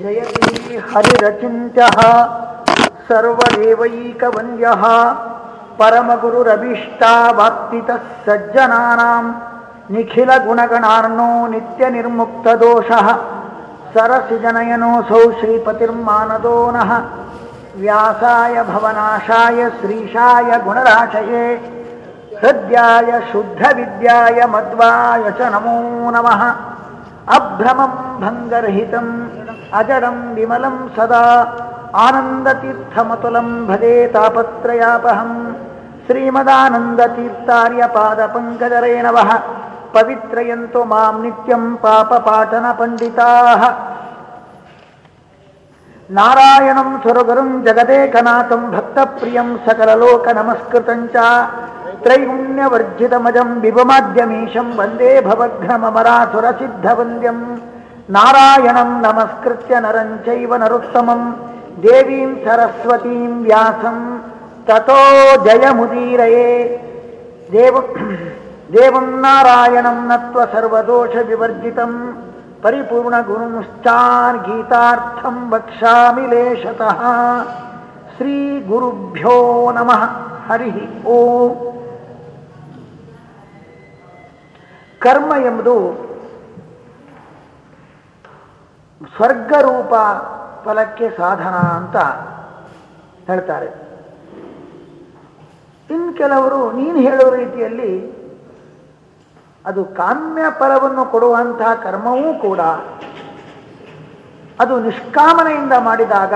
जयति हरिरचिन्त्यः सर्वदेवैकवन्द्यः परमगुरुरभीष्टावाप्तितः सज्जनानां निखिलगुणगणार्णो नित्यनिर्मुक्तदोषः सरसिजनयनोऽसौ श्रीपतिर्मानदो नः व्यासाय भवनाशाय श्रीशाय गुणराशये हृद्याय शुद्धविद्याय मध्वाय च नमो नमः अभ्रमं भङ्गरहितम् अजडं विमलं सदा आनन्दतीर्थमतुलं भजे तापत्रयापहं श्रीमदानन्दतीर्थार्यपादपङ्कजरेणवः पवित्रयन्तु मां नित्यं पापपाटनपण्डिताः नारायणं सुरगुरुं जगदेकनाथं भक्तप्रियं सकललोकनमस्कृतं च त्रैगुण्यवर्जितमजं विभुमाद्यमीशं वन्दे ನಾರಾಯಣಂ ನಮಸ್ಕೃತ್ಯ ನರಂಚೈವ ನರುತ್ತಮಂ ದೇವೀಂ ಸರಸ್ವತೀಂ ವ್ಯಾಸಂ. ತಥೋ ಜಯಮುದೀರಯೇ. ದೇವ ದೇವಂ ನಾರಾಯಣಂ ನತ್ವ ಸರ್ವದೋಷ ವಿವರ್ಜಿತಂ. ಪರಿಪೂರ್ಣ ಗುರುಂಶ್ಚಾನ್ ಗೀತಾರ್ಥಂ ವಕ್ಷ್ಯಾಮಿ ಲೇಶತಃ. ಶ್ರೀ ಗುರುಭ್ಯೋ ನಮಃ. ಹರಿ ಓಂ. ಕರ್ಮ ಎಂಬುದು ಸ್ವರ್ಗರೂಪ ಫಲಕ್ಕೆ ಸಾಧನ ಅಂತ ಹೇಳ್ತಾರೆ. ಇನ್ನು ಕೆಲವರು, ನೀನು ಹೇಳೋ ರೀತಿಯಲ್ಲಿ ಅದು ಕಾಮ್ಯ ಫಲವನ್ನು ಕೊಡುವಂತಹ ಕರ್ಮವೂ ಕೂಡ ಅದು ನಿಷ್ಕಾಮನೆಯಿಂದ ಮಾಡಿದಾಗ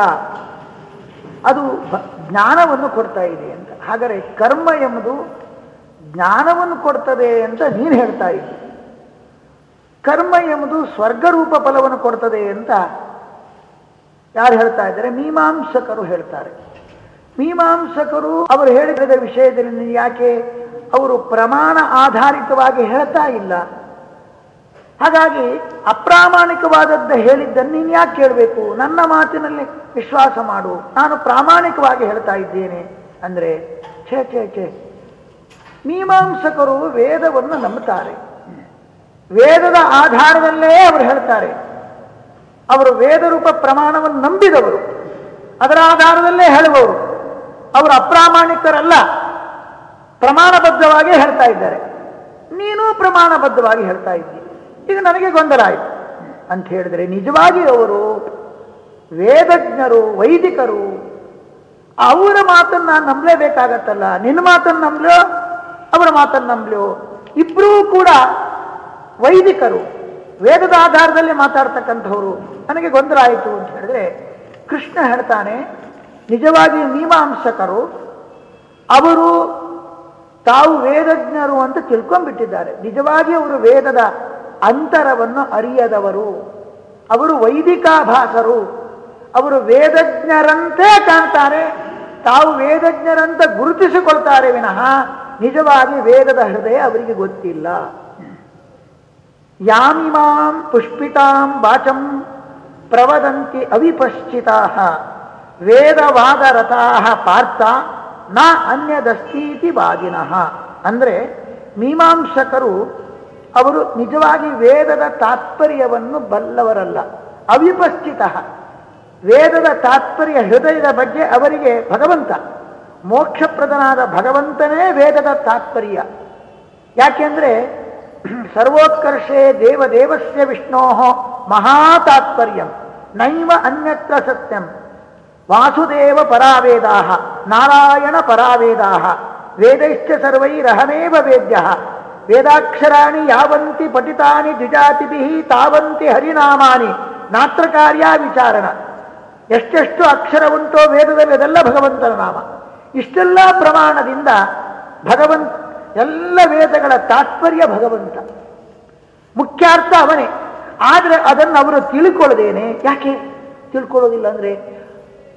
ಅದು ಜ್ಞಾನವನ್ನು ಕೊಡ್ತಾ ಇದೆ ಅಂತ. ಹಾಗಾದರೆ ಕರ್ಮ ಎಂಬುದು ಜ್ಞಾನವನ್ನು ಕೊಡ್ತದೆ ಅಂತ ನೀನು ಹೇಳ್ತಾ ಇದ್ದಿ. ಕರ್ಮ ಎಂಬುದು ಸ್ವರ್ಗರೂಪ ಫಲವನ್ನು ಕೊಡ್ತದೆ ಅಂತ ಯಾರು ಹೇಳ್ತಾ ಇದ್ದಾರೆ? ಮೀಮಾಂಸಕರು ಹೇಳ್ತಾರೆ. ಮೀಮಾಂಸಕರು ಅವರು ಹೇಳಿದ ವಿಷಯದಲ್ಲಿ ಯಾಕೆ ಅವರು ಪ್ರಮಾಣ ಆಧಾರಿತವಾಗಿ ಹೇಳ್ತಾ ಇಲ್ಲ? ಹಾಗಾಗಿ ಅಪ್ರಾಮಾಣಿಕವಾದದ್ದು ಹೇಳಿದ್ದನ್ನು ನೀನು ಯಾಕೆ ಕೇಳಬೇಕು? ನನ್ನ ಮಾತಿನಲ್ಲಿ ವಿಶ್ವಾಸ ಮಾಡು. ನಾನು ಪ್ರಾಮಾಣಿಕವಾಗಿ ಹೇಳ್ತಾ ಇದ್ದೇನೆ ಅಂದರೆ ಛೇ ಛೇ ಛೇ. ಮೀಮಾಂಸಕರು ವೇದವನ್ನು ನಂಬುತ್ತಾರೆ. ವೇದದ ಆಧಾರದಲ್ಲೇ ಅವರು ಹೇಳ್ತಾರೆ. ಅವರು ವೇದರೂಪ ಪ್ರಮಾಣವನ್ನು ನಂಬಿದವರು. ಅದರ ಆಧಾರದಲ್ಲೇ ಹೇಳುವವರು. ಅವರು ಅಪ್ರಾಮಾಣಿಕರಲ್ಲ. ಪ್ರಮಾಣಬದ್ಧವಾಗಿ ಹೇಳ್ತಾ ಇದ್ದಾರೆ. ನೀನು ಪ್ರಮಾಣಬದ್ಧವಾಗಿ ಹೇಳ್ತಾ ಇದ್ದೀನಿ ಈಗ ನನಗೆ ಗೊಂದಲ ಆಯಿತು. ಅಂತ ಹೇಳಿದರೆ ನಿಜವಾಗಿ ಅವರು ವೇದಜ್ಞರು, ವೈದಿಕರು, ಅವರ ಮಾತನ್ನು ನಾನು ನಂಬಲೇಬೇಕಾಗತ್ತಲ್ಲ. ನಿನ್ನ ಮಾತನ್ನು ನಂಬಲೋ, ಅವರ ಮಾತನ್ನು ನಂಬಲೋ. ಇಬ್ಬರೂ ಕೂಡ ವೈದಿಕರು ವೇದದ ಆಧಾರದಲ್ಲಿ ಮಾತಾಡ್ತಕ್ಕಂಥವ್ರು, ನನಗೆ ಗೊಂದಲ ಆಯಿತು ಅಂತ ಹೇಳಿದ್ರೆ, ಕೃಷ್ಣ ಹೇಳ್ತಾನೆ, ನಿಜವಾಗಿ ಮೀಮಾಂಸಕರು, ಅವರು ತಾವು ವೇದಜ್ಞರು ಅಂತ ತಿಳ್ಕೊಂಡ್ಬಿಟ್ಟಿದ್ದಾರೆ. ನಿಜವಾಗಿ ಅವರು ವೇದದ ಅಂತರವನ್ನು ಅರಿಯದವರು. ಅವರು ವೈದಿಕಾಭಾಸರು. ಅವರು ವೇದಜ್ಞರಂತೆ ಕಾಣ್ತಾರೆ. ತಾವು ವೇದಜ್ಞರಂತ ಗುರುತಿಸಿಕೊಳ್ತಾರೆ ವಿನಃ ನಿಜವಾಗಿ ವೇದದ ಹೃದಯ ಅವರಿಗೆ ಗೊತ್ತಿಲ್ಲ. ಯಾಮಿಮಾಂ ಪುಷ್ಪಿತಾಂ ವಾಚಂ ಪ್ರವದಂತಿ ಅವಿಪಶ್ಚಿತಾ. ವೇದವಾದರಥ ಪಾರ್ಥ, ನ ಅನ್ಯದಸ್ತೀತಿ ವಾದಿನಃ ಅಂದರೆ ಮೀಮಾಂಸಕರು ಅವರು ನಿಜವಾಗಿ ವೇದದ ತಾತ್ಪರ್ಯವನ್ನು ಬಲ್ಲವರಲ್ಲ. ಅವಿಪಶ್ಚಿತ. ವೇದದ ತಾತ್ಪರ್ಯ ಹೃದಯದ ಬಗ್ಗೆ ಅವರಿಗೆ ಭಗವಂತ, ಮೋಕ್ಷಪ್ರದನಾದ ಭಗವಂತನೇ ವೇದದ ತಾತ್ಪರ್ಯ. ಯಾಕೆಂದ್ರೆ ಸರ್ವೋತ್ಕರ್ಷೆ ದೇವದೇವಸ್ಯ ವಿಷ್ಣೋ ಮಹಾತಾತ್ಪರ್ಯಂ, ನೈವ ಅನ್ಯತ್ರ ಸತ್ಯಂ. ವಾಸುದೇವ ಪರಾವೇದಾ, ನಾರಾಯಣ ಪರಾವೇದಾ, ವೇದೈಶ್ಚ ಸರ್ವೈರಹಮೇವ ವೇದ್ಯ. ವೇದಾಕ್ಷರಾಣಿ ಯಾವಂತಿ ಪಠಿತಾನಿ ದ್ವಿಜಾತಿಭಿ ತಾವಂತಿ ಹರಿನಾಮಾನಿ ನಾತ್ರ ಕಾರ್ಯ ವಿಚಾರಣ. ಎಷ್ಟೆಷ್ಟು ಅಕ್ಷರ ಉಂಟೋ ವೇದದಲ್ಲಿ ಅದೆಲ್ಲ ಭಗವಂತನ ನಾಮ. ಇಷ್ಟೆಲ್ಲ ಪ್ರಮಾಣದಿಂದ ಭಗವಂತ ಎಲ್ಲ ವೇದಗಳ ತಾತ್ಪರ್ಯ ಭಗವಂತ. ಮುಖ್ಯಾರ್ಥ ಅವನೇ. ಆದರೆ ಅದನ್ನು ಅವರು ತಿಳ್ಕೊಳ್ಳೋದೇನೆ ಯಾಕೆ? ತಿಳ್ಕೊಳ್ಳೋದಿಲ್ಲ ಅಂದರೆ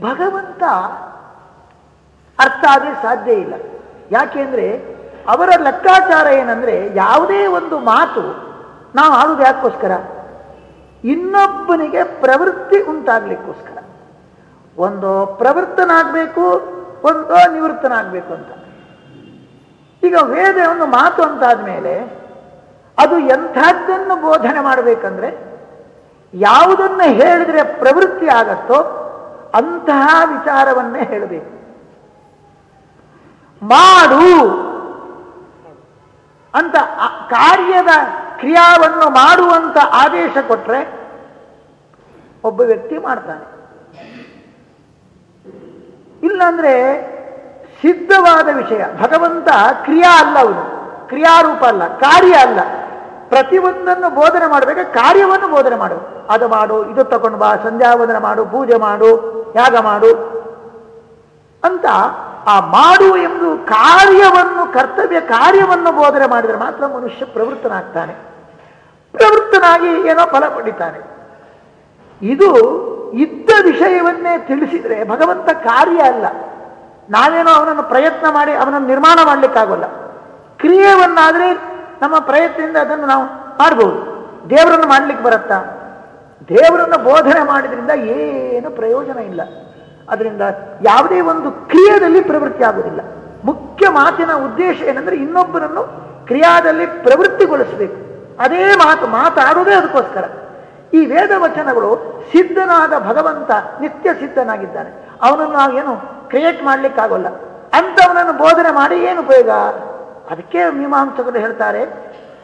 ಭಗವಂತ ಅರ್ಥ ಆಗಿ ಸಾಧ್ಯ ಇಲ್ಲ. ಯಾಕೆಂದ್ರೆ ಅವರ ಲೆಕ್ಕಾಚಾರ ಏನಂದ್ರೆ ಯಾವುದೇ ಒಂದು ಮಾತು ನಾವು ಆಡೋದು ಯಾಕೋಸ್ಕರ? ಇನ್ನೊಬ್ಬನಿಗೆ ಪ್ರವೃತ್ತಿ ಉಂಟಾಗಲಿಕ್ಕೋಸ್ಕರ. ಒಂದು ಪ್ರವೃತ್ತನಾಗಬೇಕು ಒಂದು ನಿವೃತ್ತನಾಗಬೇಕು ಅಂತ. ಈಗ ವೇದ ಒಂದು ಮಾತು ಅಂತಾದ ಮೇಲೆ ಅದು ಎಂಥದ್ದನ್ನು ಬೋಧನೆ ಮಾಡಬೇಕಂದ್ರೆ ಯಾವುದನ್ನು ಹೇಳಿದ್ರೆ ಪ್ರವೃತ್ತಿ ಆಗತ್ತೋ ಅಂತಹ ವಿಚಾರವನ್ನೇ ಹೇಳಬೇಕು. ಮಾಡು ಅಂತ ಕಾರ್ಯದ ಕ್ರಿಯಾವನ್ನು ಮಾಡುವಂತ ಆದೇಶ ಕೊಟ್ರೆ ಒಬ್ಬ ವ್ಯಕ್ತಿ ಮಾಡ್ತಾನೆ. ಇಲ್ಲಾಂದ್ರೆ ಸಿದ್ಧವಾದ ವಿಷಯ. ಭಗವಂತ ಕ್ರಿಯಾ ಅಲ್ಲ ಅವನು. ಕ್ರಿಯಾರೂಪ ಅಲ್ಲ, ಕಾರ್ಯ ಅಲ್ಲ. ಪ್ರತಿಯೊಂದನ್ನು ಬೋಧನೆ ಮಾಡಬೇಕು ಕಾರ್ಯವನ್ನು ಬೋಧನೆ ಮಾಡು. ಅದು ಮಾಡು, ಇದು ತಗೊಂಡು ಬಾ ಸಂಧ್ಯಾವಂದನ ಮಾಡು, ಪೂಜೆ ಮಾಡು, ಯಾಗ ಮಾಡು. ಅಂತ ಆ ಮಾಡು ಎಂದು ಕಾರ್ಯವನ್ನು, ಕರ್ತವ್ಯ ಕಾರ್ಯವನ್ನು ಬೋಧನೆ ಮಾಡಿದರೆ ಮಾತ್ರ ಮನುಷ್ಯ ಪ್ರವೃತ್ತನಾಗ್ತಾನೆ. ಪ್ರವೃತ್ತನಾಗಿ ಏನೋ ಫಲ ಪಡಿತಾನೆ. ಇದು ಇದ್ದ ವಿಷಯವನ್ನೇ ತಿಳಿಸಿದರೆ ಭಗವಂತ ಕಾರ್ಯ ಅಲ್ಲ. ನಾವೇನೋ ಅವನನ್ನು ಪ್ರಯತ್ನ ಮಾಡಿ ಅವನನ್ನು ನಿರ್ಮಾಣ ಮಾಡಲಿಕ್ಕಾಗೋಲ್ಲ. ಕ್ರಿಯೆಯನ್ನಾದರೆ ನಮ್ಮ ಪ್ರಯತ್ನದಿಂದ ಅದನ್ನು ನಾವು ಮಾಡ್ಬೋದು. ದೇವರನ್ನು ಮಾಡ್ಲಿಕ್ಕೆ ಬರುತ್ತಾ? ದೇವರನ್ನು ಬೋಧನೆ ಮಾಡಿದ್ರಿಂದ ಏನು ಪ್ರಯೋಜನ ಇಲ್ಲ. ಅದರಿಂದ ಯಾವುದೇ ಒಂದು ಕ್ರಿಯೆಯಲ್ಲಿ ಪ್ರವೃತ್ತಿ ಆಗುವುದಿಲ್ಲ. ಮುಖ್ಯ ಮಾತಿನ ಉದ್ದೇಶ ಏನಂದ್ರೆ ಇನ್ನೊಬ್ಬರನ್ನು ಕ್ರಿಯಾದಲ್ಲಿ ಪ್ರವೃತ್ತಿಗೊಳಿಸಬೇಕು. ಅದೇ ಮಾತು ಮಾತಾಡುವುದೇ ಅದಕ್ಕೋಸ್ಕರ. ಈ ವೇದ ವಚನಗಳು ಸಿದ್ಧನಾದ ಭಗವಂತ ನಿತ್ಯ ಸಿದ್ಧನಾಗಿದ್ದಾನೆ. ಅವನನ್ನು ಏನು ಕ್ರಿಯೇಟ್ ಮಾಡಲಿಕ್ಕಾಗೋಲ್ಲ. ಅಂಥವನನ್ನು ಬೋಧನೆ ಮಾಡಿ ಏನು ಉಪಯೋಗ? ಅದಕ್ಕೆ ಮೀಮಾಂಸಕರು ಹೇಳ್ತಾರೆ,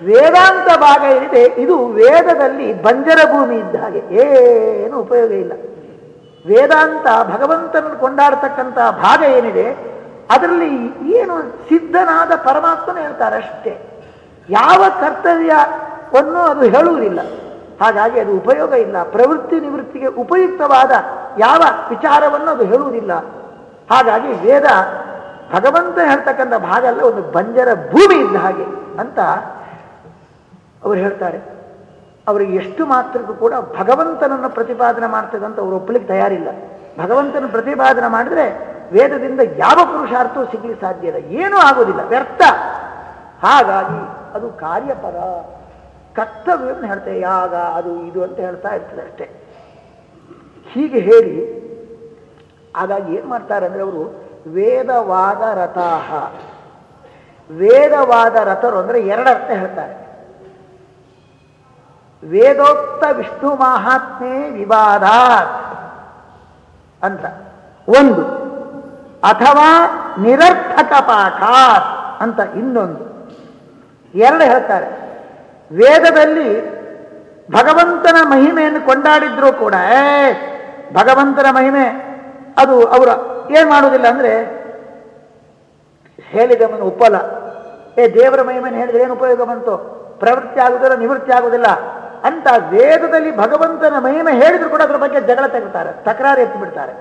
ವೇದಾಂತ ಭಾಗ ಏನಿದೆ, ಇದು ವೇದದಲ್ಲಿ ಬಂಜರ ಭೂಮಿ ಇದ್ದ ಹಾಗೆ. ಏನು ಉಪಯೋಗ ಇಲ್ಲ. ವೇದಾಂತ ಭಗವಂತನನ್ನು ಕೊಂಡಾಡ್ತಕ್ಕಂಥ ಭಾಗ ಏನಿದೆ, ಅದರಲ್ಲಿ ಏನು ಸಿದ್ಧನಾದ ಪರಮಾತ್ಮನ ಹೇಳ್ತಾರೆ ಅಷ್ಟೇ. ಯಾವ ಕರ್ತವ್ಯವನ್ನು ಅದು ಹೇಳುವುದಿಲ್ಲ. ಹಾಗಾಗಿ ಅದು ಉಪಯೋಗ ಇಲ್ಲ. ಪ್ರವೃತ್ತಿ ನಿವೃತ್ತಿಗೆ ಉಪಯುಕ್ತವಾದ ಯಾವ ವಿಚಾರವನ್ನು ಅದು ಹೇಳುವುದಿಲ್ಲ. ಹಾಗಾಗಿ ವೇದ ಭಗವಂತ ಹೇಳ್ತಕ್ಕಂಥ ಭಾಗ ಅಲ್ಲ ಒಂದು ಬಂಜರ ಭೂಮಿ ಇದ್ದ ಹಾಗೆ ಅಂತ ಅವರು ಹೇಳ್ತಾರೆ. ಅವರಿಗೆ ಎಷ್ಟು ಮಾತ್ರಕ್ಕೂ ಕೂಡ ಭಗವಂತನನ್ನು ಪ್ರತಿಪಾದನೆ ಮಾಡ್ತದೆ ಅಂತ ಅವರು ಒಪ್ಪಲಿಕ್ಕೆ ತಯಾರಿಲ್ಲ. ಭಗವಂತನ ಪ್ರತಿಪಾದನೆ ಮಾಡಿದ್ರೆ ವೇದದಿಂದ ಯಾವ ಪುರುಷಾರ್ಥವೂ ಸಿಗಲಿಕ್ಕೆ ಸಾಧ್ಯ ಇಲ್ಲ. ಏನೂ ಆಗೋದಿಲ್ಲ ವ್ಯರ್ಥ. ಹಾಗಾಗಿ ಅದು ಕಾರ್ಯಪರ ಕರ್ತವ್ಯವನ್ನು ಹೇಳ್ತೇವೆ ಯಾಗ, ಅದು, ಇದು ಅಂತ ಹೇಳ್ತಾ ಇರ್ತದೆ ಅಷ್ಟೇ. ಹೀಗೆ ಹೇಳಿ, ಹಾಗಾಗಿ ಏನು ಮಾಡ್ತಾರೆ ಅಂದರೆ ಅವರು ವೇದವಾದ ರಥಾಹ. ವೇದವಾದ ರಥರು ಅಂದರೆ ಎರಡರ್ಥ ಹೇಳ್ತಾರೆ. ವೇದೋಕ್ತ ವಿಷ್ಣು ಮಹಾತ್ಮೆ ವಿವಾದ ಅಂತ. ಒಂದು. ಅಥವಾ ನಿರರ್ಥಕ ಪಾಠ ಅಂತ ಇನ್ನೊಂದು. ಎರಡು ಹೇಳ್ತಾರೆ. ವೇದದಲ್ಲಿ ಭಗವಂತನ ಮಹಿಮೆಯನ್ನು ಕೊಂಡಾಡಿದ್ರೂ ಕೂಡ ಭಗವಂತನ ಮಹಿಮೆ, ಅದು ಅವರು ಏನ್ ಮಾಡುವುದಿಲ್ಲ ಅಂದ್ರೆ ಹೇಳಿದವನು ಉಪ್ಪಲ ಏ, ದೇವರ ಮಹಿಮೆಯನ್ನು ಹೇಳಿದ್ರೆ ಏನು ಉಪಯೋಗ ಬಂತು? ಪ್ರವೃತ್ತಿ ಆಗುವುದಿಲ್ಲ ನಿವೃತ್ತಿ ಆಗುವುದಿಲ್ಲ ಅಂತ ವೇದದಲ್ಲಿ ಭಗವಂತನ ಮಹಿಮೆ ಹೇಳಿದ್ರು ಕೂಡ ಅದರ ಬಗ್ಗೆ ಜಗಳ ತೆಗಿತಾರೆ ತಕರಾರು ಎತ್ತಿ ಬಿಡ್ತಾರೆ.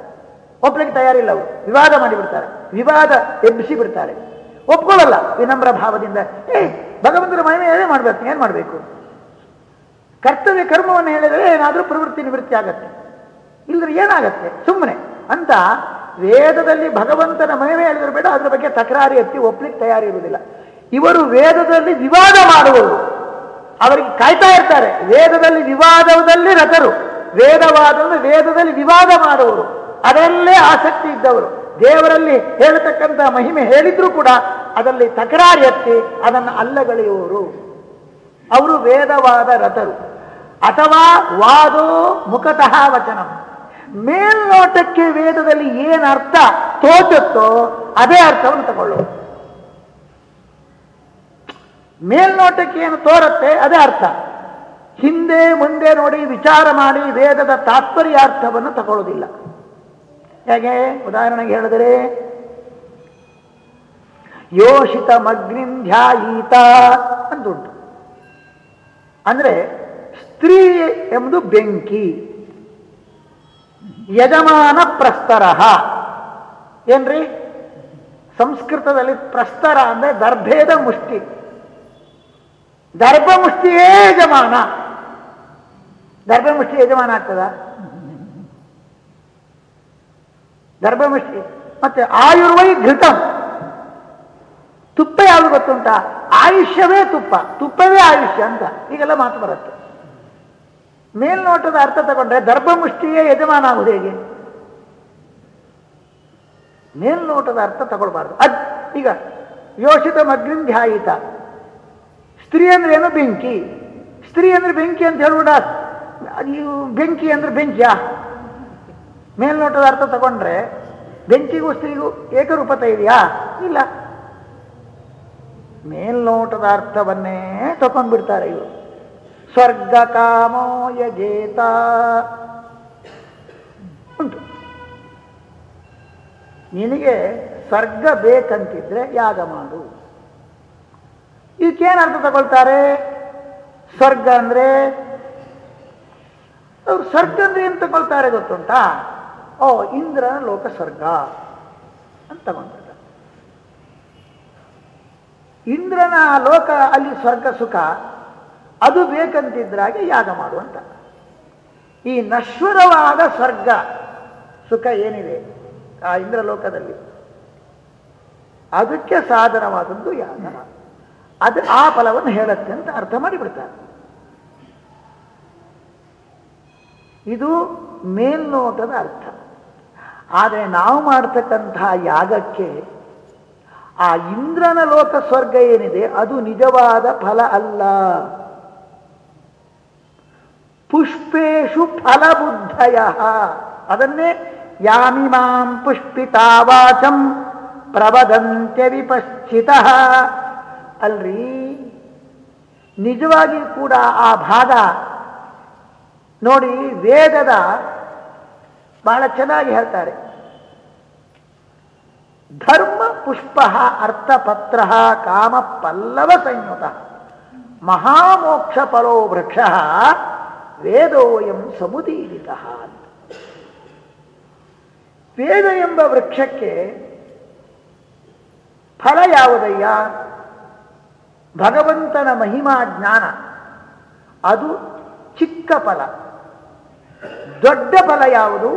ಒಪ್ಲಿಕ್ಕೆ ತಯಾರಿಲ್ಲ ಅವರು, ವಿವಾದ ಮಾಡಿಬಿಡ್ತಾರೆ, ವಿವಾದ ಎಬ್ಬಿಸಿ ಬಿಡ್ತಾರೆ. ಒಪ್ಕೊಳ್ಳಲ್ಲ, ವಿನಮ್ರ ಭಾವದಿಂದ, ಏ, ಭಗವಂತನ ಮಹಿಮೆ ಏನೇ ಮಾಡ್ಬೇಕು, ಏನ್ ಮಾಡಬೇಕು? ಕರ್ತವ್ಯ ಕರ್ಮವನ್ನು ಹೇಳಿದರೆ ಏನಾದರೂ ಪ್ರವೃತ್ತಿ ನಿವೃತ್ತಿ ಆಗತ್ತೆ. ಇಲ್ಲದ್ರೆ ಏನಾಗತ್ತೆ? ಸುಮ್ಮನೆ ಅಂತ ವೇದದಲ್ಲಿ ಭಗವಂತನ ಮಹಿಮೆ ಹೇಳಿದ್ರು ಬೇಡ, ಅದ್ರ ಬಗ್ಗೆ ತಕರಾರಿ ಎತ್ತಿ ಒಪ್ಲಿಕ್ಕೆ ತಯಾರಿ ಇರುವುದಿಲ್ಲ. ಇವರು ವೇದದಲ್ಲಿ ವಿವಾದ ಮಾಡುವರು ಅವರಿಗೆ ಕಾಯ್ತಾ ಇರ್ತಾರೆ. ವೇದದಲ್ಲಿ ವಿವಾದದಲ್ಲಿ ರಥರು. ವೇದವಾದವನ್ನು ವೇದದಲ್ಲಿ ವಿವಾದ ಮಾಡುವರು ಅದರಲ್ಲೇ ಆಸಕ್ತಿ ಇದ್ದವರು. ದೇವರಲ್ಲಿ ಹೇಳತಕ್ಕಂಥ ಮಹಿಮೆ ಹೇಳಿದ್ರೂ ಕೂಡ ಅದರಲ್ಲಿ ತಕರಾರು ಎತ್ತಿ ಅದನ್ನು ಅಲ್ಲಗಳೆಯುವರು. ಅವರು ವೇದವಾದ ರಥರು. ಅಥವಾ ವಾದೋ ಮುಖತಃ ವಚನ. ಮೇಲ್ನೋಟಕ್ಕೆ ವೇದದಲ್ಲಿ ಏನು ಅರ್ಥ ತೋಚುತ್ತೋ ಅದೇ ಅರ್ಥವನ್ನು ತಗೊಳ್ಳೋದು ಮೇಲ್ನೋಟಕ್ಕೆ ಏನು ತೋರುತ್ತೆ ಅದೇ ಅರ್ಥ. ಹಿಂದೆ ಮುಂದೆ ನೋಡಿ ವಿಚಾರ ಮಾಡಿ ವೇದದ ತಾತ್ಪರ್ಯ ಅರ್ಥವನ್ನು ತಗೊಳ್ಳೋದಿಲ್ಲ ಹೇಗೆ? ಉದಾಹರಣೆಗೆ ಹೇಳಿದರೆ ಯೋಷಿತ ಮಗ್ನಿಂಧ್ಯಾಯೀತ ಅಂತುಂಟು ಅಂದ್ರೆ ಸ್ತ್ರೀ ಎಂಬುದು ಬೆಂಕಿ. ಯಜಮಾನ ಪ್ರಸ್ತರ ಏನ್ರಿ? ಸಂಸ್ಕೃತದಲ್ಲಿ ಪ್ರಸ್ತರ ಅಂದ್ರೆ ದರ್ಭೇದ ಮುಷ್ಟಿ. ದರ್ಭ ಮುಷ್ಟಿಯೇ ಯಜಮಾನ. ದರ್ಭ ಮುಷ್ಟಿ ಯಜಮಾನ ಆಗ್ತದ? ದರ್ಭ ಮುಷ್ಟಿ. ಮತ್ತೆ ಆಯುರ್ವೈ ಘೃತಂ. ತುಪ್ಪ ಯಾವುದು ಗೊತ್ತುಂಟ? ಆಯುಷ್ಯವೇ ತುಪ್ಪ. ತುಪ್ಪವೇ ಆಯುಷ್ಯ ಅಂತ. ಈಗೆಲ್ಲ ಮಾತು ಬರುತ್ತೆ. ಮೇಲ್ನೋಟದ ಅರ್ಥ ತಗೊಂಡ್ರೆ ದರ್ಭಮುಷ್ಟಿಯೇ ಯಜಮಾನ ಆಗುವುದು ಹೇಗೆ? ಮೇಲ್ನೋಟದ ಅರ್ಥ ತಗೊಳ್ಬಾರ್ದು. ಅದ್ ಈಗ ಯೋಷಿತ ಮಗ್ನಿನ್ ಧ್ಯಾಯಿತ. ಸ್ತ್ರೀ ಅಂದ್ರೆ ಏನು ಬೆಂಕಿ? ಸ್ತ್ರೀ ಅಂದ್ರೆ ಬೆಂಕಿ ಅಂತ ಹೇಳ್ಬಿಡ ಬೆಂಕಿ ಅಂದ್ರೆ ಬೆಂಕಿಯ. ಮೇಲ್ನೋಟದ ಅರ್ಥ ತಗೊಂಡ್ರೆ ಬೆಂಕಿಗೂ ಸ್ತ್ರೀಗೂ ಏಕರೂಪತೆ ಇದೆಯಾ? ಇಲ್ಲ. ಮೇಲ್ನೋಟದ ಅರ್ಥವನ್ನೇ ತಕೊಂಡ್ಬಿಡ್ತಾರೆ ಇವರು. ಸ್ವರ್ಗ ಕಾಮೋ ಯಜೇತ. ಉಂಟು. ನಿನಗೆ ಸ್ವರ್ಗ ಬೇಕಂತಿದ್ರೆ ಯಾಗ ಮಾಡು. ಇದಕ್ಕೇನು ಅರ್ಥ ತಗೊಳ್ತಾರೆ? ಸ್ವರ್ಗ ಅಂದ್ರೆ ಅವ್ರು ಸ್ವರ್ಗ ಅಂದ್ರೆ ಏನು ತಗೊಳ್ತಾರೆ ಗೊತ್ತುಂಟಾ? ಓ, ಇಂದ್ರನ ಲೋಕ ಸ್ವರ್ಗ ಅಂತ ತಗೊಂಡ್ಬಿಡ್ತಾರೆ ಇಂದ್ರನ ಲೋಕ, ಅಲ್ಲಿ ಸ್ವರ್ಗ ಸುಖ, ಅದು ಬೇಕಂತಿದ್ರಾಗೆ ಯಾಗ ಮಾಡುವಂತ. ಈ ನಶ್ವರವಾದ ಸ್ವರ್ಗ ಸುಖ ಏನಿದೆ ಆ ಇಂದ್ರಲೋಕದಲ್ಲಿ? ಅದಕ್ಕೆ ಸಾಧನವಾದದ್ದು ಯಾಗ. ಅದು ಆ ಫಲವನ್ನು ಹೇಳುತ್ತೆ ಅಂತ ಅರ್ಥ ಮಾಡಿಬಿಡ್ತಾರೆ. ಇದು ಮೇಲ್ನೋಟದ ಅರ್ಥ. ಆದರೆ ನಾವು ಮಾಡ್ತಕ್ಕಂತಹ ಯಾಗಕ್ಕೆ ಆ ಇಂದ್ರನ ಲೋಕ ಸ್ವರ್ಗ ಏನಿದೆ, ಅದು ನಿಜವಾದ ಫಲ ಅಲ್ಲ. ಪುಷ್ಪೇಶು ಫಲಬುದ್ಧಯ. ಅದನ್ನೇ ಯಾಮಿಮಾಂ ಪುಷ್ಪಿತಾವಾಚಂ ಪ್ರವದಂತ್ಯ ವಿಪಶ್ಚಿತ. ಅಲ್ರಿ ನಿಜವಾಗಿ ಕೂಡ ಆ ಭಾಗ ನೋಡಿ ವೇದದ ಬಹಳ ಚೆನ್ನಾಗಿ ಹೇಳ್ತಾರೆ. ಧರ್ಮ ಪುಷ್ಪ ಅರ್ಥಪತ್ರ ಕಾಮ ಪಲ್ಲವ ಸಂಯುತ. ಮಹಾಮೋಕ್ಷ ಫಲೋ ವೃಕ್ಷ ವೇದೋಯಂ ಸಮುದೀರಿತ ವೇದ ಎಂಬ ವೃಕ್ಷಕ್ಕೆ ಫಲ ಯಾವುದಯ್ಯ? ಭಗವಂತನ ಮಹಿಮಾ ಜ್ಞಾನ. ಅದು ಚಿಕ್ಕ ಫಲ. ದೊಡ್ಡ ಫಲ ಯಾವುದು?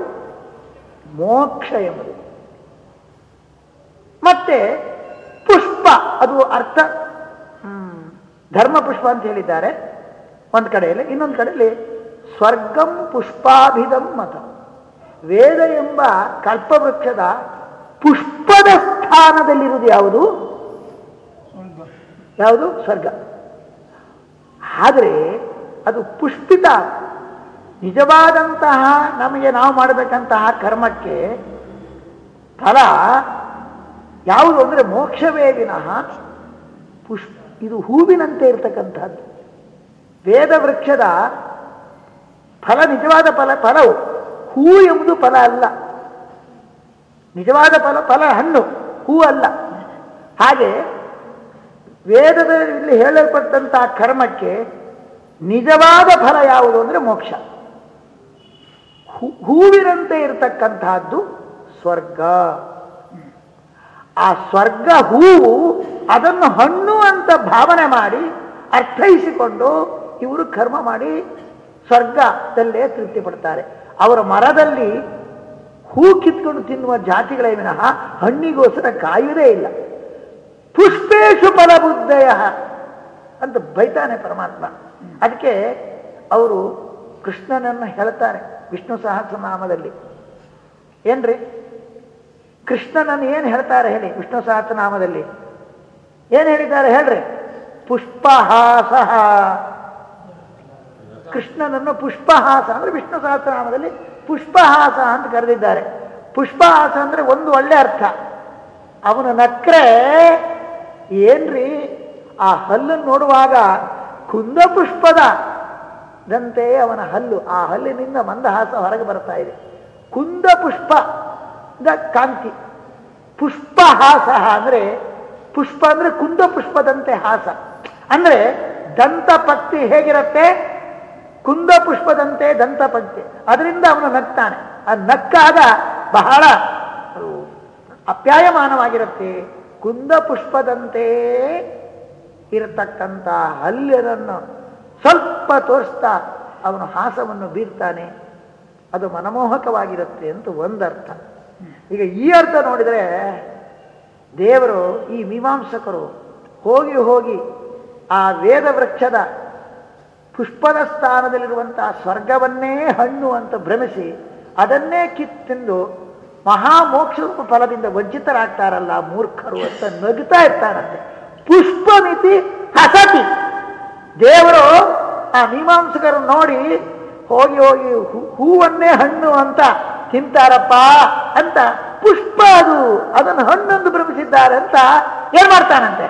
ಮೋಕ್ಷ ಎಂಬುದು. ಮತ್ತೆ ಪುಷ್ಪ ಅದು ಅರ್ಥ. ಹ್ಮ್, ಧರ್ಮ ಪುಷ್ಪ ಅಂತ ಹೇಳಿದ್ದಾರೆ. ಒಂದು ಕಡೆಯಲ್ಲಿ ಇನ್ನೊಂದು ಕಡೆಯಲ್ಲಿ ಸ್ವರ್ಗಂ ಪುಷ್ಪಾಭಿಧಂ ಮತ. ವೇದ ಎಂಬ ಕಲ್ಪವೃಕ್ಷದ ಪುಷ್ಪದ ಸ್ಥಾನದಲ್ಲಿರುವುದು ಯಾವುದು? ಯಾವುದು? ಸ್ವರ್ಗ. ಆದರೆ ಅದು ಪುಷ್ಪಿತ. ನಿಜವಾದಂತಹ ನಮಗೆ ನಾವು ಮಾಡಬೇಕಂತಹ ಕರ್ಮಕ್ಕೆ ಫಲ ಯಾವುದು ಅಂದರೆ ಮೋಕ್ಷವೇ ವಿನಃ ಪುಷ್ ಇದು ಹೂವಿನಂತೆ ಇರತಕ್ಕಂಥದ್ದು. ವೇದ ವೃಕ್ಷದ ಫಲ, ನಿಜವಾದ ಫಲ, ಫಲವು. ಹೂ ಎಂಬುದು ಫಲ ಅಲ್ಲ. ನಿಜವಾದ ಫಲ ಫಲ ಹಣ್ಣು. ಹೂ ಅಲ್ಲ. ಹಾಗೆ ವೇದದಲ್ಲಿ ಹೇಳಲ್ಪಟ್ಟಂತಹ ಕರ್ಮಕ್ಕೆ ನಿಜವಾದ ಫಲ ಯಾವುದು ಅಂದರೆ ಮೋಕ್ಷ. ಹೂವಿನಂತೆ ಇರತಕ್ಕಂತಹದ್ದು ಸ್ವರ್ಗ. ಆ ಸ್ವರ್ಗ ಹೂವು ಅದನ್ನು ಹಣ್ಣು ಅಂತ ಭಾವನೆ ಮಾಡಿ ಅರ್ಥೈಸಿಕೊಂಡು ಇವರು ಕರ್ಮ ಮಾಡಿ ಸ್ವರ್ಗದಲ್ಲೇ ತೃಪ್ತಿ ಪಡ್ತಾರೆ. ಅವರ ಮರದಲ್ಲಿ ಹೂ ಕಿತ್ಕೊಂಡು ತಿನ್ನುವ ಜಾತಿಗಳೇ ವಿನಃ ಹಣ್ಣಿಗೋಸ್ಕರ ಕಾಯುವುದೇ ಇಲ್ಲ. ಪುಷ್ಪೇಶು ಫಲಬುದ್ಧಯ ಅಂತ ಬೈತಾನೆ ಪರಮಾತ್ಮ. ಅದಕ್ಕೆ ಅವರು ಕೃಷ್ಣನನ್ನು ಹೇಳ್ತಾರೆ ವಿಷ್ಣು ಸಹಸ್ರನಾಮದಲ್ಲಿ. ಏನ್ರಿ? ಕೃಷ್ಣನನ್ನು ಏನು ಹೇಳ್ತಾರೆ ಹೇಳಿ ವಿಷ್ಣು ಸಹಸ್ರನಾಮದಲ್ಲಿ ಏನು ಹೇಳಿದ್ದಾರೆ ಹೇಳ್ರಿ? ಪುಷ್ಪಹಾಸ ಕೃಷ್ಣನನ್ನು ಪುಷ್ಪಹಾಸ ಅಂದ್ರೆ ವಿಷ್ಣು ಸಹಸ್ರನಾಮದಲ್ಲಿ ಪುಷ್ಪಹಾಸ ಅಂತ ಕರೆದಿದ್ದಾರೆ. ಪುಷ್ಪಹಾಸ ಅಂದ್ರೆ ಒಂದು ಒಳ್ಳೆ ಅರ್ಥ. ಅವನ ನಕ್ರೆ, ಏನ್ರಿ? ಆ ಹಲ್ಲನ್ನು ನೋಡುವಾಗ ಕುಂದ ಪುಷ್ಪದ ದಂತೆ ಅವನ ಹಲ್ಲು. ಆ ಹಲ್ಲಿನಿಂದ ಮಂದಹಾಸ ಹೊರಗೆ ಬರ್ತಾ ಇದೆ. ಕುಂದ ಪುಷ್ಪ. ಕಾಂತಿ ಪುಷ್ಪ ಹಾಸ ಅಂದ್ರೆ, ಪುಷ್ಪ ಅಂದ್ರೆ ಕುಂದ ಪುಷ್ಪದಂತೆ ಹಾಸ. ಅಂದ್ರೆ ದಂತಪಕ್ತಿ ಹೇಗಿರುತ್ತೆ? ಕುಂದ ಪುಷ್ಪದಂತೆ ದಂತಪಕ್ತಿ ಅದರಿಂದ ಅವನು ನಗ್ತಾನೆ. ಆ ನಕ್ಕಾಗ ಬಹಳ ಅಪ್ಯಾಯಮಾನವಾಗಿರುತ್ತೆ. ಕುಂದ ಪುಷ್ಪದಂತೆ ಇರತಕ್ಕಂಥ ಹಲ್ಲರನ್ನು ಸ್ವಲ್ಪ ತೋರಿಸ್ತಾ ಅವನು ಹಾಸವನ್ನು ಬೀರ್ತಾನೆ. ಅದು ಮನಮೋಹಕವಾಗಿರುತ್ತೆ ಅಂತ ಒಂದರ್ಥ. ಈಗ ಈ ಅರ್ಥ ನೋಡಿದರೆ ದೇವರು ಈ ಮೀಮಾಂಸಕರು ಹೋಗಿ ಹೋಗಿ ಆ ವೇದ ವೃಕ್ಷದ ಪುಷ್ಪದ ಸ್ಥಾನದಲ್ಲಿರುವಂತಹ ಸ್ವರ್ಗವನ್ನೇ ಹಣ್ಣು ಅಂತ ಭ್ರಮಿಸಿ ಅದನ್ನೇ ಕಿತ್ತಿಂದು ಮಹಾಮೋಕ್ಷ ಫಲದಿಂದ ವಂಚಿತರಾಗ್ತಾರಲ್ಲ ಮೂರ್ಖರು ಅಂತ ನಗುತ್ತಾ ಇರ್ತಾರಂತೆ. ಪುಷ್ಪಮಿತಿ ಹಸತಿ. ದೇವರು ಆ ಮೀಮಾಂಸಕರನ್ನು ನೋಡಿ ಹೋಗಿ ಹೋಗಿ ಹೂವನ್ನೇ ಹಣ್ಣು ಅಂತ ತಿಂತಾರಪ್ಪ ಅಂತ ಪುಷ್ಪ ಅದು, ಅದನ್ನು ಹಣ್ಣೊಂದು ಭ್ರಮಿಸಿದ್ದಾರೆ ಅಂತ ಏನ್ ಮಾಡ್ತಾನಂತೆ?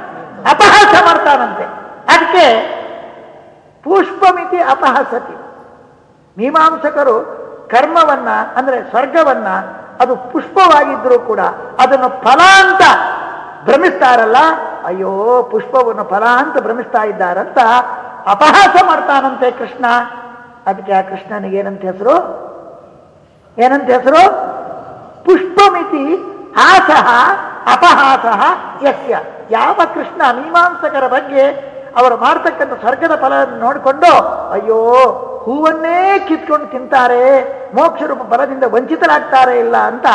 ಅಪಹಾಸ ಮಾಡ್ತಾನಂತೆ. ಅದಕ್ಕೆ ಪುಷ್ಪಮಿತಿ ಅಪಹಾಸತಿ. ಮೀಮಾಂಸಕರು ಕರ್ಮವನ್ನ, ಅಂದ್ರೆ ಸ್ವರ್ಗವನ್ನ, ಅದು ಪುಷ್ಪವಾಗಿದ್ರೂ ಕೂಡ ಅದನ್ನು ಫಲ ಅಂತ ಭ್ರಮಿಸ್ತಾರಲ್ಲ, ಅಯ್ಯೋ ಪುಷ್ಪವನ್ನು ಫಲ ಅಂತ ಭ್ರಮಿಸ್ತಾ ಇದ್ದಾರಂತ ಅಪಹಾಸ ಮಾಡ್ತಾನಂತೆ ಕೃಷ್ಣ. ಅದಕ್ಕೆ ಆ ಕೃಷ್ಣನಿಗೆ ಏನಂತ ಹೆಸರು? ಏನಂತ ಹೆಸರು? ಪುಷ್ಪಮಿತಿ ಹಾಸಃ ಅಪಹಾಸಃ ಯಸ್ಯ. ಯಾವ ಕೃಷ್ಣ ಮೀಮಾಂಸಕರ ಬಗ್ಗೆ ಅವರು ಮಾಡ್ತಕ್ಕಂಥ ಸ್ವರ್ಗದ ಫಲವನ್ನು ನೋಡಿಕೊಂಡು, ಅಯ್ಯೋ, ಹೂವನ್ನೇ ಕಿತ್ಕೊಂಡು ತಿಂತಾರೆ, ಮೋಕ್ಷ ರೂಪ ಫಲದಿಂದ ವಂಚಿತರಾಗ್ತಾರೆ ಇಲ್ಲ ಅಂತ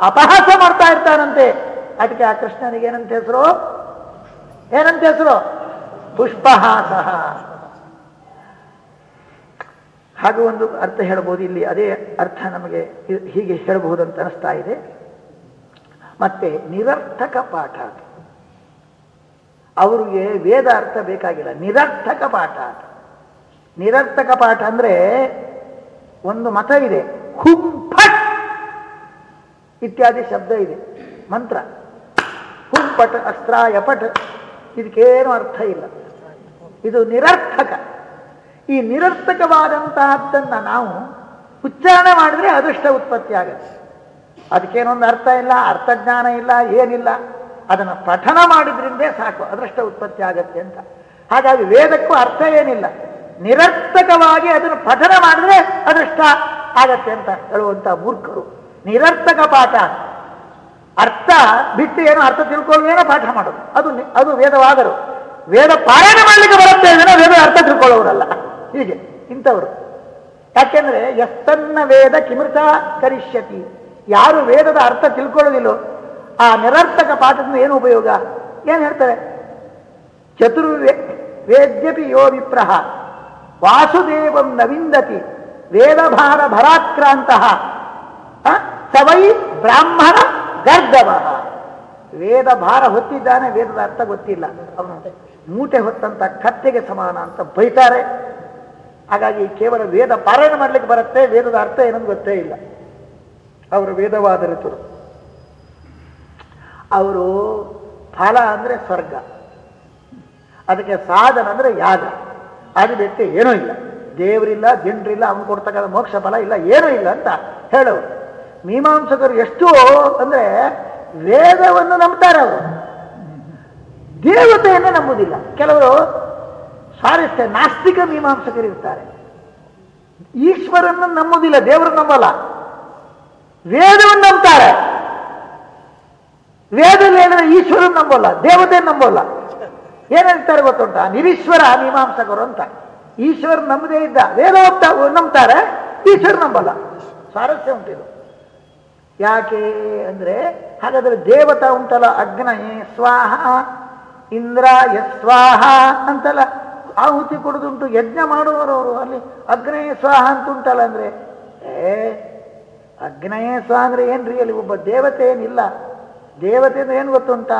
ಅಪಹಾಸ ಮಾಡ್ತಾ ಇರ್ತಾನಂತೆ. ಅದಕ್ಕೆ ಆ ಕೃಷ್ಣನಿಗೆ ಏನಂತ ಹೆಸರು? ಏನಂತ ಹೆಸರು? ಪುಷ್ಪಹಾಸ ಹಾಗೂ ಒಂದು ಅರ್ಥ ಹೇಳಬಹುದು ಇಲ್ಲಿ ಅದೇ ಅರ್ಥ ನಮಗೆ ಹೀಗೆ ಹೇಳಬಹುದು ಅಂತ ಅನಿಸ್ತಾ ಇದೆ. ಮತ್ತೆ ನಿರರ್ಥಕ ಪಾಠ. ಅವರಿಗೆ ವೇದ ಅರ್ಥ ಬೇಕಾಗಿಲ್ಲ. ನಿರರ್ಥಕ ಪಾಠ. ನಿರರ್ಥಕ ಪಾಠ ಅಂದ್ರೆ ಒಂದು ಮತ ಇದೆ. ಹುಂ ಫಟ್ ಇತ್ಯಾದಿ ಶಬ್ದ ಇದೆ. ಮಂತ್ರ. ಹುಂ ಪಟ್ ಅಸ್ತ್ರಾಯ ಪಟ್ ಇದಕ್ಕೇನು ಅರ್ಥ ಇಲ್ಲ. ಇದು ನಿರರ್ಥಕ. ಈ ನಿರರ್ಥಕವಾದಂತಹದ್ದನ್ನ ನಾವು ಉಚ್ಚಾರಣೆ ಮಾಡಿದ್ರೆ ಅದೃಷ್ಟ ಉತ್ಪತ್ತಿ ಆಗುತ್ತೆ. ಅದಕ್ಕೇನೊಂದು ಅರ್ಥ ಇಲ್ಲ, ಅರ್ಥಜ್ಞಾನ ಇಲ್ಲ, ಏನಿಲ್ಲ. ಅದನ್ನು ಪಠನ ಮಾಡಿದ್ರಿಂದೇ ಸಾಕು, ಅದೃಷ್ಟ ಉತ್ಪತ್ತಿ ಆಗತ್ತೆ ಅಂತ. ಹಾಗಾಗಿ ವೇದಕ್ಕೂ ಅರ್ಥ ಏನಿಲ್ಲ. ನಿರರ್ಥಕವಾಗಿ ಅದನ್ನು ಪಠನ ಮಾಡಿದ್ರೆ ಅದೃಷ್ಟ ಆಗತ್ತೆ ಅಂತ ಹೇಳುವಂಥ ಮೂರ್ಖರು. ನಿರರ್ಥಕ ಪಾಠ. ಅರ್ಥ ಬಿಟ್ಟು ಏನೋ ಅರ್ಥ ತಿಳ್ಕೊಳ್ಳೋದೇನೋ ಪಾಠ ಮಾಡೋದು. ಅದು ಅದು ವೇದವಾದರು. ವೇದ ಪಾರಾಯಣ ಮಾಡ್ಲಿಕ್ಕೆ ಬರುತ್ತೆ ಏನೋ ವೇದ ಅರ್ಥ ತಿಳ್ಕೊಳ್ಳೋರಲ್ಲ. ಹೀಗೆ ಇಂಥವರು. ಯಾಕೆಂದ್ರೆ ಎಸ್ತನ್ನ ವೇದ ಕಿಮೃತ ಕರಿಷ್ಯತಿ. ಯಾರು ವೇದದ ಅರ್ಥ ತಿಳ್ಕೊಳ್ಳೋದಿಲ್ಲೋ ಆ ನಿರರ್ಥಕ ಪಾಠದಿಂದ ಏನು ಉಪಯೋಗ? ಏನು ಹೇಳ್ತಾರೆ? ಚತುರ್ವೇ, ವೇದ್ಯಪಿ ಯೋ ವಿಪ್ರಹ. ವಾಸುದೇವಂ ನವಿಂದತಿ. ವೇದ ವೇದಭಾರ ಭರಾಕ್ರಾಂತ. ಸವೈ ಬ್ರಾಹ್ಮಣ ಗರ್ಧವ. ವೇದ ಭಾರ ಹೊತ್ತಿದ್ದಾನೆ, ವೇದದ ಅರ್ಥ ಗೊತ್ತಿಲ್ಲ. ಅವನು ಮೂಟೆ ಹೊತ್ತಂತ ಕತ್ತೆಗೆ ಸಮಾನ ಅಂತ ಬೈತಾರೆ. ಹಾಗಾಗಿ ಕೇವಲ ವೇದ ಪಾರಾಯಣ ಮಾಡ್ಲಿಕ್ಕೆ ಬರುತ್ತೆ, ವೇದದ ಅರ್ಥ ಏನಂದು ಗೊತ್ತೇ ಇಲ್ಲ. ಅವರು ವೇದವಾದರಿತರು ಅವರು ಫಲ ಅಂದ್ರೆ ಸ್ವರ್ಗ. ಅದಕ್ಕೆ ಸಾಧನ ಅಂದ್ರೆ ಯಾಗ. ಅದು ಬಿಟ್ಟು ಏನೂ ಇಲ್ಲ. ದೇವರಿಲ್ಲ, ಜನರಿಲ್ಲ, ಅವನು ಕೊಡ್ತಕ್ಕಂಥ ಮೋಕ್ಷ ಫಲ ಇಲ್ಲ, ಏನೂ ಇಲ್ಲ ಅಂತ ಹೇಳೋರು. ಮೀಮಾಂಸಕರು ಎಷ್ಟು ಅಂದ್ರೆ ವೇದವನ್ನು ನಂಬ್ತಾರೆ ಅವರು. ದೇವತೆಯನ್ನು ನಂಬುವುದಿಲ್ಲ ಕೆಲವರು ಸಾರಿಸ್ತೆ, ನಾಸ್ತಿಕ ಮೀಮಾಂಸಕರಿರ್ತಾರೆ ಈಶ್ವರನ್ನು ನಂಬುವುದಿಲ್ಲ, ದೇವರು ನಂಬಲ್ಲ. ವೇದವನ್ನು ನಂಬ್ತಾರೆ. ವೇದದಲ್ಲಿ ಹೇಳಿದ್ರೆ ಈಶ್ವರನ್ ನಂಬೋಲ್ಲ ದೇವತೆ ನಂಬೋಲ್ಲ. ಏನ್ ಹೇಳ್ತಾರೆ ಗೊತ್ತುಂಟ? ನಿರೀಶ್ವರ ಮೀಮಾಂಸಕರು ಅಂತ. ಈಶ್ವರ ನಂಬದೇ ಇದ್ದ. ವೇದ ನಂಬ್ತಾರೆ ಈಶ್ವರ ನಂಬಲ್ಲ. ಸ್ವಾರಸ್ಯ ಉಂಟಿದು ಯಾಕೆ ಅಂದ್ರೆ, ಹಾಗಾದ್ರೆ ದೇವತಾ ಉಂಟಲ್ಲ, ಅಗ್ನಯೇ ಸ್ವಾಹ ಇಂದ್ರ ಯಸ್ವಾಹ ಅಂತಲ್ಲ. ಆಹುತಿ ಕೊಡೋದುಂಟು, ಯಜ್ಞ ಮಾಡುವವರು ಅಲ್ಲಿ ಅಗ್ನಯೇ ಸ್ವಾಹ ಅಂತ ಉಂಟಲ್ಲ ಅಂದ್ರೆ? ಏ, ಅಗ್ನೇಯ ಸ್ವಾಹ ಅಂದ್ರೆ ಏನ್ರಿ? ಅಲ್ಲಿ ಒಬ್ಬ ದೇವತೆ ಏನಿಲ್ಲ. ದೇವತೆ ಅಂದ್ರೆ ಏನು ಗೊತ್ತುಂಟ?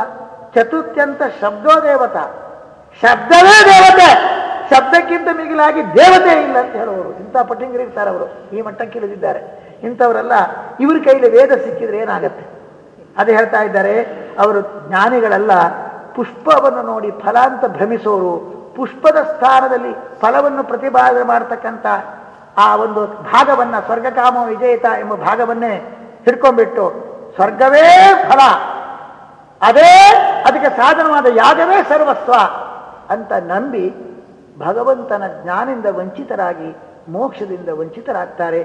ಚತುರ್ಥ್ಯಂತ ಶಬ್ದೋ ದೇವತಾ ಶಬ್ದವೇ ದೇವತೆ. ಶಬ್ದಕ್ಕಿಂತ ಮಿಗಿಲಾಗಿ ದೇವತೆ ಇಲ್ಲ ಅಂತ ಹೇಳುವರು ಇಂಥ ಪಟ್ಟಿಂಗರಿ ಇರ್ತಾರೆ ಅವರು ಈ ಮಟ್ಟಕ್ಕೆ ಇಳಿದಿದ್ದಾರೆ. ಇಂಥವರೆಲ್ಲ ಇವ್ರ ಕೈಲಿ ವೇದ ಸಿಕ್ಕಿದ್ರೆ ಏನಾಗತ್ತೆ? ಅದು ಹೇಳ್ತಾ ಇದ್ದಾರೆ, ಅವರು ಜ್ಞಾನಿಗಳೆಲ್ಲ, ಪುಷ್ಪವನ್ನು ನೋಡಿ ಫಲ ಅಂತ ಭ್ರಮಿಸೋರು ಪುಷ್ಪದ ಸ್ಥಾನದಲ್ಲಿ ಫಲವನ್ನು ಪ್ರತಿಪಾದನೆ ಮಾಡತಕ್ಕಂಥ ಆ ಒಂದು ಭಾಗವನ್ನ ಸ್ವರ್ಗಕಾಮ ವಿಜೇತ ಎಂಬ ಭಾಗವನ್ನೇ ಹಿಡ್ಕೊಂಡ್ಬಿಟ್ಟು ಸ್ವರ್ಗವೇ ಫಲ, ಅದೇ ಅದಕ್ಕೆ ಸಾಧನವಾದ ಯಾಗವೇ ಸರ್ವಸ್ವ ಅಂತ ನಂಬಿ ಭಗವಂತನ ಜ್ಞಾನದಿಂದ ವಂಚಿತರಾಗಿ, ಮೋಕ್ಷದಿಂದ ವಂಚಿತರಾಗ್ತಾರೆ.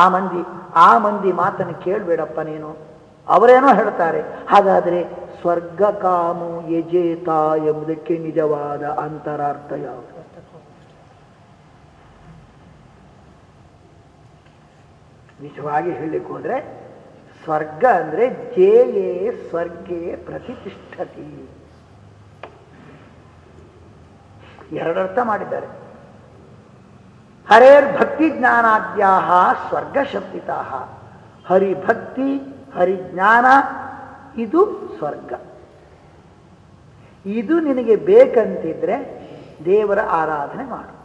ಆ ಮಂದಿ ಆ ಮಂದಿ ಮಾತನ್ನು ಕೇಳಬೇಡಪ್ಪ ನೀನು. ಅವರೇನೋ ಹೇಳ್ತಾರೆ, ಹಾಗಾದರೆ ಸ್ವರ್ಗ ಕಾಮು ಯಜೇತ ಎಂಬುದಕ್ಕೆ ನಿಜವಾದ ಅಂತರಾರ್ಥ ಯಾವುದು? ನಿಜವಾಗಿ ಹೇಳಲಿಕ್ಕೆ ಹೋದ್ರೆ ಸ್ವರ್ಗ ಅಂದ್ರೆ ಜೇಯೇ ಸ್ವರ್ಗೇ ಪ್ರತಿಷ್ಠತಿ. ಎರಡರ್ಥ ಮಾಡಿದ್ದಾರೆ. ಹರೇರ್ ಭಕ್ತಿ ಜ್ಞಾನಾದ್ಯಾ ಸ್ವರ್ಗ ಶಕ್ತಿತಾ ಹರಿಭಕ್ತಿ ಹರಿಜ್ಞಾನ ಇದು ಸ್ವರ್ಗ. ಇದು ನಿನಗೆ ಬೇಕಂತಿದ್ರೆ ದೇವರ ಆರಾಧನೆ ಮಾಡು.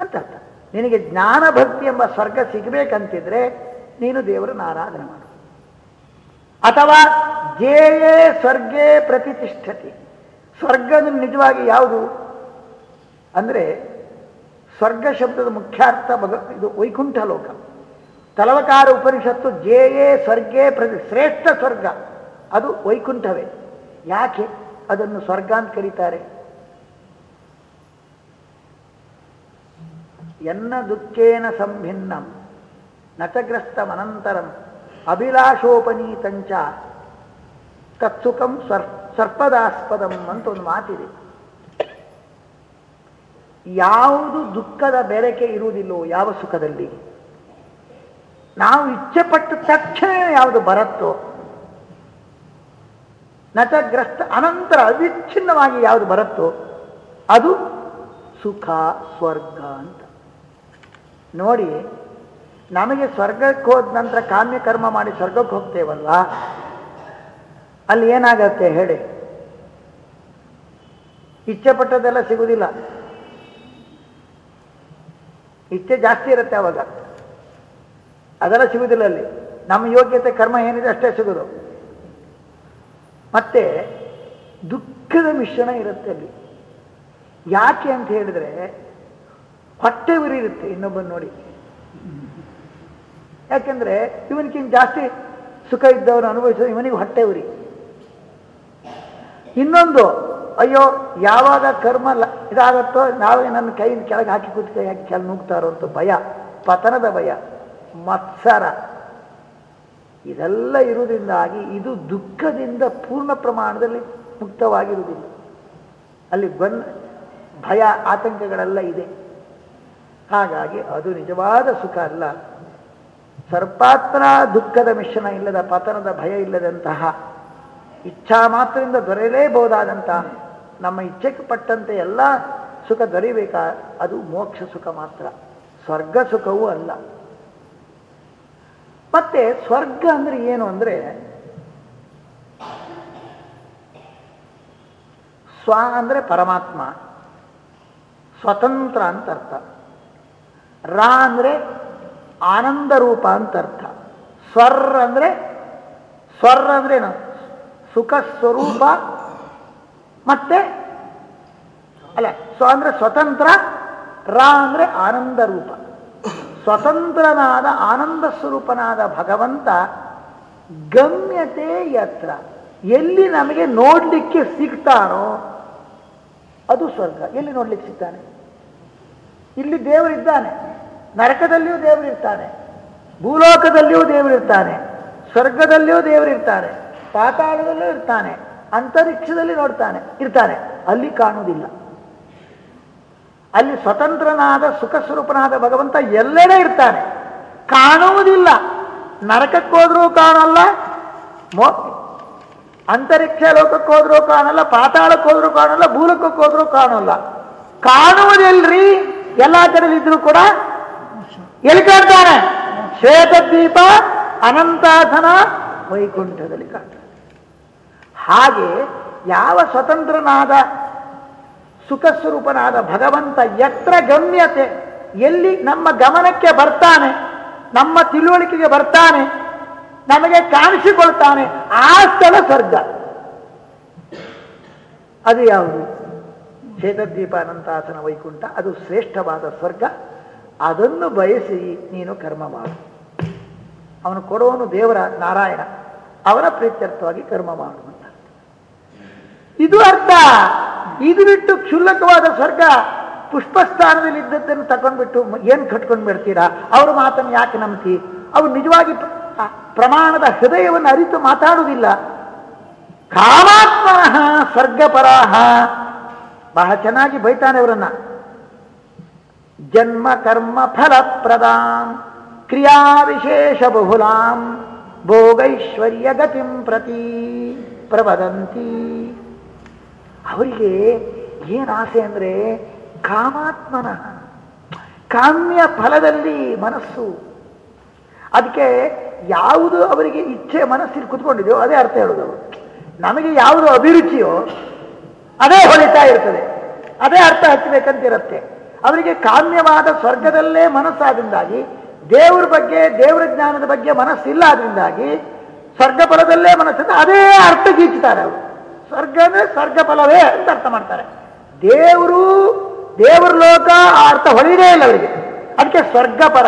ಅಂತ ಅರ್ಥ. ನಿನಗೆ ಜ್ಞಾನ ಭಕ್ತಿ ಎಂಬ ಸ್ವರ್ಗ ಸಿಗಬೇಕಂತಿದ್ರೆ ನೀನು ದೇವರನ್ನು ಆರಾಧನೆ ಮಾಡು. ಅಥವಾ ಜೇಯೇ ಸ್ವರ್ಗೇ ಪ್ರತಿಷ್ಠತಿ. ಸ್ವರ್ಗದ ನಿಜವಾಗಿ ಯಾವುದು? ಅಂದರೆ ಸ್ವರ್ಗ ಶಬ್ದದ ಮುಖ್ಯಾರ್ಥ ಭಗ ಇದು ವೈಕುಂಠ ಲೋಕ ತಲವಕಾರ ಉಪನಿಷತ್ತು ಜೇಯೇ ಸ್ವರ್ಗೇ ಪ್ರತಿ ಶ್ರೇಷ್ಠ ಸ್ವರ್ಗ. ಅದು ವೈಕುಂಠವೇ. ಯಾಕೆ? ಅದನ್ನು ಸ್ವರ್ಗ ಅಂತ ಕರೀತಾರೆ. ಎನ್ನ ದುಃಖೇನ ಸಂಭಿನ್ನಂ ನಚಗ್ರಸ್ತಮನಂತರಂ ಅಭಿಲಾಷೋಪನೀತಂಚ, ತತ್ಸುಖಂ ಸ್ವರ್, ಸರ್ಪದಾಸ್ಪದಂ ಅಂತ ಒಂದು ಮಾತಿದೆ. ಯಾವುದು ದುಃಖದ ಬೆರಕೆ ಇರುವುದಿಲ್ಲೋ ಯಾವ ಸುಖದಲ್ಲಿ? ನಾವು ಇಚ್ಛೆ ಪಟ್ಟ ತಕ್ಷಣ ಯಾವುದು ಬರುತ್ತೋ ನಟಗ್ರಸ್ತ ಅನಂತರ ಅವಿಚ್ಛಿನ್ನವಾಗಿ ಯಾವುದು ಬರುತ್ತೋ, ಅದು ಸುಖ, ಸ್ವರ್ಗ ಅಂತ. ನೋಡಿ, ನಮಗೆ ಸ್ವರ್ಗಕ್ಕೆ ಹೋದ ನಂತರ ಕಾಮ್ಯ ಕರ್ಮ ಮಾಡಿ ಸ್ವರ್ಗಕ್ಕೆ ಹೋಗ್ತೇವಲ್ಲ ಅಲ್ಲಿ ಏನಾಗತ್ತೆ ಹೇಳಿ? ಇಚ್ಛೆ ಪಟ್ಟದೆಲ್ಲ ಸಿಗುವುದಿಲ್ಲ ಇಚ್ಛೆ ಜಾಸ್ತಿ ಇರುತ್ತೆ ಅವಾಗ. ಅದೆಲ್ಲ ಸಿಗುವುದಿಲ್ಲ ಅಲ್ಲಿ. ನಮ್ಮ ಯೋಗ್ಯತೆ, ಕರ್ಮ ಏನಿದೆ ಅಷ್ಟೇ ಸಿಗೋದು. ಮತ್ತೆ ದುಃಖದ ಮಿಶ್ರಣ ಇರುತ್ತೆ ಅಲ್ಲಿ. ಯಾಕೆ ಅಂತ ಹೇಳಿದ್ರೆ, ಹೊಟ್ಟೆ ಉರಿ ಇರುತ್ತೆ ಇನ್ನೊಬ್ಬನ ನೋಡಿ. ಯಾಕೆಂದ್ರೆ ಇವನಿಗಿಂತ ಜಾಸ್ತಿ ಸುಖ ಇದ್ದವನು ಅನುಭವಿಸೋ ಇವನಿಗೆ ಹೊಟ್ಟೆ ಉರಿ. ಇನ್ನೊಂದು, ಅಯ್ಯೋ, ಯಾವಾಗ ಕರ್ಮ ಇದಾಗತ್ತೋ, ನಾವೇ ನನ್ನ ಕೈಯಿಂದ ಕೆಳಗೆ ಹಾಕಿ ಕೂತ್ಕೊಂಡು ಯಾಕೆ ಹಾಕಿ ಕೆಳ ನುಗ್ತಾರೋ ಅಂತ ಭಯ, ಪತನದ ಭಯ. ಮತ್ಸರ. ಇದೆಲ್ಲ ಇರುವುದರಿಂದಾಗಿ ಇದು ದುಃಖದಿಂದ ಪೂರ್ಣ ಪ್ರಮಾಣದಲ್ಲಿ ಮುಕ್ತವಾಗಿರುವುದಿಲ್ಲ. ಅಲ್ಲಿ ಗೊಂದ ಭಯ, ಆತಂಕಗಳೆಲ್ಲ ಇದೆ. ಹಾಗಾಗಿ ಅದು ನಿಜವಾದ ಸುಖ ಅಲ್ಲ. ಸರ್ಪಾತ್ಮನ ದುಃಖದ ಮಿಶ್ರಣ ಇಲ್ಲದ, ಪತನದ ಭಯ ಇಲ್ಲದಂತಹ, ಇಚ್ಛಾ ಮಾತ್ರದಿಂದ ದೊರೆಯಲೇಬಹುದಾದಂತಹ, ನಮ್ಮ ಇಚ್ಛೆಗೆ ಪಟ್ಟಂತೆ ಎಲ್ಲ ಸುಖ ದೊರೆಯಬೇಕಾ? ಅದು ಮೋಕ್ಷ ಸುಖ ಮಾತ್ರ. ಸ್ವರ್ಗ ಸುಖವೂ ಅಲ್ಲ. ಮತ್ತೆ ಸ್ವರ್ಗ ಅಂದ್ರೆ ಏನು ಅಂದ್ರೆ ಸ್ವ ಅಂದ್ರೆ ಪರಮಾತ್ಮ, ಸ್ವತಂತ್ರ ಅಂತ ಅರ್ಥ. ರಾ ಅಂದ್ರೆ ಆನಂದ ರೂಪ ಅಂತ ಅರ್ಥ. ಸ್ವರ್ ಅಂದ್ರೆ ಸ್ವರ್ ಅಂದ್ರೆ ಏನು? ಸುಖ ಸ್ವರೂಪ ಮತ್ತೆ ಅಲ್ಲ, ಸ್ವ ಅಂದ್ರೆ ಸ್ವತಂತ್ರ, ರಾ ಅಂದ್ರೆ ಆನಂದ ರೂಪ. ಸ್ವತಂತ್ರನಾದ ಆನಂದ ಸ್ವರೂಪನಾದ ಭಗವಂತ ಗಮ್ಯತೆ ಯತ್ರ. ಎಲ್ಲಿ ನಮಗೆ ನೋಡ್ಲಿಕ್ಕೆ ಸಿಗ್ತಾನೋ, ಅದು ಸ್ವರ್ಗ. ಎಲ್ಲಿ ನೋಡ್ಲಿಕ್ಕೆ ಸಿಗ್ತಾನೆ? ಇಲ್ಲಿ ದೇವರಿದ್ದಾನೆ ನರಕದಲ್ಲಿಯೂ ದೇವರಿರ್ತಾನೆ ಭೂಲೋಕದಲ್ಲಿಯೂ ದೇವರಿರ್ತಾನೆ ಸ್ವರ್ಗದಲ್ಲಿಯೂ ದೇವರಿರ್ತಾನೆ ಪಾತಾಳದಲ್ಲೂ ಇರ್ತಾನೆ. ಅಂತರಿಕ್ಷದಲ್ಲಿ ನೋಡ್ತಾನೆ. ಇರ್ತಾನೆ. ಅಲ್ಲಿ ಕಾಣುವುದಿಲ್ಲ. ಅಲ್ಲಿ ಸ್ವತಂತ್ರನಾದ ಸುಖ ಸ್ವರೂಪನಾದ ಭಗವಂತ ಎಲ್ಲೆಡೆ ಇರ್ತಾನೆ. ಕಾಣುವುದಿಲ್ಲ. ನರಕಕ್ಕೆ ಹೋದರೂ ಕಾಣಲ್ಲ, ಮೋ, ಅಂತರಿಕ್ಷ ಲೋಕಕ್ಕೆ ಹೋದರೂ ಕಾಣಲ್ಲ, ಪಾತಾಳಕ್ಕೆ ಹೋದರೂ ಕಾಣಲ್ಲ ಹೋದರೂ ಕಾಣಲ್ಲ. ಕಾಣುವುದಿಲ್ರಿ, ಎಲ್ಲ ಕಡೆಲಿದ್ರು ಕೂಡ ಎಲ್ಲಿ ಕಾಣ್ತಾನೆ ಶ್ವೇತದ್ವೀಪ, ಅನಂತಾಸನ, ವೈಕುಂಠದಲ್ಲಿ ಕಾಣ್ತಾನೆ. ಹಾಗೆ ಯಾವ ಸ್ವತಂತ್ರನಾದ ಸುಖ ಸ್ವರೂಪನಾದ ಭಗವಂತ ಎತ್ರ ಗಮ್ಯತೆ. ಎಲ್ಲಿ ನಮ್ಮ ಗಮನಕ್ಕೆ ಬರ್ತಾನೆ, ನಮ್ಮ ತಿಳುವಳಿಕೆಗೆ ಬರ್ತಾನೆ, ನಮಗೆ ಕಾಣಿಸಿಕೊಳ್ತಾನೆ, ಆ ಸ್ಥಳ ಸ್ವರ್ಗ. ಅದು ಯಾವುದು? ಛೇದದ್ವೀಪಾನಂತಾಸನ ವೈಕುಂಠ. ಅದು ಶ್ರೇಷ್ಠವಾದ ಸ್ವರ್ಗ. ಅದನ್ನು ಬಯಸಿ ನೀನು ಕರ್ಮ ಮಾಡು. ಅವನು ಕೊಡೋನು ದೇವರ ನಾರಾಯಣ. ಅವನ ಪ್ರೀತ್ಯರ್ಥವಾಗಿ ಕರ್ಮ ಮಾಡುವಂತ ಇದು ಅರ್ಥ. ಇದು ಬಿಟ್ಟು ಕ್ಷುಲ್ಲಕವಾದ ಸ್ವರ್ಗ ಪುಷ್ಪಸ್ಥಾನದಲ್ಲಿ ಇದ್ದದ್ದನ್ನು ತಗೊಂಡ್ಬಿಟ್ಟು ಏನು ಕಟ್ಕೊಂಡು ಬಿಡ್ತೀರಾ? ಅವ್ರ ಮಾತನ್ನು ಯಾಕೆ ನಂಬ್ತಿ? ಅವ್ರು ನಿಜವಾಗಿ ಪ್ರಮಾಣದ ಹೃದಯವನ್ನು ಅರಿತು ಮಾತಾಡುವುದಿಲ್ಲ. ಕಾಮಾತ್ಮನಃ ಸ್ವರ್ಗಪರಾಹ. ಬಹಳ ಚೆನ್ನಾಗಿ ಬೈತಾನೆ ಅವರನ್ನ. ಜನ್ಮ, ಕರ್ಮ ಫಲಪ್ರದಾಂ ಕ್ರಿಯಾ ವಿಶೇಷ ಬಹುಲಾಂ. ಭೋಗೈಶ್ವರ್ಯ ಗತಿಂ ಪ್ರತಿ ಪ್ರವದಂತಿ. ಅವರಿಗೆ ಏನು ಆಸೆ ಅಂದ್ರೆ ಕಾಮಾತ್ಮನ ಕಾಮ್ಯ ಫಲದಲ್ಲಿ ಮನಸ್ಸು. ಅದಕ್ಕೆ ಯಾವುದು ಅವರಿಗೆ ಇಚ್ಛೆ ಮನಸ್ಸಿಗೆ ಕುತ್ಕೊಂಡಿದೆಯೋ ಅದೇ ಅರ್ಥ ಹೇಳೋದು ಅವರು ನಮಗೆ ಯಾವುದು ಅಭಿರುಚಿಯೋ ಅದೇ ಹೊಳಿತಾ ಇರ್ತದೆ. ಅದೇ ಅರ್ಥ ಹಚ್ಚಬೇಕಂತಿರುತ್ತೆ. ಅವರಿಗೆ ಕಾಮ್ಯವಾದ ಸ್ವರ್ಗದಲ್ಲೇ ಮನಸ್ಸಾದ್ರಿಂದಾಗಿ, ದೇವರ ಬಗ್ಗೆ, ದೇವರ ಜ್ಞಾನದ ಬಗ್ಗೆ ಮನಸ್ಸಿಲ್ಲ ಆದ್ರಿಂದಾಗಿ ಸ್ವರ್ಗ ಫಲದಲ್ಲೇ ಮನಸ್ಸಿಂದ ಅದೇ ಅರ್ಥ ಗೀಚುತ್ತಾರೆ ಅವರು. ಸ್ವರ್ಗ ಅಂದ್ರೆ ಸ್ವರ್ಗ ಫಲವೇ ಅಂತ ಅರ್ಥ ಮಾಡ್ತಾರೆ. ದೇವರು, ದೇವರ ಲೋಕ ಆ ಅರ್ಥ ಹೊಳಿದೇ ಇಲ್ಲ ಅವರಿಗೆ. ಅದಕ್ಕೆ ಸ್ವರ್ಗಪರ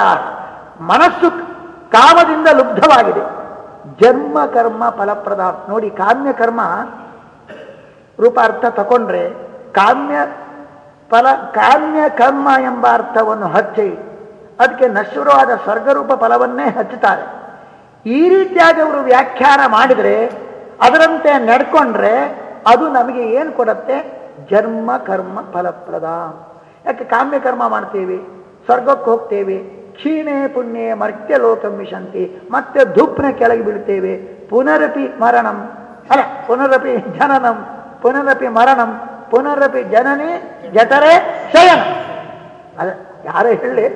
ಮನಸ್ಸು ಕಾಮದಿಂದ ಲುಬ್ಧವಾಗಿದೆ. ಜನ್ಮ, ಕರ್ಮ ಫಲಪ್ರದ ನೋಡಿ, ಕಾಮ್ಯ ಕರ್ಮ ರೂಪ ಅರ್ಥ ತಕೊಂಡ್ರೆ ಕಾಮ್ಯ ಫಲ, ಕಾಮ್ಯ ಕರ್ಮ ಎಂಬ ಅರ್ಥವನ್ನು ಹಚ್ಚಿ ಅದಕ್ಕೆ ನಶ್ವರವಾದ ಸ್ವರ್ಗರೂಪ ಫಲವನ್ನೇ ಹಚ್ಚುತ್ತಾರೆ. ಈ ರೀತಿಯಾಗಿ ಅವರು ವ್ಯಾಖ್ಯಾನ ಮಾಡಿದರೆ ಅದರಂತೆ ನಡ್ಕೊಂಡ್ರೆ ಅದು ನಮಗೆ ಏನು ಕೊಡತ್ತೆ? ಜನ್ಮ, ಕರ್ಮ, ಫಲಪ್ರದ. ಯಾಕೆ ಕಾಮ್ಯ ಕರ್ಮ ಮಾಡ್ತೇವೆ? ಸ್ವರ್ಗಕ್ಕೆ ಹೋಗ್ತೇವೆ. ಕ್ಷೀಣೆ ಪುಣ್ಯ ಮರ್ತ್ಯ ಲೋಕಂ ವಿಶಂತಿ. ಮತ್ತೆ ಧೂಪ್ನ ಕೆಳಗೆ ಬೀಳ್ತೇವೆ. ಪುನರಪಿ ಮರಣಂ. ಅಲ್ಲ, ಪುನರಪಿ ಜನನಂ. ಪುನರಪಿ ಮರಣಂ. ಪುನರಪಿ ಜನನಿ ಜಠರೆ ಶಯನ. ಅಲ್ಲ, ಯಾರೇ ಹೇಳಿ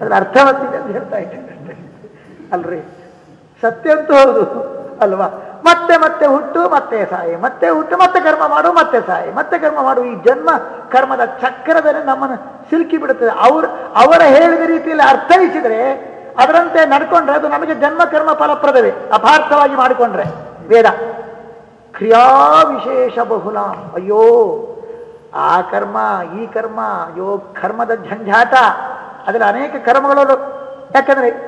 ಅದ್ರ ಅರ್ಥವತ್ತಿದೆ ಅಂತ ಹೇಳ್ತಾ ಇದ್ದೇನೆ. ಅಲ್ರಿ? ಸತ್ಯ ಅಂತೂ ಹೌದು, ಅಲ್ವಾ? ಮತ್ತೆ ಮತ್ತೆ ಹುಟ್ಟು, ಮತ್ತೆ ಸಾಯಿ, ಮತ್ತೆ ಹುಟ್ಟು, ಮತ್ತೆ ಕರ್ಮ ಮಾಡು, ಮತ್ತೆ ಸಾಯಿ, ಮತ್ತೆ ಕರ್ಮ ಮಾಡು. ಈ ಜನ್ಮ ಕರ್ಮದ ಚಕ್ರದಲ್ಲಿ ನಮ್ಮನ್ನು ಸಿಲುಕಿ ಬಿಡುತ್ತದೆ. ಅವ್ರ, ಅವರ ಹೇಳಿದ ರೀತಿಯಲ್ಲಿ ಅರ್ಥೈಸಿದ್ರೆ ಅದರಂತೆ ನಡ್ಕೊಂಡ್ರೆ ಅದು ನಮಗೆ ಜನ್ಮ, ಕರ್ಮ ಫಲಪ್ರದವೇ. ಅಪಾರ್ಥವಾಗಿ ಮಾಡಿಕೊಂಡ್ರೆ. ವೇದ. ಕ್ರಿಯಾ ವಿಶೇಷ ಬಹುಲ. ಅಯ್ಯೋ, ಆ ಕರ್ಮ, ಈ ಕರ್ಮ, ಅಯ್ಯೋ, ಕರ್ಮದ ಝಂझಾಟ ಅದರಲ್ಲಿ ಅನೇಕ ಕರ್ಮಗಳು ಯಾಕಂದ್ರೆ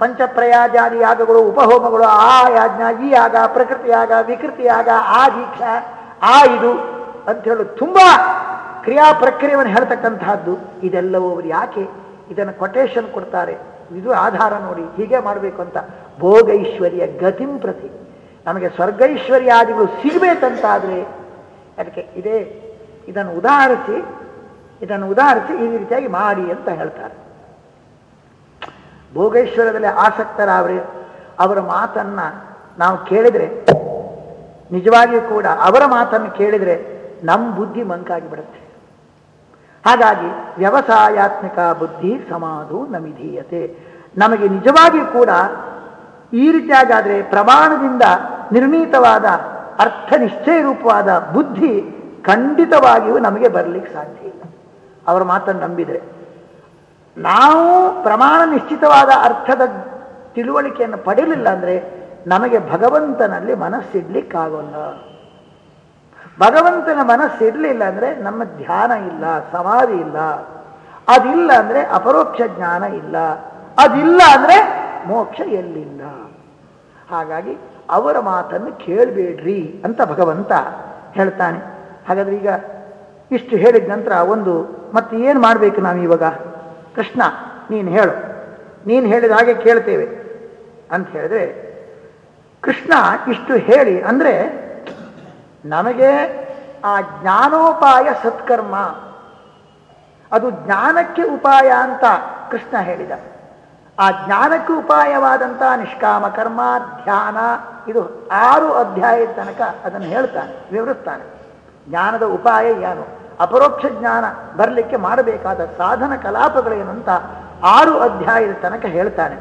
ಪಂಚಪ್ರಯಾಜಾದಿ ಯಾಗಗಳು ಉಪಹೋಮಗಳು, ಆ ಯಾಜ್ಞ ಈ ಯಾಗ ಪ್ರಕೃತಿಯಾಗ, ವಿಕೃತಿಯಾಗ ವಿಕೃತಿ ಯಾಗ ಆ ದೀಕ್ಷ, ಆ ಇದು ಅಂತ ಹೇಳಿ ತುಂಬ ಕ್ರಿಯಾ ಪ್ರಕ್ರಿಯೆಯನ್ನು ಹೇಳ್ತಕ್ಕಂತಹದ್ದು. ಇದೆಲ್ಲವೂ ಅವರು ಯಾಕೆ ಇದನ್ನು ಕೊಟೇಶನ್ ಕೊಡ್ತಾರೆ? ಇದು ಆಧಾರ ನೋಡಿ, ಹೀಗೆ ಮಾಡಬೇಕು ಅಂತ. ಭೋಗೈಶ್ವರ್ಯ ಗತಿಂ ಪ್ರತಿ. ನಮಗೆ ಸ್ವರ್ಗೈಶ್ವರ್ಯಾದಿಗಳು ಸಿಗಬೇಕಂತಾದರೆ, ಅದಕ್ಕೆ ಇದೇ, ಇದನ್ನು ಉದಾಹರಿಸಿ ಇದನ್ನು ಉದಾಹರಿಸಿ ಈ ರೀತಿಯಾಗಿ ಮಾಡಿ ಅಂತ ಹೇಳ್ತಾರೆ. ಭೋಗೇಶ್ವರದಲ್ಲಿ ಆಸಕ್ತರಾವ್ರೆ ಅವರ ಮಾತನ್ನ ನಾವು ಕೇಳಿದ್ರೆ, ನಿಜವಾಗಿಯೂ ಕೂಡ ಅವರ ಮಾತನ್ನು ಕೇಳಿದ್ರೆ ನಮ್ಮ ಬುದ್ಧಿ ಮಂಕಾಗಿ ಬಿಡುತ್ತೆ. ಹಾಗಾಗಿ ವ್ಯವಸಾಯಾತ್ಮಕ ಬುದ್ಧಿ ಸಮಾಧು ನಮಿಧೀಯತೆ. ನಮಗೆ ನಿಜವಾಗಿಯೂ ಕೂಡ ಈ ರೀತಿಯಾಗಾದ್ರೆ ಪ್ರಮಾಣದಿಂದ ನಿರ್ಣೀತವಾದ ಅರ್ಥ ನಿಶ್ಚಯ ರೂಪವಾದ ಬುದ್ಧಿ ಖಂಡಿತವಾಗಿಯೂ ನಮಗೆ ಬರಲಿಕ್ಕೆ ಸಾಧ್ಯ ಇಲ್ಲ. ಅವರ ಮಾತನ್ನು ನಂಬಿದರೆ. ನಾವು ಪ್ರಮಾಣ ನಿಶ್ಚಿತವಾದ ಅರ್ಥದ ತಿಳುವಳಿಕೆಯನ್ನು ಪಡೆಯಲಿಲ್ಲ ಅಂದರೆ ನಮಗೆ ಭಗವಂತನಲ್ಲಿ ಮನಸ್ಸಿಡ್ಲಿಕ್ಕಾಗೋಲ್ಲ. ಭಗವಂತನ ಮನಸ್ಸಿರಲಿಲ್ಲ ಅಂದರೆ ನಮ್ಮ ಧ್ಯಾನ ಇಲ್ಲ, ಸಮಾಧಿ ಇಲ್ಲ. ಅದಿಲ್ಲ ಅಂದರೆ ಅಪರೋಕ್ಷ ಜ್ಞಾನ ಇಲ್ಲ. ಅದಿಲ್ಲ ಅಂದರೆ ಮೋಕ್ಷ ಎಲ್ಲಿಲ್ಲ. ಹಾಗಾಗಿ ಅವರ ಮಾತನ್ನು ಕೇಳಬೇಡ್ರಿ ಅಂತ ಭಗವಂತ ಹೇಳ್ತಾನೆ. ಹಾಗಾದ್ರೆ ಈಗ ಇಷ್ಟು ಹೇಳಿದ ನಂತರ ಒಂದು, ಮತ್ತೆ ಏನು ಮಾಡಬೇಕು ನಾವು ಇವಾಗ? ಕೃಷ್ಣ, ನೀನು ಹೇಳು. ನೀನು ಹೇಳಿದ ಹಾಗೆ ಕೇಳ್ತೇವೆ ಅಂತ ಹೇಳಿದ್ರೆ, ಕೃಷ್ಣ ಇಷ್ಟು ಹೇಳಿ ಅಂದ್ರೆ, ನಮಗೆ ಆ ಜ್ಞಾನೋಪಾಯ ಸತ್ಕರ್ಮ. ಅದು ಜ್ಞಾನಕ್ಕೆ ಉಪಾಯ ಅಂತ ಕೃಷ್ಣ ಹೇಳಿದ. ಆ ಜ್ಞಾನಕ್ಕೆ ಉಪಾಯವಾದಂಥ ನಿಷ್ಕಾಮ ಕರ್ಮ, ಧ್ಯಾನ, ಇದು ಆರು ಅಧ್ಯಾಯದ ತನಕ ಅದನ್ನು ಹೇಳ್ತಾನೆ, ವಿವರಿಸ್ತಾನೆ. ಜ್ಞಾನದ ಉಪಾಯ ಏನು? ಅಪರೋಕ್ಷ ಜ್ಞಾನ ಬರಲಿಕ್ಕೆ ಮಾಡಬೇಕಾದ ಸಾಧನ ಕಲಾಪಗಳೇನು ಅಂತ ಆರು ಅಧ್ಯಾಯದ ತನಕ ಹೇಳ್ತಾನೆ.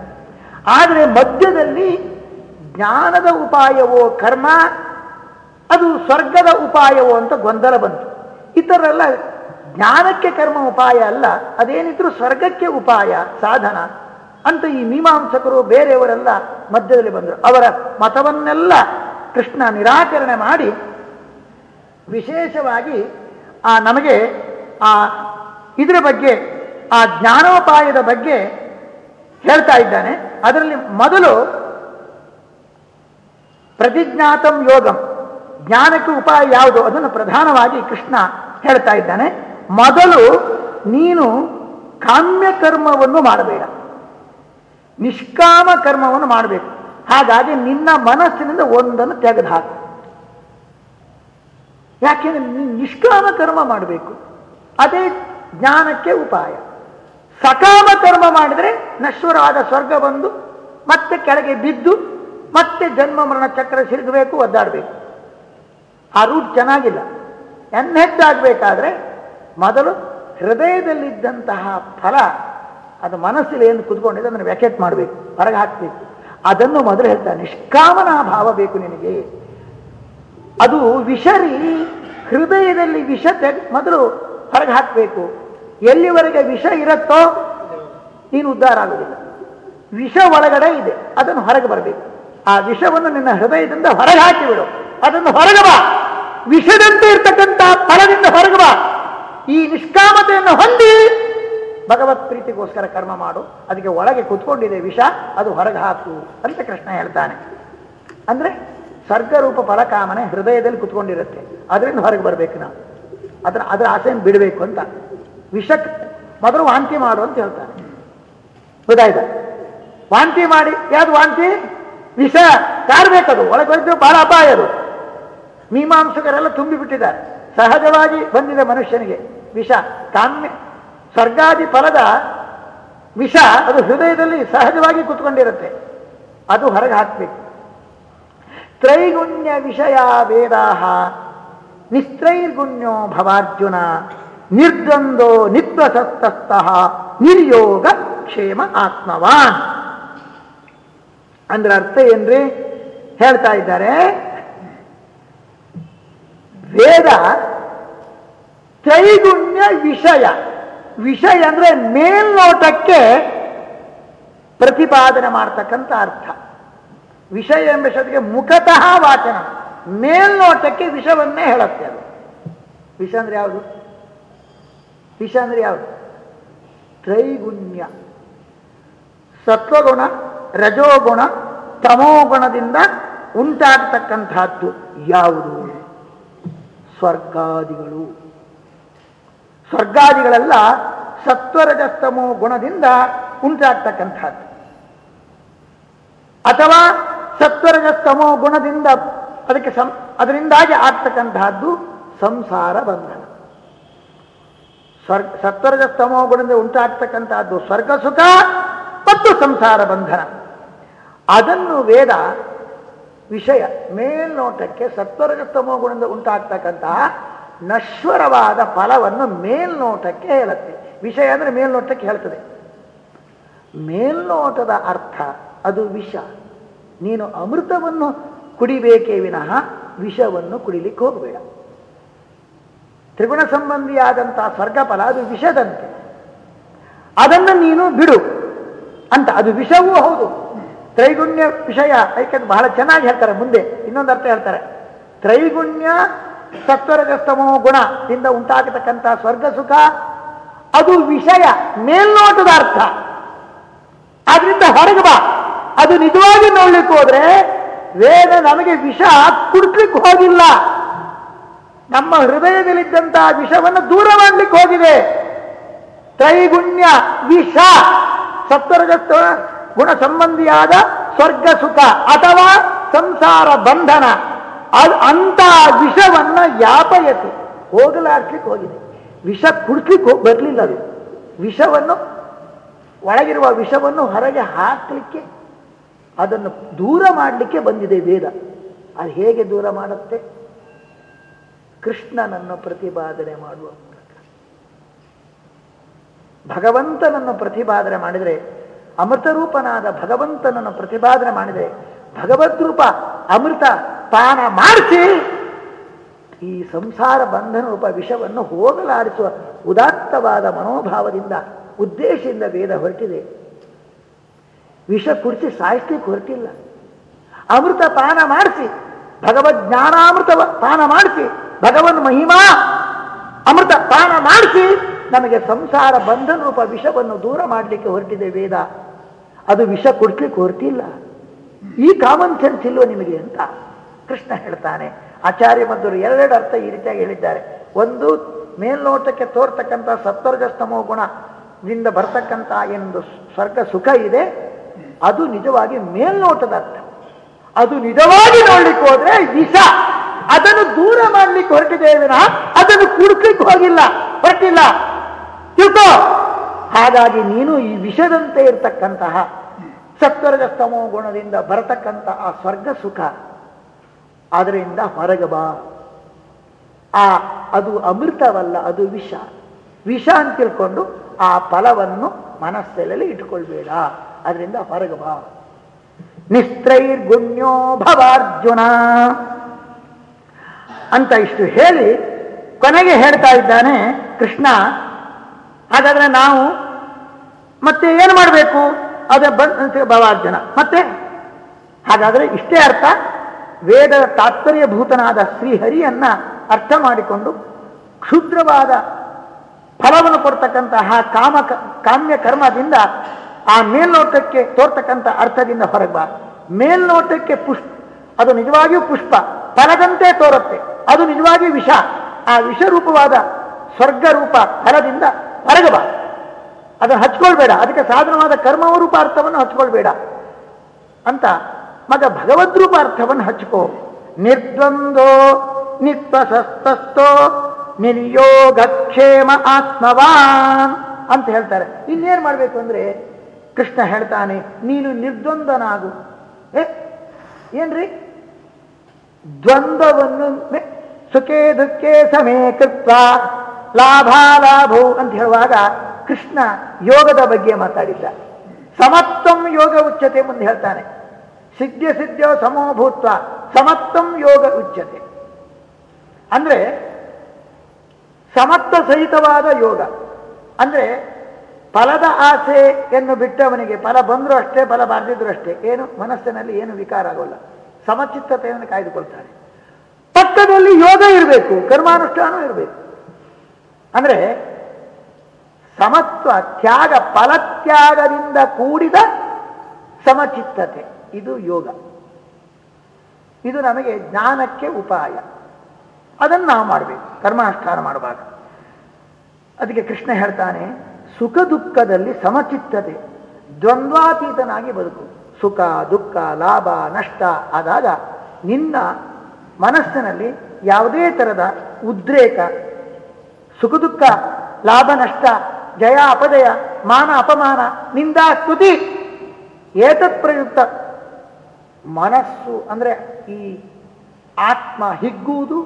ಆದರೆ ಮಧ್ಯದಲ್ಲಿ ಜ್ಞಾನದ ಉಪಾಯವೋ ಕರ್ಮ, ಅದು ಸ್ವರ್ಗದ ಉಪಾಯವೋ ಅಂತ ಗೊಂದಲ ಬಂತು. ಇತರೆಲ್ಲ ಜ್ಞಾನಕ್ಕೆ ಕರ್ಮ ಉಪಾಯ ಅಲ್ಲ, ಅದೇನಿದ್ರು ಸ್ವರ್ಗಕ್ಕೆ ಉಪಾಯ, ಸಾಧನ ಅಂತ ಈ ಮೀಮಾಂಸಕರು ಬೇರೆಯವರೆಲ್ಲ ಮಧ್ಯದಲ್ಲಿ ಬಂದರು. ಅವರ ಮತವನ್ನೆಲ್ಲ ಕೃಷ್ಣ ನಿರಾಕರಣೆ ಮಾಡಿ ವಿಶೇಷವಾಗಿ ಆ, ನಮಗೆ ಆ, ಇದರ ಬಗ್ಗೆ, ಆ ಜ್ಞಾನೋಪಾಯದ ಬಗ್ಗೆ ಹೇಳ್ತಾ ಇದ್ದಾನೆ. ಅದರಲ್ಲಿ ಮೊದಲು ಪ್ರತಿಜ್ಞಾತಂ ಯೋಗಂ. ಜ್ಞಾನಕ್ಕೆ ಉಪಾಯ ಯಾವುದು? ಅದನ್ನು ಪ್ರಧಾನವಾಗಿ ಕೃಷ್ಣ ಹೇಳ್ತಾ ಇದ್ದಾನೆ. ಮೊದಲು ನೀನು ಕಾಮ್ಯ ಕರ್ಮವನ್ನು ಮಾಡಬೇಡ. ನಿಷ್ಕಾಮ ಕರ್ಮವನ್ನು ಮಾಡಬೇಕು. ಹಾಗಾಗಿ ನಿನ್ನ ಮನಸ್ಸಿನಿಂದ ಒಂದನ್ನು ತೆಗೆದು ಹಾಕು. ಯಾಕೆಂದ್ರೆ ನಿಷ್ಕಾಮ ಕರ್ಮ ಮಾಡಬೇಕು? ಅದೇ ಜ್ಞಾನಕ್ಕೆ ಉಪಾಯ. ಸಕಾಮ ಕರ್ಮ ಮಾಡಿದರೆ ನಶ್ವರವಾದ ಸ್ವರ್ಗ ಬಂದು ಮತ್ತೆ ಕೆಳಗೆ ಬಿದ್ದು ಮತ್ತೆ ಜನ್ಮ ಮರಣ ಚಕ್ರ ಸಿರುಗಬೇಕು ಒದ್ದಾಡಬೇಕು. ಆ ರೂಟ್ ಚೆನ್ನಾಗಿಲ್ಲ. ಎನ್ನೆಚ್ಚಾಗಬೇಕಾದ್ರೆ ಮೊದಲು ಹೃದಯದಲ್ಲಿದ್ದಂತಹ ಫಲ ಅದು ಮನಸ್ಸಲ್ಲಿ ಏನು ಕುತ್ಕೊಂಡಿದೆ ಅದನ್ನು ವ್ಯಾಕೆಟ್ ಮಾಡಬೇಕು, ಹೊರಗೆ ಹಾಕಬೇಕು. ಅದನ್ನು ಮೊದಲು ಹೇಳ್ತಾರೆ, ನಿಷ್ಕಾಮನಾ ಭಾವ ಬೇಕು ನಿನಗೆ. ಅದು ವಿಷರಿ ಹೃದಯದಲ್ಲಿ ವಿಷ ತೆಗ್ ಮೊದಲು ಹೊರಗೆ ಹಾಕಬೇಕು. ಎಲ್ಲಿವರೆಗೆ ವಿಷ ಇರುತ್ತೋ ನೀನು ಉದ್ಧಾರ ಆಗುವುದಿಲ್ಲ. ವಿಷ ಒಳಗಡೆ ಇದೆ, ಅದನ್ನು ಹೊರಗೆ ಬರಬೇಕು. ಆ ವಿಷವನ್ನು ನಿನ್ನ ಹೃದಯದಿಂದ ಹೊರಗೆ ಹಾಕಿಬಿಡು. ಅದನ್ನು ಹೊರಗೆ ಬಾ. ವಿಷದಂತೆ ಇರ್ತಕ್ಕಂಥ ಫಲದಿಂದ ಹೊರಗೆ ಬಾ. ಈ ನಿಷ್ಕಾಮತೆಯನ್ನು ಹೊಂದಿ ಭಗವತ್ ಪ್ರೀತಿಗೋಸ್ಕರ ಕರ್ಮ ಮಾಡು. ಅದಕ್ಕೆ ಒಳಗೆ ಕುತ್ಕೊಂಡಿದೆ ವಿಷ, ಅದು ಹೊರಗೆ ಹಾಕು ಅಂತ ಕೃಷ್ಣ ಹೇಳ್ತಾನೆ. ಅಂದ್ರೆ ಸ್ವರ್ಗರೂಪ ಫಲಕಾಮನೆ ಹೃದಯದಲ್ಲಿ ಕುತ್ಕೊಂಡಿರುತ್ತೆ. ಅದರಿಂದ ಹೊರಗೆ ಬರಬೇಕು ನಾವು. ಅದರ ಅದರ ಆಸೆಯನ್ನು ಬಿಡಬೇಕು ಅಂತ ವಿಷ ಮೊದಲು ವಾಂತಿ ಮಾಡು ಅಂತ ಹೇಳ್ತಾರೆ. ಗೊತ್ತಾಯ್ತಾ? ವಾಂತಿ ಮಾಡಿ, ಯಾವ್ದು ವಾಂತಿ? ವಿಷ. ಕಾರ್ಬೇಕದು ಒಳಗೆ ಹೋಯ್ತು ಬಹಳ ಅಪಾಯ ಅದು. ಮೀಮಾಂಸಕರೆಲ್ಲ ತುಂಬಿಬಿಟ್ಟಿದ್ದಾರೆ ಸಹಜವಾಗಿ ಬಂದಿದೆ ಮನುಷ್ಯನಿಗೆ ವಿಷ. ಕಾಮ್ಯ ಸ್ವರ್ಗಾದಿ ಫಲದ ವಿಷ ಅದು ಹೃದಯದಲ್ಲಿ ಸಹಜವಾಗಿ ಕುತ್ಕೊಂಡಿರುತ್ತೆ. ಅದು ಹೊರಗೆ ಹಾಕ್ಬೇಕು. ತ್ರೈಗುಣ್ಯ ವಿಷಯ ವೇದಾಹ. ನಿಸ್ತ್ರೈರ್ಗುಣ್ಯೋ ಭವಾರ್ಜುನ. ನಿರ್ದ್ವಂದೋ ನಿತ್ವಸಸ್ತಃ ನಿರ್ಯೋಗ ಕ್ಷೇಮ ಆತ್ಮವಾನ್. ಅಂದ್ರೆ ಅರ್ಥ ಏನ್ರಿ? ಹೇಳ್ತಾ ಇದ್ದಾರೆ. ವೇದ ತ್ರೈಗುಣ್ಯ ವಿಷಯ. ವಿಷಯ ಅಂದ್ರೆ ಮೇಲ್ನೋಟಕ್ಕೆ ಪ್ರತಿಪಾದನೆ ಮಾಡ್ತಕ್ಕಂಥ ಅರ್ಥ. ವಿಷಯ ಎಂಬ ಶಬ್ದಕ್ಕೆ ಮುಖತಃ ವಾಚನ. ಮೇಲ್ನೋಟಕ್ಕೆ ವಿಷವನ್ನೇ ಹೇಳುತ್ತೆ ಅದು. ವಿಷ ಅಂದ್ರೆ ಯಾವುದು? ವಿಷ ಅಂದ್ರೆ ಯಾವುದು? ತ್ರೈಗುಣ್ಯ. ಸತ್ವಗುಣ, ರಜೋಗುಣ, ತಮೋಗುಣದಿಂದ ಉಂಟಾಗ್ತಕ್ಕಂಥದ್ದು ಯಾವುದು? ಸ್ವರ್ಗಾದಿಗಳು. ಸ್ವರ್ಗಾದಿಗಳೆಲ್ಲ ಸತ್ವರಜಸ್ತಮೋ ಗುಣದಿಂದ ಉಂಟಾಗ್ತಕ್ಕಂಥದ್ದು. ಅಥವಾ ಸತ್ವರಜಸ್ತಮೋ ಗುಣದಿಂದ ಅದಕ್ಕೆ ಸಂ ಅದರಿಂದಾಗಿ ಆಗ್ತಕ್ಕಂತಹದ್ದು ಸಂಸಾರ ಬಂಧನ. ಸ್ವರ್ಗ ಸತ್ವರಜಸ್ತಮೋ ಗುಣದಿಂದ ಉಂಟಾಗ್ತಕ್ಕಂತಹದ್ದು ಸ್ವರ್ಗ ಸುಖ ಮತ್ತು ಸಂಸಾರ ಬಂಧನ. ಅದನ್ನು ವೇದ ವಿಷಯ ಮೇಲ್ನೋಟಕ್ಕೆ ಸತ್ವರಜಸ್ತಮೋ ಗುಣದಿಂದ ಉಂಟಾಗ್ತಕ್ಕಂತಹ ನಶ್ವರವಾದ ಫಲವನ್ನು ಮೇಲ್ನೋಟಕ್ಕೆ ಹೇಳುತ್ತೆ. ವಿಷಯ ಅಂದ್ರೆ ಮೇಲ್ನೋಟಕ್ಕೆ ಹೇಳ್ತದೆ. ಮೇಲ್ನೋಟದ ಅರ್ಥ ಅದು ವಿಷ. ನೀನು ಅಮೃತವನ್ನು ಕುಡಿಬೇಕೇ ವಿನಃ ವಿಷವನ್ನು ಕುಡಿಲಿಕ್ಕೆ ಹೋಗಬೇಡ. ತ್ರಿಗುಣ ಸಂಬಂಧಿಯಾದಂತಹ ಸ್ವರ್ಗಫಲ ಅದು ವಿಷದಂತೆ. ಅದನ್ನು ನೀನು ಬಿಡು ಅಂತ, ಅದು ವಿಷವೂ ಹೌದು. ತ್ರೈಗುಣ್ಯ ವಿಷಯ ಯಾಕಂದ್ರೆ ಬಹಳ ಚೆನ್ನಾಗಿ ಹೇಳ್ತಾರೆ ಮುಂದೆ, ಇನ್ನೊಂದು ಅರ್ಥ ಹೇಳ್ತಾರೆ. ತ್ರೈಗುಣ್ಯ ಸತ್ವರಗಸ್ತಮೋ ಗುಣದಿಂದ ಉಂಟಾಗತಕ್ಕಂಥ ಸ್ವರ್ಗ ಸುಖ, ಅದು ವಿಷಯ ಮೇಲ್ನೋಟದ ಅರ್ಥ. ಆದ್ರಿಂದ ಹೊರಗೆ ಬಾ. ಅದು ನಿಜವಾಗಿ ನೋಡ್ಲಿಕ್ಕೆ ಹೋದ್ರೆ ವೇದ ನಮಗೆ ವಿಷ ಕುಡ್ಲಿಕ್ಕೆ ಹೋಗಿಲ್ಲ. ನಮ್ಮ ಹೃದಯದಲ್ಲಿದ್ದಂತಹ ವಿಷವನ್ನು ದೂರ ಮಾಡ್ಲಿಕ್ಕೆ ಹೋಗಿದೆ. ತ್ರೈಗುಣ್ಯ ವಿಷ ಸತ್ವರ್ಗ ಗುಣ ಸಂಬಂಧಿಯಾದ ಸ್ವರ್ಗ ಸುಖ ಅಥವಾ ಸಂಸಾರ ಬಂಧನ, ಅದು ಅಂತ ವಿಷವನ್ನ ಯಾಪಯತಿ, ಹೋಗಲಾಡ್ಲಿಕ್ಕೆ ಹೋಗಿದೆ. ವಿಷ ಕುಡ್ಲಿಕ್ಕೆ ಬರಲಿಲ್ಲ ಅದು. ವಿಷವನ್ನು, ಒಳಗಿರುವ ವಿಷವನ್ನು ಹೊರಗೆ ಹಾಕಲಿಕ್ಕೆ ಅದನ್ನು ದೂರ ಮಾಡಲಿಕ್ಕೆ ಬಂದಿದೆ ವೇದ. ಅದು ಹೇಗೆ ದೂರ ಮಾಡುತ್ತೆ? ಕೃಷ್ಣನನ್ನು ಪ್ರತಿಪಾದನೆ ಮಾಡುವ ಮೂಲಕ. ಭಗವಂತನನ್ನು ಪ್ರತಿಪಾದನೆ ಮಾಡಿದರೆ, ಅಮೃತರೂಪನಾದ ಭಗವಂತನನ್ನು ಪ್ರತಿಪಾದನೆ ಮಾಡಿದರೆ, ಭಗವದ್ರೂಪ ಅಮೃತ ಪಾನ ಮಾಡಿಸಿ ಈ ಸಂಸಾರ ಬಂಧನ ರೂಪ ವಿಷವನ್ನು ಹೋಗಲಾಡಿಸುವ ಉದಾತ್ತವಾದ ಮನೋಭಾವದಿಂದ, ಉದ್ದೇಶದಿಂದ ವೇದ ಹೊರಟಿದೆ. ವಿಷ ಕುಡಿಸಿ ಸಾಯಿಸ್ಲಿಕ್ಕೆ ಹೊರಟಿಲ್ಲ ಅಮೃತ ಪಾನ ಮಾಡಿಸಿ, ಭಗವದ್ ಜ್ಞಾನಾಮೃತ ಪಾನ ಮಾಡಿಸಿ, ಭಗವನ್ ಮಹಿಮಾ ಅಮೃತ ಪಾನ ಮಾಡಿಸಿ, ನಮಗೆ ಸಂಸಾರ ಬಂಧನ ರೂಪ ವಿಷವನ್ನು ದೂರ ಮಾಡಲಿಕ್ಕೆ ಹೊರಟಿದೆ ವೇದ. ಅದು ವಿಷ ಕುಡಿಸ್ಲಿಕ್ಕೆ ಹೊರಟಿಲ್ಲ ಈ ಕಾಮನ್ ಸೆನ್ಸ್ ಇಲ್ವೋ ನಿಮಗೆ ಅಂತ ಕೃಷ್ಣ ಹೇಳ್ತಾನೆ. ಆಚಾರ್ಯ ಮಧ್ವರು ಎರಡೆರಡು ಅರ್ಥ ಈ ರೀತಿಯಾಗಿ ಹೇಳಿದ್ದಾರೆ. ಒಂದು, ಮೇಲ್ನೋಟಕ್ಕೆ ತೋರ್ತಕ್ಕಂಥ ಸತ್ವರ್ಗಸ್ತಮೋ ಗುಣದಿಂದ ಬರ್ತಕ್ಕಂಥ ಏನೊಂದು ಸ್ವರ್ಗ ಸುಖ ಇದೆ. ಅದು ನಿಜವಾಗಿ ಮೇಲ್ನೋಟದ ಅರ್ಥ ಅದು ನಿಜವಾಗಿ ನೋಡ್ಲಿಕ್ಕೆ ಹೋದ್ರೆ ವಿಷ. ಅದನ್ನು ದೂರ ಮಾಡ್ಲಿಕ್ಕೆ ಹೊರಟಿದೆ ಅದನ್ನು ಕುಡ್ಲಿಕ್ಕೆ ಹೋಗಿಲ್ಲ. ಹೊರಟಿಲ್ಲ. ತಿಳ್ಕೋ. ಹಾಗಾಗಿ ನೀನು ಈ ವಿಷದಂತೆ ಇರತಕ್ಕಂತಹ ಸತ್ವರ್ಗ ಸ್ತಮೋ ಗುಣದಿಂದ ಬರತಕ್ಕಂಥ ಆ ಸ್ವರ್ಗ ಸುಖ ಅದರಿಂದ ಹೊರಗೆ ಬಾ. ಆ, ಅದು ಅಮೃತವಲ್ಲ, ಅದು ವಿಷ. ವಿಷ ಅಂತ ತಿಳ್ಕೊಂಡು ಆ ಫಲವನ್ನು ಮನಸ್ಸಲ್ಲಿ ಇಟ್ಕೊಳ್ಬೇಡ. ಅದರಿಂದ ಹೊರಗೆ ಬಾ. ನಿಸ್ತ್ರೈರ್ಗುಣ್ಯೋ ಭವಾರ್ಜುನ. ಅಂತ ಇಷ್ಟು ಹೇಳಿ ಕೊನೆಗೆ ಹೇಳ್ತಾ ಇದ್ದಾನೆ ಕೃಷ್ಣ. ಹಾಗಾದ್ರೆ ನಾವು ಮತ್ತೆ ಏನು ಮಾಡಬೇಕು? ಅದೇ ಭವಾರ್ಜುನ. ಮತ್ತೆ? ಹಾಗಾದ್ರೆ ಇಷ್ಟೇ ಅರ್ಥ. ವೇದ ತಾತ್ಪರ್ಯಭೂತನಾದ ಶ್ರೀಹರಿಯನ್ನ ಅರ್ಥ ಮಾಡಿಕೊಂಡು ಕ್ಷುದ್ರವಾದ ಫಲವನ್ನು ಕೊಡ್ತಕ್ಕಂತಹ ಕಾಮ ಕಾಮ್ಯ ಕರ್ಮದಿಂದ ಆ ಮೇಲ್ನೋಟಕ್ಕೆ ತೋರ್ತಕ್ಕಂಥ ಅರ್ಥದಿಂದ ಹೊರಗೆ ಬಾ. ಮೇಲ್ನೋಟಕ್ಕೆ ಪುಷ್ ಅದು ನಿಜವಾಗಿಯೂ ಪುಷ್ಪ. ಫಲದಂತೆ ತೋರುತ್ತೆ. ಅದು ನಿಜವಾಗಿಯೂ ವಿಷ. ಆ ವಿಷರೂಪವಾದ ಸ್ವರ್ಗ ರೂಪ ಫಲದಿಂದ ಹೊರಗೆ ಬಾ. ಅದನ್ನು ಹಚ್ಕೊಳ್ಬೇಡ. ಅದಕ್ಕೆ ಸಾಧನವಾದ ಕರ್ಮವರೂಪ ಅರ್ಥವನ್ನು ಹಚ್ಕೊಳ್ಬೇಡ. ಅಂತ ಮಗ ಭಗವದ್ರೂಪ ಅರ್ಥವನ್ನು ಹಚ್ಕೋ. ನಿರ್ದ್ವಂದೋ ನಿತ್ವಸಸ್ತಸ್ಥೋ ನಿರ್ಯೋಗಕ್ಷೇಮ ಆತ್ಮವಾನ್ ಅಂತ ಹೇಳ್ತಾರೆ. ಇನ್ನೇನು ಮಾಡಬೇಕು ಅಂದ್ರೆ ಕೃಷ್ಣ ಹೇಳ್ತಾನೆ, ನೀನು ನಿರ್ದ್ವಂದನಾಗು. ಏನ್ರಿ? ದ್ವಂದ್ವವನ್ನು ಸುಖೇ ದುಃಖೇ ಸಮೇ ಕೃತ್ವ, ಲಾಭಾಲಾಭೋ ಅಂತ ಹೇಳುವಾಗ ಕೃಷ್ಣ ಯೋಗದ ಬಗ್ಗೆ ಮಾತಾಡಿದ್ದ. ಸಮತ್ವಂ ಯೋಗ ಉಚ್ಯತೆ ಮುಂದೆ ಹೇಳ್ತಾನೆ. ಸಿದ್ಧ ಸಿದ್ಧೋ ಸಮೋಭೂತ್ವ ಸಮತ್ವಂ ಯೋಗ ಉಚ್ಯತೆ. ಅಂದ್ರೆ ಸಮತ್ವ ಸಹಿತವಾದ ಯೋಗ. ಅಂದ್ರೆ ಫಲದ ಆಸೆಯನ್ನು ಬಿಟ್ಟವನಿಗೆ ಫಲ ಬಂದರೂ ಅಷ್ಟೇ, ಫಲ ಬಾರದಿದ್ರು ಅಷ್ಟೇ. ಏನು? ಮನಸ್ಸಿನಲ್ಲಿ ಏನು ವಿಕಾರ ಆಗೋಲ್ಲ. ಸಮಚಿತ್ತತೆಯನ್ನು ಕಾಯ್ದುಕೊಳ್ತಾನೆ. ಪಕ್ಕದಲ್ಲಿ ಯೋಗ ಇರಬೇಕು ಕರ್ಮಾನುಷ್ಠಾನ ಇರಬೇಕು. ಅಂದ್ರೆ ಸಮತ್ವ, ತ್ಯಾಗ, ಫಲತ್ಯಾಗದಿಂದ ಕೂಡಿದ ಸಮಚಿತ್ತತೆ. ಇದು ಯೋಗ. ಇದು ನಮಗೆ ಜ್ಞಾನಕ್ಕೆ ಉಪಾಯ. ಅದನ್ನು ನಾವು ಮಾಡಬೇಕು. ಕರ್ಮಾನುಷ್ಠಾನ ಮಾಡುವಾಗ. ಅದಕ್ಕೆ ಕೃಷ್ಣ ಹೇಳ್ತಾನೆ ಸುಖ ದುಃಖದಲ್ಲಿ ಸಮಚಿತ್ತತೆ, ದ್ವಂದ್ವಾತೀತನಾಗಿ ಬದುಕು. ಸುಖ, ದುಃಖ, ಲಾಭ, ನಷ್ಟ ಆದಾಗ ನಿನ್ನ ಮನಸ್ಸಿನಲ್ಲಿ ಯಾವುದೇ ಥರದ ಉದ್ರೇಕ, ಸುಖ, ದುಃಖ, ಲಾಭ, ನಷ್ಟ, ಜಯ, ಅಪಜಯ, ಮಾನ, ಅಪಮಾನ, ನಿಂದ, ಸ್ತುತಿ, ಏತತ್ ಪ್ರಯುಕ್ತ ಮನಸ್ಸು ಅಂದ್ರೆ ಈ ಆತ್ಮ ಹಿಗ್ಗುವುದು,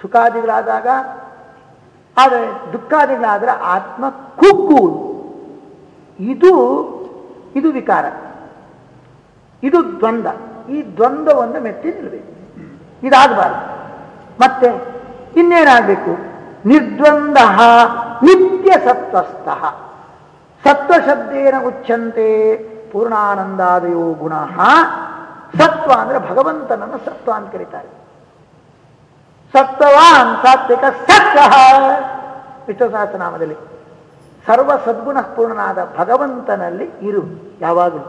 ಸುಖಾದಿಗಳಾದಾಗ ಆದರೆ ದುಃಖಾದಿಗಳಾದರೆ ಆತ್ಮ ಕುಕ್ಕು ಇದು ಇದು ವಿಕಾರ. ಇದು ದ್ವಂದ್ವ. ಈ ದ್ವಂದ್ವವನ್ನು ಮೆತ್ತಿ ನಿಲ್ಲಬೇಕು ಇದಾಗಬಾರ್ದು. ಮತ್ತೆ ಇನ್ನೇನಾಗಬೇಕು? ನಿರ್ದ್ವಂದ ನಿತ್ಯ ಸತ್ವಸ್ಥ. ಸತ್ವಶಬ್ದೇನ ಉಚ್ಯಂತೆ ಪೂರ್ಣಾನಂದಾದಯೋ ಗುಣ. ಸತ್ವ ಅಂದ್ರೆ ಭಗವಂತನನ್ನು ಸತ್ವ ಅಂತ ಕರೀತಾರೆ. ಸತ್ವವಾನ್ ಸಾತ್ವಿಕ ಸತ್ಯ ವಿಷ್ಣು ಸಹಸ್ರನಾಮದಲ್ಲಿ ಸರ್ವ ಸದ್ಗುಣ ಪೂರ್ಣನಾದ ಭಗವಂತನಲ್ಲಿ ಇರು, ಯಾವಾಗಲೂ.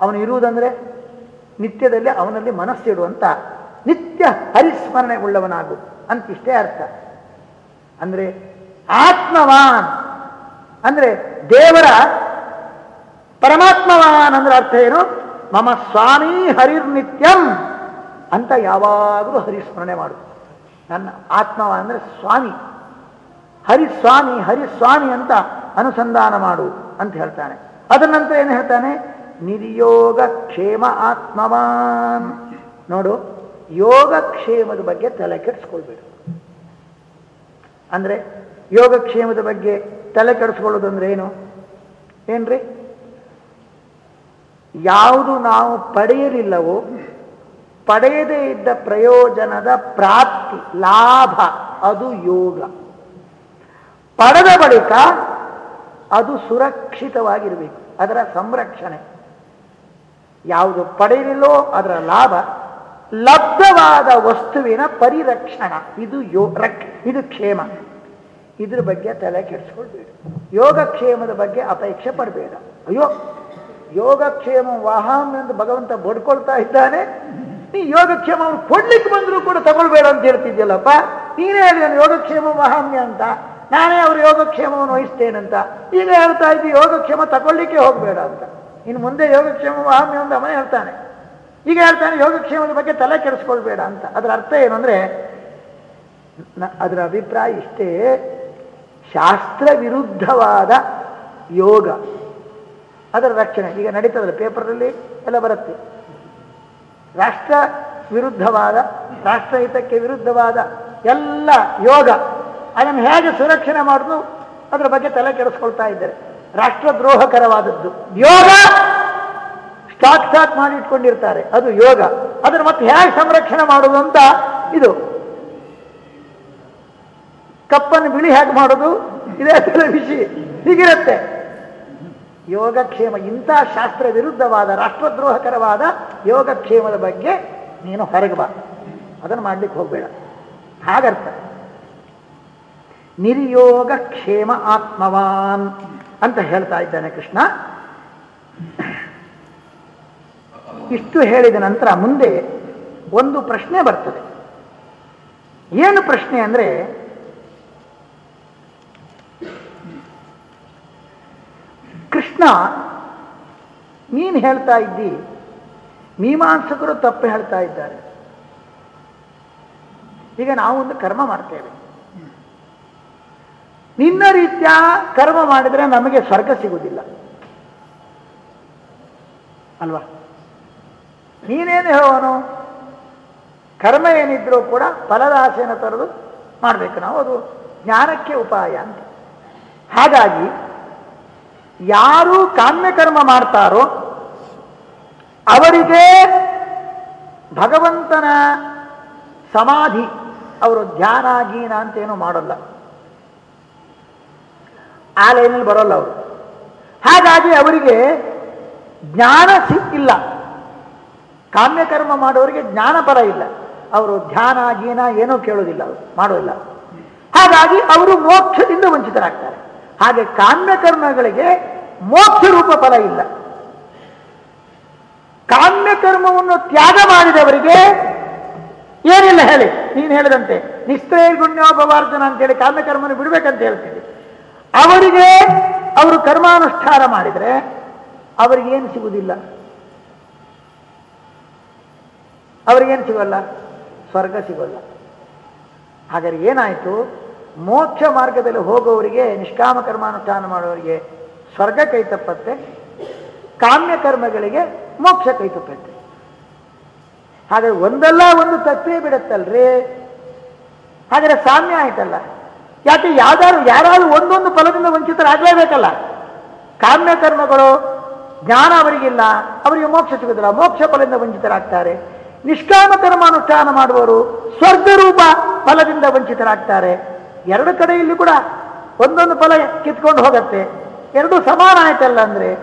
ಅವನು ಇರುವುದಂದ್ರೆ ನಿತ್ಯದಲ್ಲಿ ಅವನಲ್ಲಿ ಮನಸ್ಸಿಡುವಂತ ನಿತ್ಯ ಹರಿಸ್ಮರಣೆಗೊಳ್ಳವನಾಗು ಅಂತಿಷ್ಟೇ ಅರ್ಥ. ಅಂದ್ರೆ ಆತ್ಮವಾನ್, ಅಂದ್ರೆ ದೇವರ ಪರಮಾತ್ಮವಾನ್ ಅಂದ್ರೆ ಅರ್ಥ ಏನು? ಮಮ ಸ್ವಾಮಿ ಹರಿರ್ನಿತ್ಯಂ ಅಂತ ಯಾವಾಗಲೂ ಹರಿಸ್ಮರಣೆ ಮಾಡು. ನನ್ನ ಆತ್ಮವ ಅಂದರೆ ಸ್ವಾಮಿ. ಹರಿಸ್ವಾಮಿ ಹರಿಸ್ವಾಮಿ ಅಂತ ಅನುಸಂಧಾನ ಮಾಡು ಅಂತ ಹೇಳ್ತಾನೆ. ಅದರ ನಂತರ ಏನು ಹೇಳ್ತಾನೆ? ನಿರ್ಯೋಗ ಕ್ಷೇಮ ಆತ್ಮವಾನ್. ನೋಡು ಯೋಗಕ್ಷೇಮದ ಬಗ್ಗೆ ತಲೆ ಕೆಡಿಸ್ಕೊಳ್ಬೇಡು. ಅಂದ್ರೆ ಯೋಗಕ್ಷೇಮದ ಬಗ್ಗೆ ತಲೆ ಕೆಡಿಸ್ಕೊಳ್ಳೋದು ಅಂದ್ರೆ ಏನು? ಏನ್ರಿ? ಯಾವುದು ನಾವು ಪಡೆಯಲಿಲ್ಲವೋ ಪಡೆಯದೇ ಇದ್ದ ಪ್ರಯೋಜನದ ಪ್ರಾಪ್ತಿ, ಲಾಭ, ಅದು ಯೋಗ. ಪಡೆದ ಬಳಿಕ ಅದು ಸುರಕ್ಷಿತವಾಗಿರಬೇಕು, ಅದರ ಸಂರಕ್ಷಣೆ. ಯಾವುದು ಪಡೆಯಲಿಲ್ಲೋ ಅದರ ಲಾಭ, ಲಬ್ಧವಾದ ವಸ್ತುವಿನ ಪರಿರಕ್ಷಣ. ಇದು ಯೋ ಇದು ಕ್ಷೇಮ. ಇದ್ರ ಬಗ್ಗೆ ತಲೆ ಕೆಡಿಸ್ಕೊಳ್ಬೇಡ. ಯೋಗಕ್ಷೇಮದ ಬಗ್ಗೆ ಅಪೇಕ್ಷೆ ಪಡಬೇಡ. ಅಯ್ಯೋ ಯೋಗಕ್ಷೇಮ ವಾಹಂ ಎಂದು ಭಗವಂತ ಬಡ್ಕೊಳ್ತಾ ಇದ್ದಾನೆ. ನೀ ಯೋಗಕ್ಷೇಮ ಅವ್ರು ಕೊಡ್ಲಿಕ್ಕೆ ಬಂದರೂ ಕೂಡ ತಗೊಳ್ಬೇಡ ಅಂತ ಹೇಳ್ತಿದ್ಯಲ್ಲಪ್ಪ. ನೀನೇ ಹೇಳಿದಾನೆ ಯೋಗಕ್ಷೇಮ ಮಹಾಮ್ಯ ಅಂತ. ನಾನೇ ಅವ್ರ ಯೋಗಕ್ಷೇಮವನ್ನು ವಹಿಸ್ತೇನಂತ. ಈಗ ಹೇಳ್ತಾ ಇದ್ದಿ, ಯೋಗಕ್ಷೇಮ ತಗೊಳ್ಳಿಕ್ಕೆ ಹೋಗಬೇಡ ಅಂತ. ಇನ್ನು ಮುಂದೆ ಯೋಗಕ್ಷೇಮ ಮಹಾಮ್ಯ ಅಂತ ಅವನೇ ಹೇಳ್ತಾನೆ. ಈಗ ಹೇಳ್ತಾನೆ, ಯೋಗಕ್ಷೇಮದ ಬಗ್ಗೆ ತಲೆ ಕೆಡಿಸ್ಕೊಳ್ಬೇಡ ಅಂತ. ಅದರ ಅರ್ಥ ಏನು ಅಂದರೆ ಅದರ ಅಭಿಪ್ರಾಯ ಇಷ್ಟೇ. ಶಾಸ್ತ್ರ ವಿರುದ್ಧವಾದ ಯೋಗ. ಅದರ ರಕ್ಷಣೆ. ಈಗ ನಡೀತದಲ್ಲ ಪೇಪರಲ್ಲಿ ಎಲ್ಲ ಬರುತ್ತೆ. ರಾಷ್ಟ್ರ ವಿರುದ್ಧವಾದ, ರಾಷ್ಟ್ರಹಿತಕ್ಕೆ ವಿರುದ್ಧವಾದ ಎಲ್ಲ ಯೋಗ ಅದನ್ನು ಹೇಗೆ ಸುರಕ್ಷಣೆ ಮಾಡುದು, ಅದರ ಬಗ್ಗೆ ತಲೆ ಕೆಡಿಸ್ಕೊಳ್ತಾ ಇದ್ದಾರೆ. ರಾಷ್ಟ್ರದ್ರೋಹಕರವಾದದ್ದು. ಯೋಗ ಸ್ಟಾಕ್ ಸ್ಟಾಕ್ ಮಾಡಿ ಇಟ್ಕೊಂಡಿರ್ತಾರೆ ಅದು ಯೋಗ. ಅದರ ಮತ್ತೆ ಹೇಗೆ ಸಂರಕ್ಷಣೆ ಮಾಡುವುದು ಅಂತ ಇದು. ಕಪ್ಪನ್ನು ಬಿಳಿ ಹೇಗೆ ಮಾಡೋದು? ಇದೇ ತಲೆ ಬಿಸಿ ಹೀಗಿರುತ್ತೆ. ಯೋಗಕ್ಷೇಮ, ಇಂಥ ಶಾಸ್ತ್ರ ವಿರುದ್ಧವಾದ, ರಾಷ್ಟ್ರದ್ರೋಹಕರವಾದ ಯೋಗಕ್ಷೇಮದ ಬಗ್ಗೆ ನೀನು ಹೊರಗೆ ಬಾ. ಅದನ್ನು ಮಾಡ್ಲಿಕ್ಕೆ ಹೋಗಬೇಡ. ಹಾಗರ್ಥ. ನಿರ್ಯೋಗ ಕ್ಷೇಮ ಆತ್ಮವಾನ್ ಅಂತ ಹೇಳ್ತಾ ಇದ್ದಾನೆ ಕೃಷ್ಣ. ಇಷ್ಟು ಹೇಳಿದ ನಂತರ ಮುಂದೆ ಒಂದು ಪ್ರಶ್ನೆ ಬರ್ತದೆ. ಏನು ಪ್ರಶ್ನೆ ಅಂದ್ರೆ ಕೃಷ್ಣ, ನೀನು ಹೇಳ್ತಾ ಇದ್ದಿ, ಮೀಮಾಂಸಕರು ತಪ್ಪು ಹೇಳ್ತಾ ಇದ್ದಾರೆ. ಈಗ ನಾವು ಒಂದು ಕರ್ಮ ಮಾಡ್ತೇವೆ. ನಿನ್ನ ರೀತಿಯ ಕರ್ಮ ಮಾಡಿದ್ರೆ ನಮಗೆ ಸ್ವರ್ಗ ಸಿಗುವುದಿಲ್ಲ. ಅಲ್ವಾ? ನೀನೇನು ಹೇಳೋನು ಕರ್ಮ ಏನಿದ್ರೂ ಕೂಡ ಫಲದ ಆಸೆಯನ್ನು ತರದು ಮಾಡಬೇಕು ನಾವು. ಅದು ಜ್ಞಾನಕ್ಕೆ ಉಪಾಯ ಅಂತ. ಹಾಗಾಗಿ ಯಾರು ಕಾಮ್ಯಕರ್ಮ ಮಾಡ್ತಾರೋ ಅವರಿಗೆ ಭಗವಂತನ ಸಮಾಧಿ, ಅವರು ಧ್ಯಾನ ಗೀನ ಅಂತೇನು ಮಾಡಲ್ಲ. ಆ ಲೈನಲ್ಲಿ ಬರೋಲ್ಲ ಅವರು. ಹಾಗಾಗಿ ಅವರಿಗೆ ಜ್ಞಾನ ಸಿಕ್ಕಿಲ್ಲ. ಕಾಮ್ಯಕರ್ಮ ಮಾಡೋರಿಗೆ ಜ್ಞಾನ ಪರ ಇಲ್ಲ. ಅವರು ಧ್ಯಾನ ಗೀನ ಏನೂ ಕೇಳೋದಿಲ್ಲ, ಅವರು ಮಾಡೋದಿಲ್ಲ. ಹಾಗಾಗಿ ಅವರು ಮೋಕ್ಷದಿಂದ ವಂಚಿತರಾಗ್ತಾರೆ. ಹಾಗೆ ಕಾಮ್ಯಕರ್ಮಗಳಿಗೆ ಮೋಕ್ಷ ರೂಪ ಫಲ ಇಲ್ಲ. ಕಾಮ್ಯಕರ್ಮವನ್ನು ತ್ಯಾಗ ಮಾಡಿದವರಿಗೆ ಏನಿಲ್ಲ ಹೇಳಿ. ನೀನು ಹೇಳಿದಂತೆ ನಿಸ್ತ್ರೈರ್ಗುಣ್ಯೋಪವಾರ್ಜನ ಅಂತೇಳಿ ಕಾಮ್ಯಕರ್ಮನ ಬಿಡಬೇಕಂತ ಹೇಳ್ತೀವಿ. ಅವರಿಗೆ ಅವರು ಕರ್ಮಾನುಷ್ಠಾನ ಮಾಡಿದರೆ ಅವರಿಗೇನು ಸಿಗುವುದಿಲ್ಲ ಅವರಿಗೇನು ಸಿಗೋಲ್ಲ? ಸ್ವರ್ಗ ಸಿಗೋಲ್ಲ. ಹಾಗಾದ್ರೆ ಏನಾಯಿತು? ಮೋಕ್ಷ ಮಾರ್ಗದಲ್ಲಿ ಹೋಗೋವರಿಗೆ ನಿಷ್ಕಾಮ ಕರ್ಮಾನುಷ್ಠಾನ ಮಾಡುವವರಿಗೆ ಸ್ವರ್ಗ ಕೈ ತಪ್ಪತ್ತೆ, ಕಾಮ್ಯ ಕರ್ಮಗಳಿಗೆ ಮೋಕ್ಷ ಕೈ ತಪ್ಪತ್ತೆ. ಹಾಗಾದ್ರೆ ಒಂದಲ್ಲ ಒಂದು ತಪ್ಪೇ ಬಿಡತ್ತಲ್ರಿ? ಹಾಗಾದ್ರೆ ಸಾಮ್ಯ ಆಯ್ತಲ್ಲ? ಯಾಕೆ ಯಾವ್ದಾದ್ರು, ಯಾರಾದ್ರೂ ಒಂದೊಂದು ಫಲದಿಂದ ವಂಚಿತರಾಗಲೇಬೇಕಲ್ಲ? ಕಾಮ್ಯ ಕರ್ಮಗಳು ಜ್ಞಾನ ಅವರಿಗಿಲ್ಲ, ಅವರಿಗೆ ಮೋಕ್ಷ ಸಿಗುದಿಲ್ಲ. ಮೋಕ್ಷ ಫಲದಿಂದ ವಂಚಿತರಾಗ್ತಾರೆ. ನಿಷ್ಕಾಮ ಕರ್ಮಾನುಷ್ಠಾನ ಮಾಡುವವರು ಸ್ವರ್ಗರೂಪ ಫಲದಿಂದ ವಂಚಿತರಾಗ್ತಾರೆ. ಎರಡು ಕಡೆಯಲ್ಲಿ ಕೂಡ ಒಂದೊಂದು ಫಲ ಕಿತ್ಕೊಂಡು ಹೋಗತ್ತೆ. ಎರಡು ಸಮಾನ ಆಯ್ತಲ್ಲ ಅಂದ್ರೆ?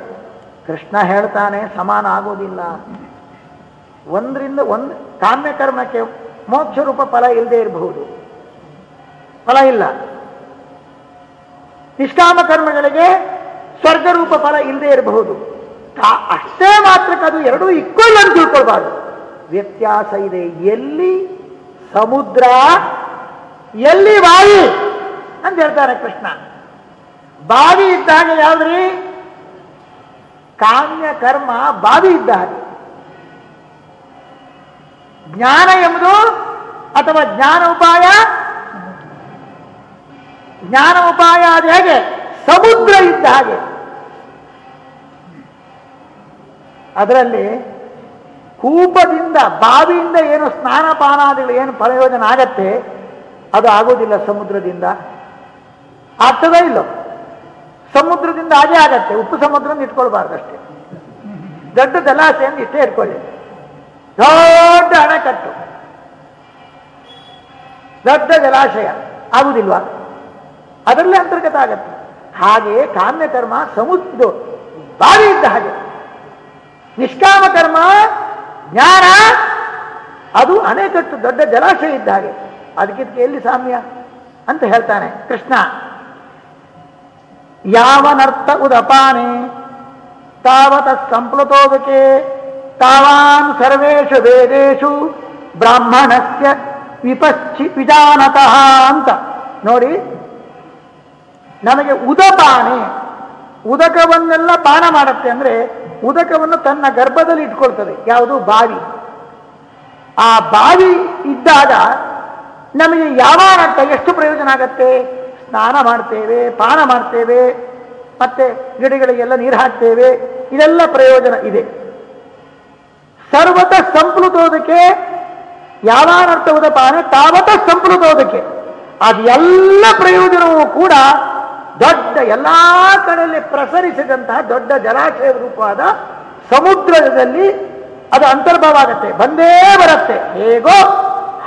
ಕೃಷ್ಣ ಹೇಳ್ತಾನೆ, ಸಮಾನ ಆಗೋದಿಲ್ಲ. ಒಂದರಿಂದ ಒಂದು ಕಾಮ್ಯ ಕರ್ಮಕ್ಕೆ ಮೋಕ್ಷ ರೂಪ ಫಲ ಇಲ್ಲದೆ ಇರಬಹುದು. ಫಲ ಇಲ್ಲ. ನಿಷ್ಕಾಮ ಕರ್ಮಗಳಿಗೆ ಸ್ವರ್ಗರೂಪ ಫಲ ಇಲ್ಲದೆ ಇರಬಹುದು. ಅಷ್ಟೇ ಮಾತ್ರಕ್ಕೆ ಅದು ಎರಡೂ ಇಕ್ವಲ್ ಅಂತ ತಿಳ್ಕೊಳ್ಬಾರ್ದು. ವ್ಯತ್ಯಾಸ ಇದೆ. ಎಲ್ಲಿ? ಸಮುದ್ರ ಎಲ್ಲಿ ಬಾವಿ? ಅಂತ ಹೇಳ್ತಾರೆ ಕೃಷ್ಣ. ಬಾವಿ ಇದ್ದ ಹಾಗೆ ಯಾವ್ದ್ರಿ? ಕಾಮ್ಯ ಕರ್ಮ ಬಾವಿ ಇದ್ದ ಹಾಗೆ. ಜ್ಞಾನ ಎಂಬುದು ಅಥವಾ ಜ್ಞಾನ ಉಪಾಯ? ಜ್ಞಾನ ಉಪಾಯ ಅದು ಹೇಗೆ? ಸಮುದ್ರ ಇದ್ದ ಹಾಗೆ. ಅದರಲ್ಲಿ ಕೂಪದಿಂದ, ಬಾವಿಯಿಂದ ಏನು ಸ್ನಾನ ಪಾನಾದಿಗಳು ಏನು ಪ್ರಯೋಜನ ಆಗತ್ತೆ? ಅದು ಆಗೋದಿಲ್ಲ ಸಮುದ್ರದಿಂದ. ಆಗ್ತದ ಇಲ್ಲೋ? ಸಮುದ್ರದಿಂದ ಅದೇ ಆಗತ್ತೆ. ಉಪ್ಪು ಸಮುದ್ರದಿಂದ ಇಟ್ಕೊಳ್ಬಾರ್ದಷ್ಟೇ. ದೊಡ್ಡ ಜಲಾಶಯದಿಂದ ಇಷ್ಟೇ ಇಟ್ಕೊಳ್ಳಿ. ದೊಡ್ಡ ಅಣೆಕಟ್ಟು. ದೊಡ್ಡ ಜಲಾಶಯ. ಆಗುದಿಲ್ವಾ? ಅದರಲ್ಲೇ ಅಂತರ್ಗತ ಆಗತ್ತೆ. ಹಾಗೆ ಕಾಮ್ಯಕರ್ಮ ಸಮುದ್ರ ಬಾವಿ ಇದ್ದ ಹಾಗೆ. ನಿಷ್ಕಾಮ ಕರ್ಮ, ಜ್ಞಾನ, ಅದು ಅಣೆಕಟ್ಟು, ದೊಡ್ಡ ಜಲಾಶಯ ಇದ್ದ ಹಾಗೆ. ಅದಕ್ಕಿದಕ್ಕೆ ಎಲ್ಲಿ ಸಾಮ್ಯ? ಅಂತ ಹೇಳ್ತಾನೆ ಕೃಷ್ಣ. ಯಾವನರ್ಥ ಉದಪಾನೆ? ತಾವತ ಸಂಪ್ಲುತೋದಕೆ? ತಾವಾನ್ ಸರ್ವೇಷು ವೇದೇಶು ಬ್ರಾಹ್ಮಣಸ್ಯ ವಿಪಶ್ಚಿ ವಿಜಾನತಃ ಅಂತ. ನೋಡಿ, ನಮಗೆ ಉದಪಾನೆ, ಉದಕವನ್ನೆಲ್ಲ ಪಾನ ಮಾಡುತ್ತೆ ಅಂದ್ರೆ ಉದಕವನ್ನು ತನ್ನ ಗರ್ಭದಲ್ಲಿ ಇಟ್ಕೊಳ್ತದೆ. ಯಾವುದು? ಬಾವಿ. ಆ ಬಾವಿ ಇದ್ದಾಗ ನಮಗೆ ಯಾವಾಗ ಎಷ್ಟು ಪ್ರಯೋಜನ ಆಗತ್ತೆ? ಸ್ನಾನ ಮಾಡ್ತೇವೆ, ಪಾನ ಮಾಡ್ತೇವೆ, ಮತ್ತೆ ಗಿಡಗಳಿಗೆಲ್ಲ ನೀರು ಹಾಕ್ತೇವೆ, ಇದೆಲ್ಲ ಪ್ರಯೋಜನ ಇದೆ. ಸರ್ವತ ಸಂಪ್ಲುತೋದಕ್ಕೆ ಯಾವಾನರ್ಥ ಉದಪಾನೆ ತಾವತ ಸಂಪ್ಲುತೋದಕ್ಕೆ. ಅದು ಎಲ್ಲ ಪ್ರಯೋಜನವೂ ಕೂಡ ದೊಡ್ಡ ಎಲ್ಲ ಕಡೆಯಲ್ಲಿ ಪ್ರಸರಿಸಿದಂತಹ ದೊಡ್ಡ ಜಲಾಶಯ ರೂಪವಾದ ಸಮುದ್ರದಲ್ಲಿ ಅದು ಅಂತರ್ಭವ ಆಗತ್ತೆ, ಬಂದೇ ಬರುತ್ತೆ. ಹೇಗೋ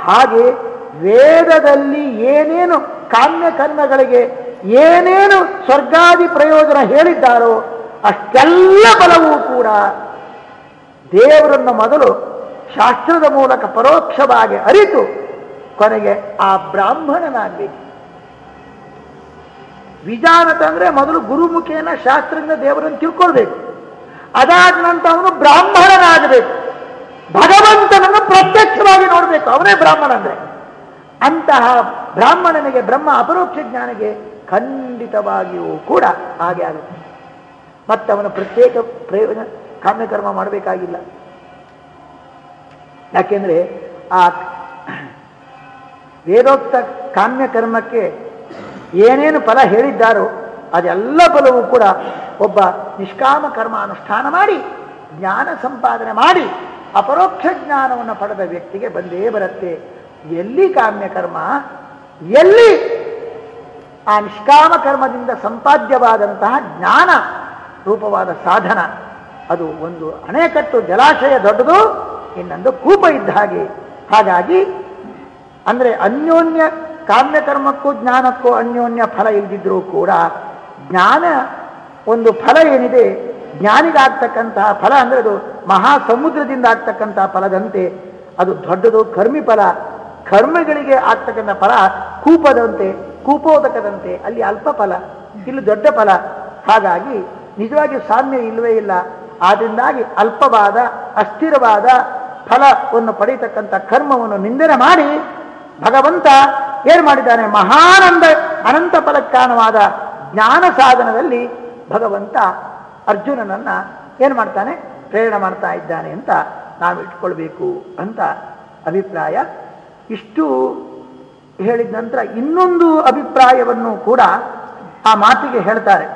ಹಾಗೆ ವೇದದಲ್ಲಿ ಏನೇನು ಕಾಮ್ಯ ಕರ್ಮಗಳಿಗೆ ಏನೇನು ಸ್ವರ್ಗಾದಿ ಪ್ರಯೋಜನ ಹೇಳಿದ್ದಾರೋ ಅಷ್ಟೆಲ್ಲ ಬಲವೂ ಕೂಡ ದೇವರನ್ನು ಮೊದಲು ಶಾಸ್ತ್ರದ ಮೂಲಕ ಪರೋಕ್ಷವಾಗಿ ಅರಿತು ಕೊನೆಗೆ ಆ ಬ್ರಾಹ್ಮಣನಾಗಬೇಕು. ವಿಜಾನತ ಅಂದ್ರೆ ಮೊದಲು ಗುರುಮುಖೇನ ಶಾಸ್ತ್ರದಿಂದ ದೇವರನ್ನು ತಿಳ್ಕೊಳ್ಬೇಕು. ಅದಾದ ನಂತರ ಅವನು ಬ್ರಾಹ್ಮಣನಾಗಬೇಕು. ಭಗವಂತನನ್ನು ಪ್ರತ್ಯಕ್ಷವಾಗಿ ನೋಡಬೇಕು. ಅವನೇ ಬ್ರಾಹ್ಮಣ ಅಂದ್ರೆ. ಅಂತಹ ಬ್ರಾಹ್ಮಣನಿಗೆ, ಬ್ರಹ್ಮ ಅಪರೋಕ್ಷ ಜ್ಞಾನಿಗೆ ಖಂಡಿತವಾಗಿಯೂ ಕೂಡ ಹಾಗೆ ಆಗುತ್ತೆ. ಮತ್ತೆ ಅವನು ಪ್ರತ್ಯೇಕ ಪ್ರಯೋಜನ, ಕಾಮ್ಯಕರ್ಮ ಮಾಡಬೇಕಾಗಿಲ್ಲ. ಯಾಕೆಂದ್ರೆ ಆ ವೇದೋಕ್ತ ಕಾಮ್ಯಕರ್ಮಕ್ಕೆ ಏನೇನು ಫಲ ಹೇಳಿದ್ದಾರೋ ಅದೆಲ್ಲ ಫಲವೂ ಕೂಡ ಒಬ್ಬ ನಿಷ್ಕಾಮ ಕರ್ಮ ಅನುಷ್ಠಾನ ಮಾಡಿ, ಜ್ಞಾನ ಸಂಪಾದನೆ ಮಾಡಿ, ಅಪರೋಕ್ಷ ಜ್ಞಾನವನ್ನು ಪಡೆದ ವ್ಯಕ್ತಿಗೆ ಬಂದೇ ಬರುತ್ತೆ. ಎಲ್ಲಿ ಕಾಮ್ಯಕರ್ಮ ಎಲ್ಲಿ? ಆ ನಿಷ್ಕಾಮ ಕರ್ಮದಿಂದ ಸಂಪಾದ್ಯವಾದಂತಹ ಜ್ಞಾನ, ರೂಪವಾದ ಸಾಧನ. ಅದು ಒಂದು ಅಣೆಕಟ್ಟು ಜಲಾಶಯ ದೊಡ್ಡದು, ಇನ್ನೊಂದು ಕೂಪ ಇದ್ದ ಹಾಗೆ. ಹಾಗಾಗಿ, ಅಂದ್ರೆ ಅನ್ಯೋನ್ಯ ಕಾಮ್ಯಕರ್ಮಕ್ಕೂ ಜ್ಞಾನಕ್ಕೂ ಅನ್ಯೋನ್ಯ ಫಲ ಇಲ್ದಿದ್ರೂ ಕೂಡ ಜ್ಞಾನ ಒಂದು ಫಲ ಏನಿದೆ, ಜ್ಞಾನಿಗಾಗ್ತಕ್ಕಂತಹ ಫಲ ಅಂದ್ರೆ ಅದು ಮಹಾಸಮುದ್ರದಿಂದ ಆಗ್ತಕ್ಕಂತಹ ಫಲದಂತೆ. ಅದು ದೊಡ್ಡದು ಕರ್ಮಿ ಫಲ. ಕರ್ಮಗಳಿಗೆ ಆಗ್ತಕ್ಕಂಥ ಫಲ ಕೂಪದಂತೆ, ಕೂಪೋದಕದಂತೆ, ಅಲ್ಲಿ ಅಲ್ಪ ಫಲ, ಇಲ್ಲಿ ದೊಡ್ಡ ಫಲ. ಹಾಗಾಗಿ ನಿಜವಾಗಿ ಸಾಮ್ಯ ಇಲ್ಲವೇ ಇಲ್ಲ. ಆದ್ದರಿಂದಾಗಿ ಅಲ್ಪವಾದ, ಅಸ್ಥಿರವಾದ ಫಲವನ್ನು ಪಡೆಯತಕ್ಕಂಥ ಕರ್ಮವನ್ನು ನಿಂದನೆ ಮಾಡಿ ಭಗವಂತ ಏನು ಮಾಡಿದ್ದಾನೆ? ಮಹಾನಂದ, ಅನಂತ ಫಲಕ್ಕಾರಣವಾದ ಜ್ಞಾನ ಸಾಧನದಲ್ಲಿ ಭಗವಂತ ಅರ್ಜುನನನ್ನ ಏನು ಮಾಡ್ತಾನೆ? ಪ್ರೇರಣೆ ಮಾಡ್ತಾ ಇದ್ದಾನೆ ಅಂತ ನಾವು ಇಟ್ಕೊಳ್ಬೇಕು ಅಂತ ಅಭಿಪ್ರಾಯ. ಇಷ್ಟು ಹೇಳಿದ ನಂತರ ಇನ್ನೊಂದು ಅಭಿಪ್ರಾಯವನ್ನು ಕೂಡ ಆ ಮಾತಿಗೆ ಹೇಳ್ತಾರೆ.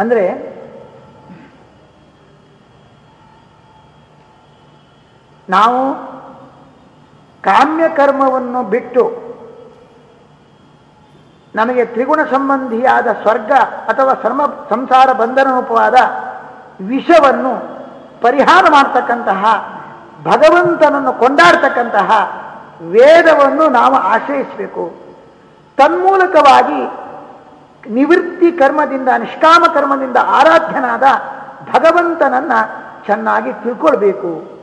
ಅಂದ್ರೆ ನಾವು ಕಾಮ್ಯ ಕರ್ಮವನ್ನು ಬಿಟ್ಟು ನಮಗೆ ತ್ರಿಗುಣ ಸಂಬಂಧಿಯಾದ ಸ್ವರ್ಗ ಅಥವಾ ಸರ್ಮ ಸಂಸಾರ ಬಂಧನರೂಪವಾದ ವಿಷವನ್ನು ಪರಿಹಾರ ಮಾಡ್ತಕ್ಕಂತಹ, ಭಗವಂತನನ್ನು ಕೊಂಡಾಡ್ತಕ್ಕಂತಹ ವೇದವನ್ನು ನಾವು ಆಶ್ರಯಿಸಬೇಕು. ತನ್ಮೂಲಕವಾಗಿ ನಿವೃತ್ತಿ ಕರ್ಮದಿಂದ, ನಿಷ್ಕಾಮ ಕರ್ಮದಿಂದ ಆರಾಧ್ಯನಾದ ಭಗವಂತನನ್ನ ಚೆನ್ನಾಗಿ ತಿಳ್ಕೊಳ್ಬೇಕು.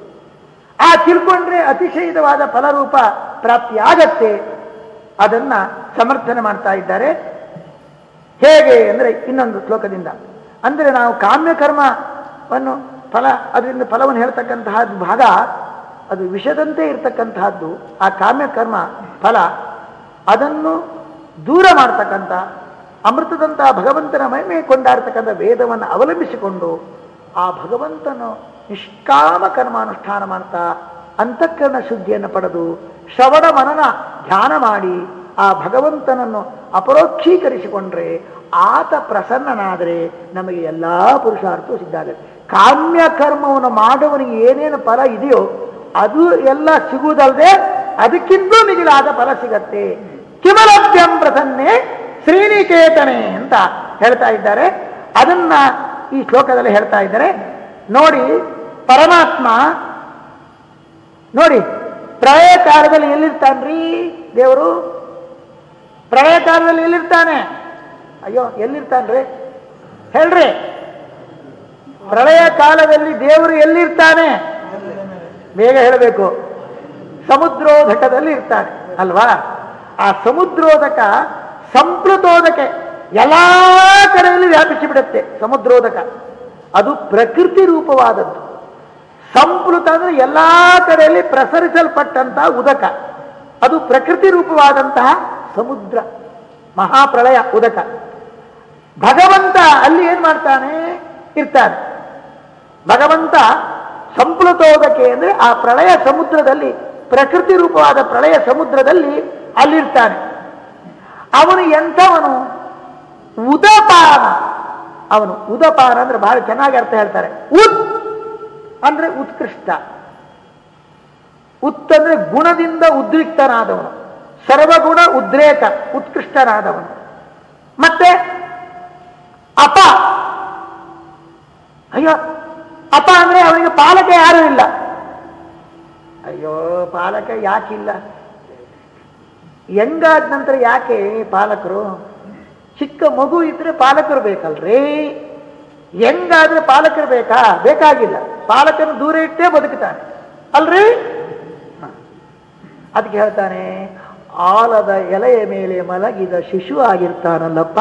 ಆ ತಿಳ್ಕೊಂಡ್ರೆ ಅತಿಶಯಿತವಾದ ಫಲರೂಪ ಪ್ರಾಪ್ತಿಯಾಗತ್ತೆ. ಅದನ್ನ ಸಮರ್ಥನೆ ಮಾಡ್ತಾ ಇದ್ದಾರೆ. ಹೇಗೆ ಅಂದ್ರೆ ಇನ್ನೊಂದು ಶ್ಲೋಕದಿಂದ. ಅಂದ್ರೆ ನಾವು ಕಾಮ್ಯ ಕರ್ಮವನ್ನು ಫಲ, ಅದರಿಂದ ಫಲವನ್ನು ಹೇಳ್ತಕ್ಕಂತಹ ಭಾಗ, ಅದು ವಿಷದಂತೆ ಇರತಕ್ಕಂತಹದ್ದು, ಆ ಕಾಮ್ಯ ಕರ್ಮ ಫಲ, ಅದನ್ನು ದೂರ ಮಾಡ್ತಕ್ಕಂಥ, ಅಮೃತದಂತಹ ಭಗವಂತನ ಮಹಿಮೆ ಕೊಂಡಾಡ್ತಕ್ಕಂಥ ವೇದವನ್ನು ಅವಲಂಬಿಸಿಕೊಂಡು ಆ ಭಗವಂತನು ನಿಷ್ಕಾಮ ಕರ್ಮಾನುಷ್ಠಾನ ಮಾಡ್ತಾ ಅಂತಃಕರಣ ಶುದ್ಧಿಯನ್ನು ಪಡೆದು ಶ್ರವಣ ಮನನ ಧ್ಯಾನ ಮಾಡಿ ಆ ಭಗವಂತನನ್ನು ಅಪರೋಕ್ಷೀಕರಿಸಿಕೊಂಡ್ರೆ ಆತ ಪ್ರಸನ್ನನಾದರೆ ನಮಗೆ ಎಲ್ಲಾ ಪುರುಷಾರ್ಥವು ಸಿದ್ಧ ಆಗುತ್ತೆ ಕಾಮ್ಯ ಕರ್ಮವನ್ನು ಮಾಡುವವನಿಗೆ ಏನೇನು ಫಲ ಇದೆಯೋ ಅದು ಎಲ್ಲ ಸಿಗುವುದಲ್ಲದೆ ಅದಕ್ಕಿಂತಲೂ ಮಿಗಿಲಾದ ಫಲ ಸಿಗತ್ತೆ. ಕಿಮಲಭ್ಯಂ ಪ್ರಸನ್ನೇ ಶ್ರೀನಿಕೇತನೆ ಅಂತ ಹೇಳ್ತಾ ಇದ್ದಾರೆ. ಅದನ್ನ ಈ ಶ್ಲೋಕದಲ್ಲಿ ಹೇಳ್ತಾ ಇದ್ದಾರೆ. ನೋಡಿ ಪರಮಾತ್ಮ ನೋಡಿ, ಪ್ರಳಯ ಕಾಲದಲ್ಲಿ ಎಲ್ಲಿರ್ತಾನ್ರಿ ದೇವರು? ಪ್ರಳಯ ಕಾಲದಲ್ಲಿ ಎಲ್ಲಿರ್ತಾನೆ? ಅಯ್ಯೋ, ಎಲ್ಲಿರ್ತಾನ್ರಿ? ಹೇಳ್ರಿ. ಪ್ರಳಯ ಕಾಲದಲ್ಲಿ ದೇವರು ಎಲ್ಲಿರ್ತಾನೆ? ಬೇಗ ಹೇಳಬೇಕು. ಸಮುದ್ರೋದಕದಲ್ಲಿ ಇರ್ತಾನೆ, ಅಲ್ವಾ? ಆ ಸಮುದ್ರೋದಕ ಸಂಪ್ಲುತೋದಕ ಎಲ್ಲಾ ಕಡೆಯಲ್ಲಿ ವ್ಯಾಪಿಸಿ ಬಿಡುತ್ತೆ ಸಮುದ್ರೋದಕ ಅದು ಪ್ರಕೃತಿ ರೂಪವಾದದ್ದು. ಸಂಪ್ಲುತ ಅಂದ್ರೆ ಎಲ್ಲಾ ಕಡೆಯಲ್ಲಿ ಪ್ರಸರಿಸಲ್ಪಟ್ಟಂತಹ ಉದಕ. ಅದು ಪ್ರಕೃತಿ ರೂಪವಾದಂತಹ ಸಮುದ್ರ, ಮಹಾಪ್ರಳಯ ಉದಕ. ಭಗವಂತ ಅಲ್ಲಿ ಏನ್ ಮಾಡ್ತಾನೆ? ಇರ್ತಾನೆ. ಭಗವಂತ ಸಂಪ್ಲುತೋದಕೆ ಅಂದ್ರೆ ಆ ಪ್ರಳಯ ಸಮುದ್ರದಲ್ಲಿ, ಪ್ರಕೃತಿ ರೂಪವಾದ ಪ್ರಳಯ ಸಮುದ್ರದಲ್ಲಿ ಅಲ್ಲಿರ್ತಾನೆ. ಅವನು ಎಂಥವನು? ಉದಪಾನ. ಅವನು ಉದಪಾನ ಅಂದ್ರೆ ಬಹಳ ಚೆನ್ನಾಗಿ ಅರ್ಥ ಹೇಳ್ತಾರೆ. ಉತ್ ಅಂದ್ರೆ ಉತ್ಕೃಷ್ಟ. ಉತ್ತಂದ್ರೆ ಗುಣದಿಂದ ಉದ್ರಿಕ್ತನಾದವನು. ಸರ್ವಗುಣ ಉದ್ರೇಕ, ಉತ್ಕೃಷ್ಟನಾದವನು. ಮತ್ತೆ ಅಪ. ಅಯ್ಯೋ, ಅಪ ಅಂದ್ರೆ ಅವನಿಗೆ ಪಾಲಕ ಯಾರು ಇಲ್ಲ. ಅಯ್ಯೋ, ಪಾಲಕ ಯಾಕಿಲ್ಲ? ಹೆಂಗಾದ ನಂತರ ಯಾಕೆ ಪಾಲಕರು? ಚಿಕ್ಕ ಮಗು ಇದ್ರೆ ಪಾಲಕರು ಬೇಕಲ್ರಿ? ಹೆಂಗಾದ್ರೆ ಪಾಲಕರು ಬೇಕಾ? ಬೇಕಾಗಿಲ್ಲ. ಪಾಲಕನ ದೂರ ಇಟ್ಟೇ ಬದುಕುತ್ತಾನೆ. ಅಲ್ರಿ. ಅದಕ್ಕೆ ಹೇಳ್ತಾನೆ, ಆಲದ ಎಲೆಯ ಮೇಲೆ ಮಲಗಿದ ಶಿಶು ಆಗಿರ್ತಾನಲ್ಲಪ್ಪ.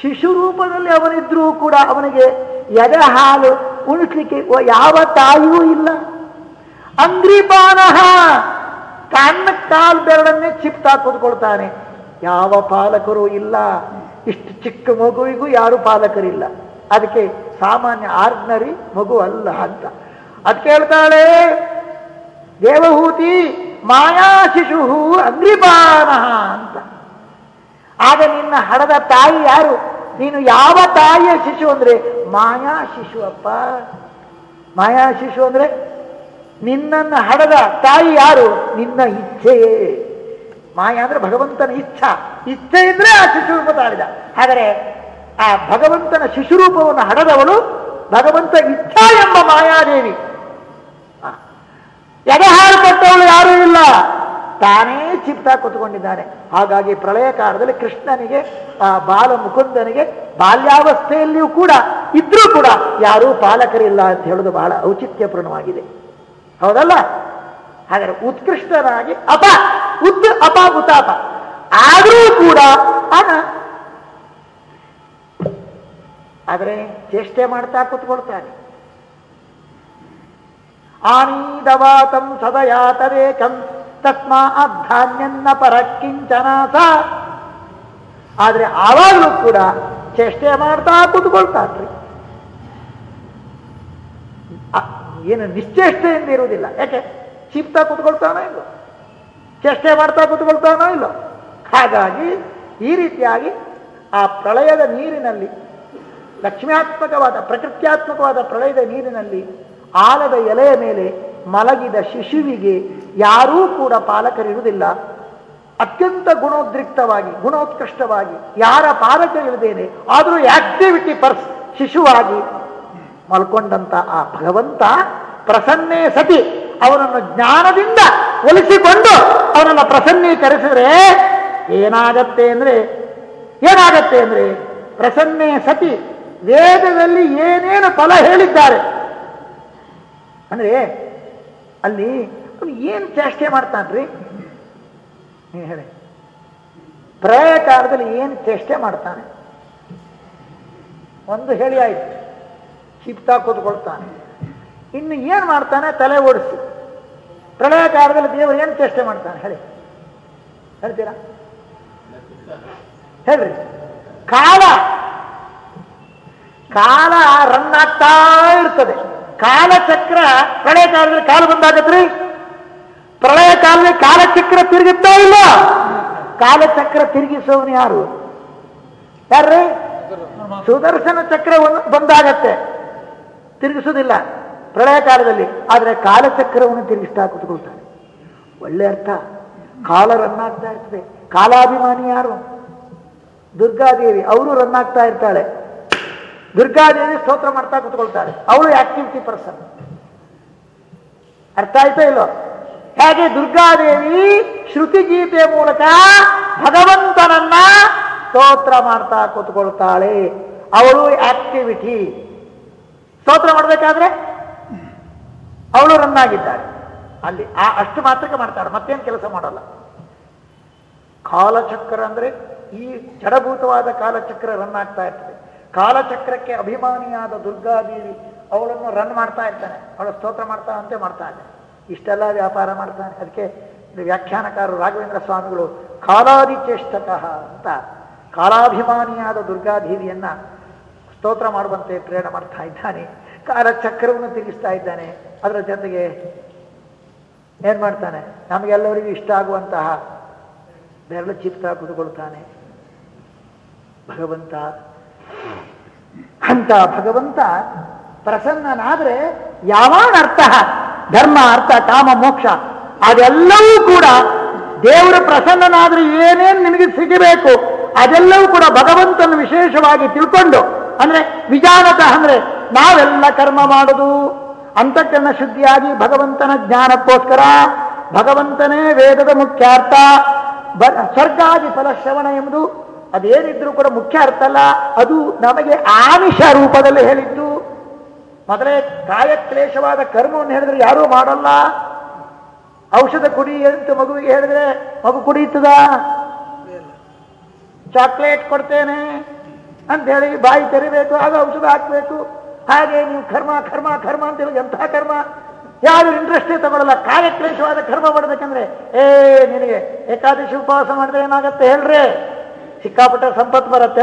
ಶಿಶು ರೂಪದಲ್ಲಿ ಅವನಿದ್ರೂ ಕೂಡ ಅವನಿಗೆ ಎದೆ ಹಾಲು ಉಣಿಸ್ಲಿಕ್ಕೆ ಯಾವ ತಾಯಿಯೂ ಇಲ್ಲ. ಅಂಗ್ರಿಪಾನಃ ಕಣ್ಣ ಕಾಲ್ ಬೆರಳನ್ನೇ ಚಿಪ್ತಾ ಕೂತ್ಕೊಳ್ತಾನೆ. ಯಾವ ಪಾಲಕರು ಇಲ್ಲ. ಇಷ್ಟು ಚಿಕ್ಕ ಮಗುವಿಗೂ ಯಾರು ಪಾಲಕರಿಲ್ಲ. ಅದಕ್ಕೆ ಸಾಮಾನ್ಯ ಆರ್ಡ್ನರಿ ಮಗು ಅಲ್ಲ ಅಂತ. ಅದಕ್ಕೆ ಕೇಳ್ತಾಳೆ ದೇವಹೂತಿ ಮಾಯಾ ಶಿಶು ಅಗ್ನಿಪಾನ ಅಂತ. ಆಗ ನಿನ್ನ ಹಡದ ತಾಯಿ ಯಾರು? ನೀನು ಯಾವ ತಾಯಿಯ ಶಿಶು ಅಂದ್ರೆ? ಮಾಯಾ ಶಿಶು ಅಪ್ಪ. ಮಾಯಾ ಶಿಶು ಅಂದ್ರೆ ನಿನ್ನನ್ನು ಹಡದ ತಾಯಿ ಯಾರು? ನಿನ್ನ ಇಚ್ಛೆಯೇ. ಮಾಯಾ ಅಂದ್ರೆ ಭಗವಂತನ ಇಚ್ಛ. ಇಚ್ಛೆ ಇದ್ರೆ ಆ ಶಿಶು ರೂಪ ತಾಳಿದ. ಆ ಭಗವಂತನ ಶಿಶುರೂಪವನ್ನು ಹಡದವಳು ಭಗವಂತ ಇಚ್ಛಾ ಎಂಬ ಮಾಯಾದೇವಿ. ಹಾಲು ಕೊಟ್ಟವಳು ಯಾರೂ ಇಲ್ಲ. ತಾನೇ ಚಿಪ್ತಾ ಕೂತ್ಕೊಂಡಿದ್ದಾನೆ. ಹಾಗಾಗಿ ಪ್ರಳಯ ಕಾಲದಲ್ಲಿ ಕೃಷ್ಣನಿಗೆ, ಆ ಬಾಲ ಮುಕುಂದನಿಗೆ ಬಾಲ್ಯಾವಸ್ಥೆಯಲ್ಲಿಯೂ ಕೂಡ, ಇದ್ರೂ ಕೂಡ ಯಾರೂ ಪಾಲಕರಿಲ್ಲ ಅಂತ ಹೇಳೋದು ಬಹಳ ಔಚಿತ್ಯಪೂರ್ಣವಾಗಿದೆ. ಹೌದಲ್ಲ? ಹಾಗಾದ್ರೆ ಉತ್ಕೃಷ್ಟನಾಗಿ ಅಪ, ಉತ್ ಅಪ ಉತಾಪ. ಆದರೂ ಕೂಡ ಅನ ಆದರೆ ಚೇಷ್ಟೆ ಮಾಡ್ತಾ ಕೂತ್ಕೊಳ್ತಾನೆ. ಆನೀದವಾತಂ ಸದಯಾತರೇಕಂ ತಸ್ಮಾ ಧಾನ್ಯನ್ನ ಪರಕ್ಕಿಂಚನ ಸ ಆದ್ರೆ ಆವಾಗಲೂ ಕೂಡ ಚೇಷ್ಟೆ ಮಾಡ್ತಾ ಕೂತ್ಕೊಳ್ತಾನ್ರಿ. ಏನು ನಿಶ್ಚೇಷ್ಟೆಯಿಂದ ಇರುವುದಿಲ್ಲ. ಯಾಕೆ? ಚೀಪ್ತಾ ಕೂತ್ಕೊಳ್ತಾನೋ ಇಲ್ಲೋ ಚೇಷ್ಟೆ ಮಾಡ್ತಾ ಕೂತ್ಕೊಳ್ತಾನೋ ಇಲ್ಲೋ ಹಾಗಾಗಿ ಈ ರೀತಿಯಾಗಿ ಆ ಪ್ರಳಯದ ನೀರಿನಲ್ಲಿ ಲಕ್ಷ್ಮ್ಯಾತ್ಮಕವಾದ, ಪ್ರಕೃತ್ಯಾತ್ಮಕವಾದ ಪ್ರಳಯದ ನೀರಿನಲ್ಲಿ ಆಲದ ಎಲೆಯ ಮೇಲೆ ಮಲಗಿದ ಶಿಶುವಿಗೆ ಯಾರೂ ಕೂಡ ಪಾಲಕರಿರುವುದಿಲ್ಲ. ಅತ್ಯಂತ ಗುಣೋದ್ರಿಕ್ತವಾಗಿ, ಗುಣೋತ್ಕೃಷ್ಟವಾಗಿ ಯಾರ ಪಾಲಕರಿಲ್ಲದೇನೆ ಆದರೂ ಆಕ್ಟಿವಿಟಿ ಪರ್ಸ್ ಶಿಶುವಾಗಿ ಮಲ್ಕೊಂಡಂತ ಆ ಭಗವಂತ ಪ್ರಸನ್ನೇ ಸತಿ ಅವನನ್ನು ಜ್ಞಾನದಿಂದ ಒಲಿಸಿಕೊಂಡು ಅವನನ್ನು ಪ್ರಸನ್ನೀಕರಿಸಿದ್ರೆ ಏನಾಗತ್ತೆ ಅಂದ್ರೆ ಏನಾಗತ್ತೆ ಅಂದ್ರೆ ಪ್ರಸನ್ನೇ ಸತಿ ವೇದದಲ್ಲಿ ಏನೇನು ಫಲ ಹೇಳಿದ್ದಾರೆ? ಅಂದ್ರೆ ಅಲ್ಲಿ ಅವನು ಏನು ಚೇಷ್ಟೆ ಮಾಡ್ತಾನ್ರಿ? ನೀನು ಹೇಳಿ. ಪ್ರಳಯ ಕಾಲದಲ್ಲಿ ಏನು ಚೇಷ್ಟೆ ಮಾಡ್ತಾನೆ? ಒಂದು ಹೇಳಿ ಆಯ್ತು. ಚಿಪ್ತಾ ಕೂತ್ಕೊಳ್ತಾನೆ. ಇನ್ನು ಏನು ಮಾಡ್ತಾನೆ? ತಲೆ ಓಡಿಸಿ. ಪ್ರಳಯ ಕಾಲದಲ್ಲಿ ದೇವರು ಏನು ಚೇಷ್ಟೆ ಮಾಡ್ತಾನೆ? ಹೇಳಿ. ಹೇಳ್ತೀರಾ? ಹೇಳ್ರಿ. ಕಾಲ. ಕಾಲ ರನ್ ಆಗ್ತಾ ಇರ್ತದೆ. ಕಾಲಚಕ್ರ ಪ್ರಳಯ ಕಾಲದಲ್ಲಿ ಕಾಲ ಬಂದಾಗತ್ರಿ? ಪ್ರಳಯ ಕಾಲದಲ್ಲಿ ಕಾಲಚಕ್ರ ತಿರುಗುತ್ತಾ ಇಲ್ಲ. ಕಾಲಚಕ್ರ ತಿರುಗಿಸೋನು ಯಾರು? ಯಾರ್ರಿ? ಸುದರ್ಶನ ಚಕ್ರ ಬಂದಾಗತ್ತೆ. ತಿರುಗಿಸೋದಿಲ್ಲ ಪ್ರಳಯ ಕಾಲದಲ್ಲಿ. ಆದರೆ ಕಾಲಚಕ್ರವನ್ನು ತಿರುಗಿಸ್ತಾ ಕೂತ್ಕೊಳ್ತಾನೆ. ಒಳ್ಳೆ ಅರ್ಥ. ಕಾಲ ರನ್ ಆಗ್ತಾ ಇರ್ತದೆ. ಕಾಲಾಭಿಮಾನಿ ಯಾರು? ದುರ್ಗಾದೇವಿ. ಅವರು ರನ್ ಆಗ್ತಾ ಇರ್ತಾಳೆ. ದುರ್ಗಾದೇವಿ ಸ್ತೋತ್ರ ಮಾಡ್ತಾ ಕೂತ್ಕೊಳ್ತಾರೆ. ಅವಳು ಆಕ್ಟಿವಿಟಿ ಪರ್ಸನ್ ಅರ್ಥ ಆಯ್ತಾ ಇಲ್ಲೋ ಹೇಗೆ ದುರ್ಗಾದೇವಿ ಶ್ರುತಿಗೀತೆಯ ಮೂಲಕ ಭಗವಂತನನ್ನ ಸ್ತೋತ್ರ ಮಾಡ್ತಾ ಕೂತ್ಕೊಳ್ತಾಳೆ. ಅವಳು ಆಕ್ಟಿವಿಟಿ ಸ್ತೋತ್ರ ಮಾಡಬೇಕಾದ್ರೆ ಅವಳು ರನ್ ಆಗಿದ್ದಾಳೆ. ಅಲ್ಲಿ ಆ ಅಷ್ಟು ಮಾತ್ರಕ್ಕೆ ಮಾಡ್ತಾಳೆ, ಮತ್ತೇನು ಕೆಲಸ ಮಾಡಲ್ಲ. ಕಾಲಚಕ್ರ ಅಂದ್ರೆ ಈ ಜಡಭೂತವಾದ ಕಾಲಚಕ್ರ ರನ್ ಆಗ್ತಾ ಇರ್ತದೆ. ಕಾಲಚಕ್ರಕ್ಕೆ ಅಭಿಮಾನಿಯಾದ ದುರ್ಗಾದೇವಿ ಅವಳನ್ನು ರನ್ ಮಾಡ್ತಾ ಇರ್ತಾನೆ. ಅವಳ ಸ್ತೋತ್ರ ಮಾಡ್ತಾ ಅಂತೆ ಮಾಡ್ತಾ ಇದ್ದಾನೆ ಇಷ್ಟೆಲ್ಲ ವ್ಯಾಪಾರ ಮಾಡ್ತಾನೆ. ಅದಕ್ಕೆ ವ್ಯಾಖ್ಯಾನಕಾರರು ರಾಘವೇಂದ್ರ ಸ್ವಾಮಿಗಳು ಕಾಲಾದಿಚೇಷ್ಟಕಃ ಅಂತ ಕಾಲಾಭಿಮಾನಿಯಾದ ದುರ್ಗಾದೇವಿಯನ್ನ ಸ್ತೋತ್ರ ಮಾಡುವಂತೆ ಪ್ರೇರಣೆ ಮಾಡ್ತಾ ಇದ್ದಾನೆ. ಕಾಲಚಕ್ರವನ್ನು ತಿರುಗಿಸ್ತಾ ಇದ್ದಾನೆ. ಅದರ ಜೊತೆಗೆ ಏನ್ ಮಾಡ್ತಾನೆ? ನಮಗೆಲ್ಲರಿಗೂ ಇಷ್ಟ ಆಗುವಂತಹ ಬೆರಳು ಚಿತ್ರ ಕುದುಕೊಳ್ತಾನೆ ಭಗವಂತ ಅಂತ ಭಗವಂತ ಪ್ರಸನ್ನನಾದ್ರೆ ಯಾವಾನ ಅರ್ಥ ಧರ್ಮ, ಅರ್ಥ, ಕಾಮ, ಮೋಕ್ಷ, ಅದೆಲ್ಲವೂ ಕೂಡ ದೇವರು ಪ್ರಸನ್ನನಾದ್ರೆ ಏನೇನು ನಿನಗೆ ಸಿಗಬೇಕು ಅದೆಲ್ಲವೂ ಕೂಡ ಭಗವಂತನ ವಿಶೇಷವಾಗಿ ತಿಳ್ಕೊಂಡು, ಅಂದ್ರೆ ವಿಜಾನತ, ಅಂದ್ರೆ ನಾವೆಲ್ಲ ಕರ್ಮ ಮಾಡುದು. ಅಂತಃಕರಣ ಶುದ್ಧಿಯಾಗಿ ಭಗವಂತನ ಜ್ಞಾನಕ್ಕೋಸ್ಕರ, ಭಗವಂತನೇ ವೇದದ ಮುಖ್ಯಾರ್ಥ. ಸ್ವರ್ಗಾದಿ ಫಲ ಶ್ರವಣ ಎಂಬುದು ಅದೇನಿದ್ರೂ ಕೂಡ ಮುಖ್ಯ ಅರ್ಥ ಅಲ್ಲ. ಅದು ನಮಗೆ ಆಮಿಷ ರೂಪದಲ್ಲಿ ಹೇಳಿದ್ದು. ಮೊದಲೇ ಕಾಯಕ್ಲೇಶವಾದ ಕರ್ಮವನ್ನು ಹೇಳಿದ್ರೆ ಯಾರೂ ಮಾಡಲ್ಲ. ಔಷಧ ಕುಡಿ ಅಂತ ಮಗುವಿಗೆ ಹೇಳಿದ್ರೆ, ಮಗು ಕುಡಿಯುತ್ತದ? ಚಾಕ್ಲೇಟ್ ಕೊಡ್ತೇನೆ. ಅಂತ ಹೇಳಿ ಬಾಯಿ ತೆರಿಬೇಕು, ಆಗ ಔಷಧ ಹಾಕ್ಬೇಕು. ಹಾಗೆ ನೀವು ಕರ್ಮ ಕರ್ಮ ಕರ್ಮ ಅಂತ ಹೇಳಿ ಎಂಥ ಕರ್ಮ? ಯಾರು ಇಂಟ್ರೆಸ್ಟೇ ತಗೊಳ್ಳಲ್ಲ ಕಾಯಕ್ಲೇಶವಾದ ಕರ್ಮ ಮಾಡಬೇಕಂದ್ರೆ, ಏ, ನಿನಗೆ ಏಕಾದಶಿ ಉಪವಾಸ ಮಾಡಿದ್ರೆ ಏನಾಗತ್ತೆ ಹೇಳ್ರಿ. ಸಿಕ್ಕಾಪಟ್ಟೆ ಸಂಪತ್ತು ಬರುತ್ತೆ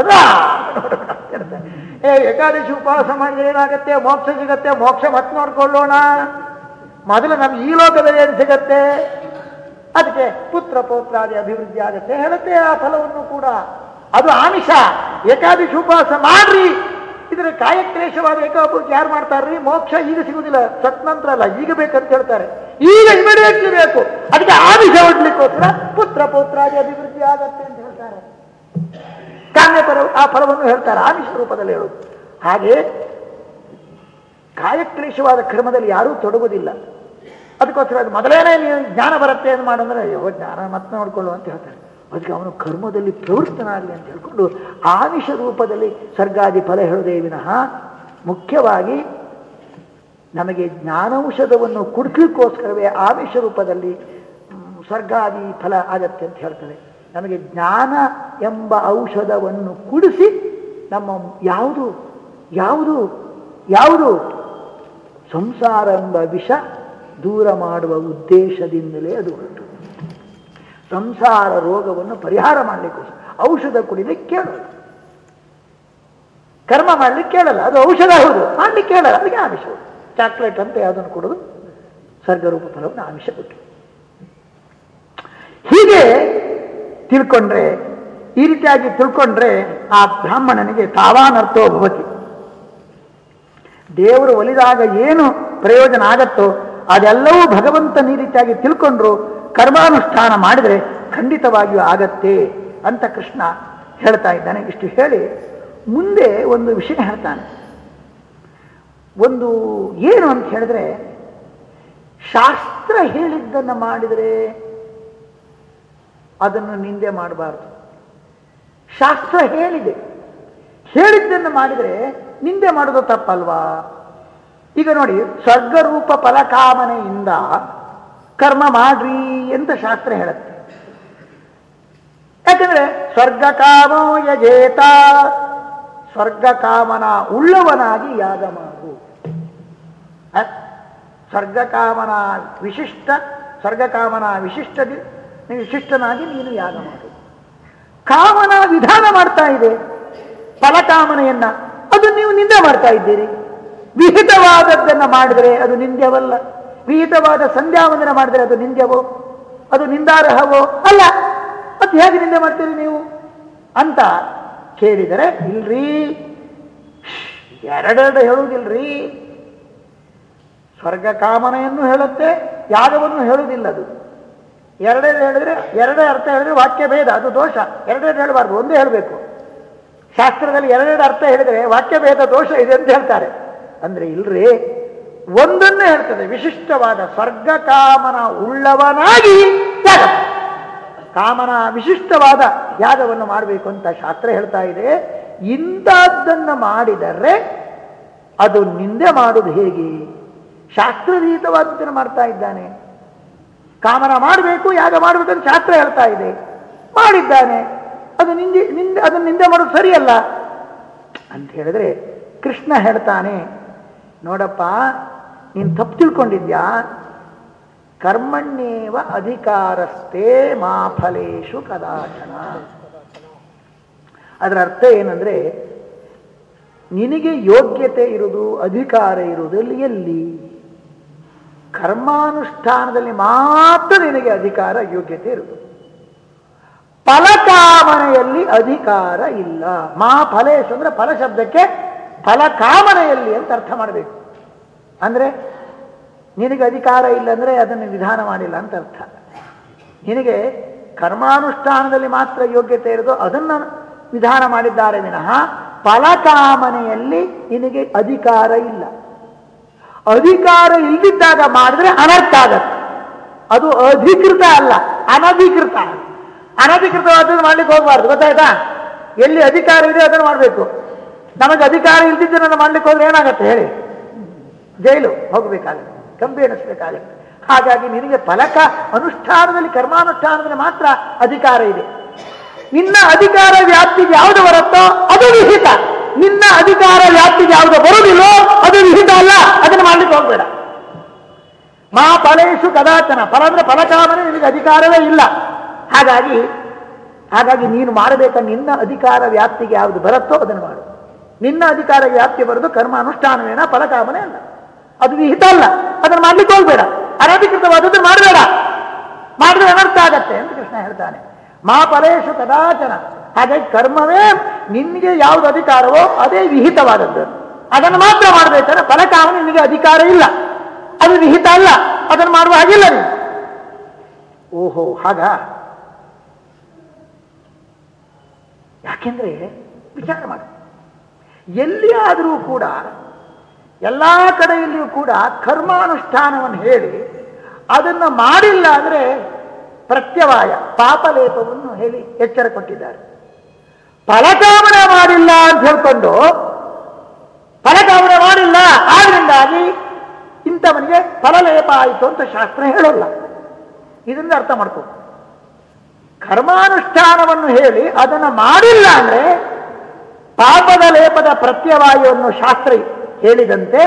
ಏ, ಏಕಾದಶಿ ಉಪವಾಸ ಮಾಡಿದ್ರೆ ಏನಾಗುತ್ತೆ? ಮೋಕ್ಷ ಸಿಗತ್ತೆ, ಮೋಕ್ಷ ಮತ್ತೆ ನೋಡ್ಕೊಳ್ಳೋಣ. ಮೊದಲು ನಮ್ಗೆ ಈ ಲೋಕದಲ್ಲಿ ಏನು ಸಿಗತ್ತೆ? ಅದಕ್ಕೆ ಪುತ್ರ ಪೌತ್ರಾದಿ ಅಭಿವೃದ್ಧಿ ಆಗುತ್ತೆ. ಹೇಳುತ್ತೆ ಆ ಫಲವನ್ನು ಕೂಡ. ಅದು ಆಮಿಷ. ಏಕಾದಶಿ ಉಪವಾಸ ಮಾಡ್ರಿ. ಇದರ ಕಾಯಕ್ಲೇಶವಾದ ಏಕಾಪೂರ್ತಿ ಯಾರು ಮಾಡ್ತಾರ್ರಿ? ಮೋಕ್ಷ ಈಗ ಸಿಗುದಿಲ್ಲ. ಸತ್ನಂತರ ಅಲ್ಲ, ಈಗ ಬೇಕಂತ ಹೇಳ್ತಾರೆ. ಈಗ ಇಮಿಡಿಯೇಟ್ಲಿ ಬೇಕು. ಅದಕ್ಕೆ ಆಮಿಷ ಹೊಡ್ಲಿಕ್ಕೋಸ್ಕರ ಪುತ್ರ ಪೌತ್ರಾದಿ ಅಭಿವೃದ್ಧಿ ಆಗತ್ತೆ ಅಂತ ಹೇಳ್ತಾರೆ. ಕಾಮ್ಯ ಪರ ಆ ಫಲವನ್ನು ಹೇಳ್ತಾರೆ. ಆಮಿಷ ರೂಪದಲ್ಲಿ ಹೇಳೋದು. ಹಾಗೆ ಕಾಯಕ್ಲೇಶವಾದ ಕ್ರಮದಲ್ಲಿ ಯಾರೂ ತೊಡಗುವುದಿಲ್ಲ. ಅದಕ್ಕೋಸ್ಕರ ಅದು ಮೊದಲೇನೇ ಜ್ಞಾನ ಬರುತ್ತೆ ಅಂತ ಮಾಡಂದ್ರೆ ಅಯ್ಯೋ, ಜ್ಞಾನ ಮತ್ತೆ ನೋಡ್ಕೊಳ್ಳು ಅಂತ ಹೇಳ್ತಾರೆ. ಅದಕ್ಕೆ ಅವನು ಕರ್ಮದಲ್ಲಿ ಪ್ರವೃತ್ತನಾಗಲಿ ಅಂತ ಹೇಳ್ಕೊಂಡು ಆಮಿಷ ರೂಪದಲ್ಲಿ ಸರ್ಗಾದಿ ಫಲ ಹೇಳುವುದೇ ವಿನಃ ಮುಖ್ಯವಾಗಿ ನಮಗೆ ಜ್ಞಾನೌಷಧವನ್ನು ಕುಡಿಸ್ಲಿಕ್ಕೋಸ್ಕರವೇ ಆಮಿಷ ರೂಪದಲ್ಲಿ ಸ್ವರ್ಗಾದಿ ಫಲ ಆಗತ್ತೆ ಅಂತ ಹೇಳ್ತಾರೆ. ನಮಗೆ ಜ್ಞಾನ ಎಂಬ ಔಷಧವನ್ನು ಕುಡಿಸಿ ನಮ್ಮ ಯಾವುದು ಯಾವುದು ಯಾವುದು? ಸಂಸಾರ ಎಂಬ ವಿಷ ದೂರ ಮಾಡುವ ಉದ್ದೇಶದಿಂದಲೇ ಅದು ಹೊರಟು. ಸಂಸಾರ ರೋಗವನ್ನು ಪರಿಹಾರ ಮಾಡಲಿಕ್ಕೋಸ್ಕರ. ಔಷಧ ಕುಡಿಲಿಕ್ಕೆ ಕೇಳೋದು. ಕರ್ಮ ಮಾಡ್ಲಿಕ್ಕೆ ಕೇಳಲ್ಲ. ಅದು ಔಷಧ ಹೌದು. ಮಾಡಲಿಕ್ಕೆ ಕೇಳಲ್ಲ. ಅದಕ್ಕೆ ಆಮಿಷ ಚಾಕ್ಲೇಟ್ ಅಂತ ಯಾವುದನ್ನು ಕೊಡೋದು? ಸರ್ಗರೂಪ ಫಲವನ್ನು ಆಮಿಷ ಕೊಟ್ಟು. ಹೀಗೆ ತಿಳ್ಕೊಂಡ್ರೆ, ಈ ರೀತಿಯಾಗಿ ತಿಳ್ಕೊಂಡ್ರೆ ಆ ಬ್ರಾಹ್ಮಣನಿಗೆ ತಾವಾನರ್ಥೋ ಭವತಿ. ದೇವರು ಒಲಿದಾಗ ಏನು ಪ್ರಯೋಜನ ಆಗತ್ತೋ, ಅದೆಲ್ಲವೂ ಭಗವಂತನ ಈ ರೀತಿಯಾಗಿ ತಿಳ್ಕೊಂಡ್ರು, ಕರ್ಮಾನುಷ್ಠಾನ ಮಾಡಿದರೆ ಖಂಡಿತವಾಗಿಯೂ ಆಗತ್ತೆ ಅಂತ ಕೃಷ್ಣ ಹೇಳ್ತಾ ಇದ್ದಾನೆ. ಇಷ್ಟು ಹೇಳಿ ಮುಂದೆ ಒಂದು ವಿಷಯ ಹೇಳ್ತಾನೆ. ಒಂದು ಏನು ಅಂತ ಹೇಳಿದ್ರೆ, ಶಾಸ್ತ್ರ ಹೇಳಿದ್ದನ್ನು ಮಾಡಿದರೆ ಅದನ್ನು ನಿಂದೆ ಮಾಡಬಾರ್ದು. ಶಾಸ್ತ್ರ ಹೇಳಿದೆ. ಹೇಳಿದ್ದನ್ನು ಮಾಡಿದರೆ ನಿಂದೆ ಮಾಡೋದು ತಪ್ಪಲ್ವಾ? ಈಗ ನೋಡಿ, ಸ್ವರ್ಗರೂಪ ಫಲಕಾಮನೆಯಿಂದ ಕರ್ಮ ಮಾಡ್ರಿ ಅಂತ ಶಾಸ್ತ್ರ ಹೇಳುತ್ತೆ. ಯಾಕಂದ್ರೆ ಸ್ವರ್ಗ ಕಾಮೋ ಯಜೇತ, ಸ್ವರ್ಗ ಕಾಮನ ಉಳ್ಳವನಾಗಿ ಯಾಗ ಮಾಡು. ಸ್ವರ್ಗಕಾಮನ ಸ್ವರ್ಗ ಕಾಮನ ವಿಶಿಷ್ಟ ಸ್ವರ್ಗಕಾಮನ ಕಾಮನ ವಿಶಿಷ್ಟ ವಿಶಿಷ್ಟನಾಗಿ ನೀನು ಯಾಗ ಮಾಡು. ಕಾಮನ ವಿಧಾನ ಮಾಡ್ತಾ ಇದೆ. ಫಲಕಾಮನೆಯನ್ನ ಅದು ನೀವು ನಿಂದೆ ಮಾಡ್ತಾ ಇದ್ದೀರಿ. ವಿಹಿತವಾದದ್ದನ್ನ ಮಾಡಿದರೆ ಅದು ನಿಂದ್ಯವಲ್ಲ. ವಿಹಿತವಾದ ಸಂಧ್ಯಾವಂದನ ಮಾಡಿದರೆ ಅದು ನಿಂದ್ಯವೋ? ಅದು ನಿಂದಾರ್ಹವೋ? ಅಲ್ಲ. ಮತ್ತೆ ಹೇಗೆ ನಿಂದೆ ಮಾಡ್ತೀರಿ ನೀವು? ಅಂತ ಕೇಳಿದರೆ, ಇಲ್ರಿ. ಎರಡೆರಡು ಹೇಳುವುದಿಲ್ರಿ. ಸ್ವರ್ಗ ಕಾಮನೆಯನ್ನು ಹೇಳುತ್ತೆ, ಯಾಗವನ್ನು ಹೇಳುವುದಿಲ್ಲ ಅದು ಎರಡೆರಡು ಹೇಳಿದ್ರೆ ಎರಡೇ ಅರ್ಥ ಹೇಳಿದ್ರೆ ವಾಕ್ಯ ಭೇದ, ಅದು ದೋಷ. ಎರಡನೇ ಹೇಳಬಾರ್ದು, ಒಂದೇ ಹೇಳಬೇಕು. ಶಾಸ್ತ್ರದಲ್ಲಿ ಎರಡೆರಡು ಅರ್ಥ ಹೇಳಿದರೆ ವಾಕ್ಯ ಭೇದ, ದೋಷ ಇದೆ ಅಂತ ಹೇಳ್ತಾರೆ. ಅಂದ್ರೆ ಇಲ್ರಿ, ಒಂದನ್ನೇ ಹೇಳ್ತದೆ, ವಿಶಿಷ್ಟವಾದ ಸ್ವರ್ಗ ಕಾಮನ ಉಳ್ಳವನಾಗಿ ಯಾಗ. ಕಾಮನ ವಿಶಿಷ್ಟವಾದ ಯಾಗವನ್ನು ಮಾಡಬೇಕು ಅಂತ ಶಾಸ್ತ್ರ ಹೇಳ್ತಾ ಇದೆ. ಇಂಥದ್ದನ್ನು ಮಾಡಿದರೆ ಅದು ನಿಂದೆ ಮಾಡುವುದು ಹೇಗೆ? ಶಾಸ್ತ್ರರಹಿತವಾದದ್ದನ್ನು ಮಾಡ್ತಾ ಇದ್ದಾನೆ. ಕಾಮನ ಮಾಡಬೇಕು, ಯಾಗ ಮಾಡಬೇಕು ಅಂತ ಶಾಸ್ತ್ರ ಹೇಳ್ತಾ ಇದೆ. ಮಾಡಿದ್ದಾನೆ. ಅದು ನಿಂದೆ ನಿಂದೆ, ಅದನ್ನು ನಿಂದೆ ಮಾಡೋದು ಸರಿಯಲ್ಲ. ಅಂತ ಹೇಳಿದ್ರೆ ಕೃಷ್ಣ ಹೇಳ್ತಾನೆ, ನೋಡಪ್ಪ, ನೀನು ತಪ್ಪು ತಿಳ್ಕೊಂಡಿದ್ಯಾ? ಕರ್ಮಣ್ಯೇವ ಅಧಿಕಾರಸ್ಥೇ ಮಾ ಫಲೇಶು ಕದಾಚನ. ಅದರ ಅರ್ಥ ಏನಂದ್ರೆ, ನಿನಗೆ ಯೋಗ್ಯತೆ ಇರುವುದು, ಅಧಿಕಾರ ಇರುವುದು ಎಲ್ಲಿ ಎಲ್ಲಿ? ಕರ್ಮಾನುಷ್ಠಾನದಲ್ಲಿ ಮಾತ್ರ ನಿನಗೆ ಅಧಿಕಾರ ಯೋಗ್ಯತೆ ಇರುವುದು. ಫಲಕಾಮನೆಯಲ್ಲಿ ಅಧಿಕಾರ ಇಲ್ಲ. ಮಾ ಫಲೇಶು ಅಂದ್ರೆ ಫಲ ಶಬ್ದಕ್ಕೆ ಫಲಕಾಮನೆಯಲ್ಲಿ ಅಂತ ಅರ್ಥ ಮಾಡಬೇಕು. ಅಂದ್ರೆ ನಿನಗೆ ಅಧಿಕಾರ ಇಲ್ಲ ಅಂದ್ರೆ ಅದನ್ನು ವಿಧಾನ ಮಾಡಿಲ್ಲ ಅಂತ ಅರ್ಥ. ನಿನಗೆ ಕರ್ಮಾನುಷ್ಠಾನದಲ್ಲಿ ಮಾತ್ರ ಯೋಗ್ಯತೆ ಇರೋದು ಅದನ್ನು ವಿಧಾನ ಮಾಡಿದ್ದಾರೆ ವಿನಃ ಫಲಕಾಮನೆಯಲ್ಲಿ ನಿನಗೆ ಅಧಿಕಾರ ಇಲ್ಲ. ಅಧಿಕಾರ ಇಲ್ಲದಿದ್ದಾಗ ಮಾಡಿದ್ರೆ ಅನರ್ಥ ಆಗತ್ತೆ. ಅದು ಅಧಿಕೃತ ಅಲ್ಲ, ಅನಧಿಕೃತ. ಅನಧಿಕೃತವಾದದ್ದು ಮಾಡ್ಲಿಕ್ಕೆ ಹೋಗಬಾರ್ದು, ಗೊತ್ತಾಯ್ತಾ? ಎಲ್ಲಿ ಅಧಿಕಾರ ಇದೆ ಅದನ್ನು ಮಾಡಬೇಕು. ನಮಗೆ ಅಧಿಕಾರ ಇಲ್ದಿದ್ದನ್ನು ಮಾಡ್ಲಿಕ್ಕೆ ಹೋದ್ರೆ ಏನಾಗತ್ತೆ ಹೇಳಿ? ಜೈಲು ಹೋಗಬೇಕಾಗುತ್ತೆ ಕಂಬಿ ಹಾಗಾಗಿ ನಿನಗೆ ಫಲಕ ಅನುಷ್ಠಾನದಲ್ಲಿ, ಕರ್ಮಾನುಷ್ಠಾನದಲ್ಲಿ ಮಾತ್ರ ಅಧಿಕಾರ ಇದೆ. ನಿನ್ನ ಅಧಿಕಾರ ವ್ಯಾಪ್ತಿಗೆ ಯಾವುದು ಬರುತ್ತೋ ಅದು ವಿಹಿತ ನಿನ್ನ ಅಧಿಕಾರ ವ್ಯಾಪ್ತಿಗೆ ಯಾವುದು ಬರುವುದಿಲ್ಲೋ ಅದು ವಿಹಿತ ಅಲ್ಲ. ಅದನ್ನು ಮಾಡ್ಲಿಕ್ಕೆ ಹೋಗ್ಬೇಡ. ಮಾ ಫಲೇಶು ಕದಾಚನ. ಫಲ ಅಂದ್ರೆ ಫಲಕಾಮನೆ ನಿನಗೆ ಅಧಿಕಾರವೇ ಇಲ್ಲ. ಹಾಗಾಗಿ ಹಾಗಾಗಿ ನೀನು ಮಾಡಬೇಕ ನಿನ್ನ ಅಧಿಕಾರ ವ್ಯಾಪ್ತಿಗೆ ಯಾವುದು ಬರುತ್ತೋ ಅದನ್ನು ಮಾಡು. ನಿನ್ನ ಅಧಿಕಾರ ವ್ಯಾಪ್ತಿ ಬರೋದು ಕರ್ಮ ಅನುಷ್ಠಾನವೇನ ಫಲಕಾಮನೆ ಅಲ್ಲ. ಅದು ವಿಹಿತ ಅಲ್ಲ. ಅದನ್ನು ಮಾಡ್ಲಿಕ್ಕೆ ಹೋಗ್ಬೇಡ. ಅನಧಿಕೃತವಾದದ್ದು ಮಾಡಬೇಡ. ಮಾಡಿದ್ರೆ ಅನರ್ಥ ಆಗತ್ತೆ ಅಂತ ಕೃಷ್ಣ ಹೇಳ್ತಾನೆ. ಮಾ ಫಲೇಶು ಕದಾಚನ ಹಾಗಾಗಿ ಕರ್ಮವೇ ನಿನಗೆ ಯಾವುದು ಅಧಿಕಾರವೋ ಅದೇ ವಿಹಿತವಾದದ್ದು. ಅದನ್ನು ಮಾತ್ರ ಮಾಡಬೇಕಾದ್ರೆ ಫಲಕಾಮ ನಿನಗೆ ಅಧಿಕಾರ ಇಲ್ಲ. ಅದು ವಿಹಿತ ಅಲ್ಲ. ಅದನ್ನು ಮಾಡುವ ಹಾಗಿಲ್ಲ ನೀನು. ಓಹೋ, ಹಾಗ? ಯಾಕೆಂದ್ರೆ ವಿಚಾರ ಮಾಡಿ. ಎಲ್ಲಿಯಾದರೂ ಕೂಡ, ಎಲ್ಲ ಕಡೆಯಲ್ಲಿಯೂ ಕೂಡ ಕರ್ಮಾನುಷ್ಠಾನವನ್ನು ಹೇಳಿ ಅದನ್ನು ಮಾಡಿಲ್ಲ ಅಂದರೆ ಪ್ರತ್ಯವಾಯ ಪಾಪಲೇಪವನ್ನು ಹೇಳಿ ಎಚ್ಚರ ಕೊಟ್ಟಿದ್ದಾರೆ. ಫಲಕಾಮನ ಮಾಡಿಲ್ಲ ಅಂತ ಹೇಳ್ಕೊಂಡು ಫಲಕಾಮನ ಮಾಡಿಲ್ಲ ಆದ್ರಿಂದಾಗಿ ಇಂಥವನಿಗೆ ಫಲಲೇಪ ಆಯಿತು ಅಂತ ಶಾಸ್ತ್ರ ಹೇಳೋಲ್ಲ. ಇದರಿಂದ ಅರ್ಥ ಮಾಡ್ಕೋ. ಕರ್ಮಾನುಷ್ಠಾನವನ್ನು ಹೇಳಿ ಅದನ್ನು ಮಾಡಿಲ್ಲ ಅಂದ್ರೆ ಪಾಪದ ಲೇಪದ ಪ್ರತ್ಯವಾಯವನ್ನು ಶಾಸ್ತ್ರ ಹೇಳಿದಂತೆ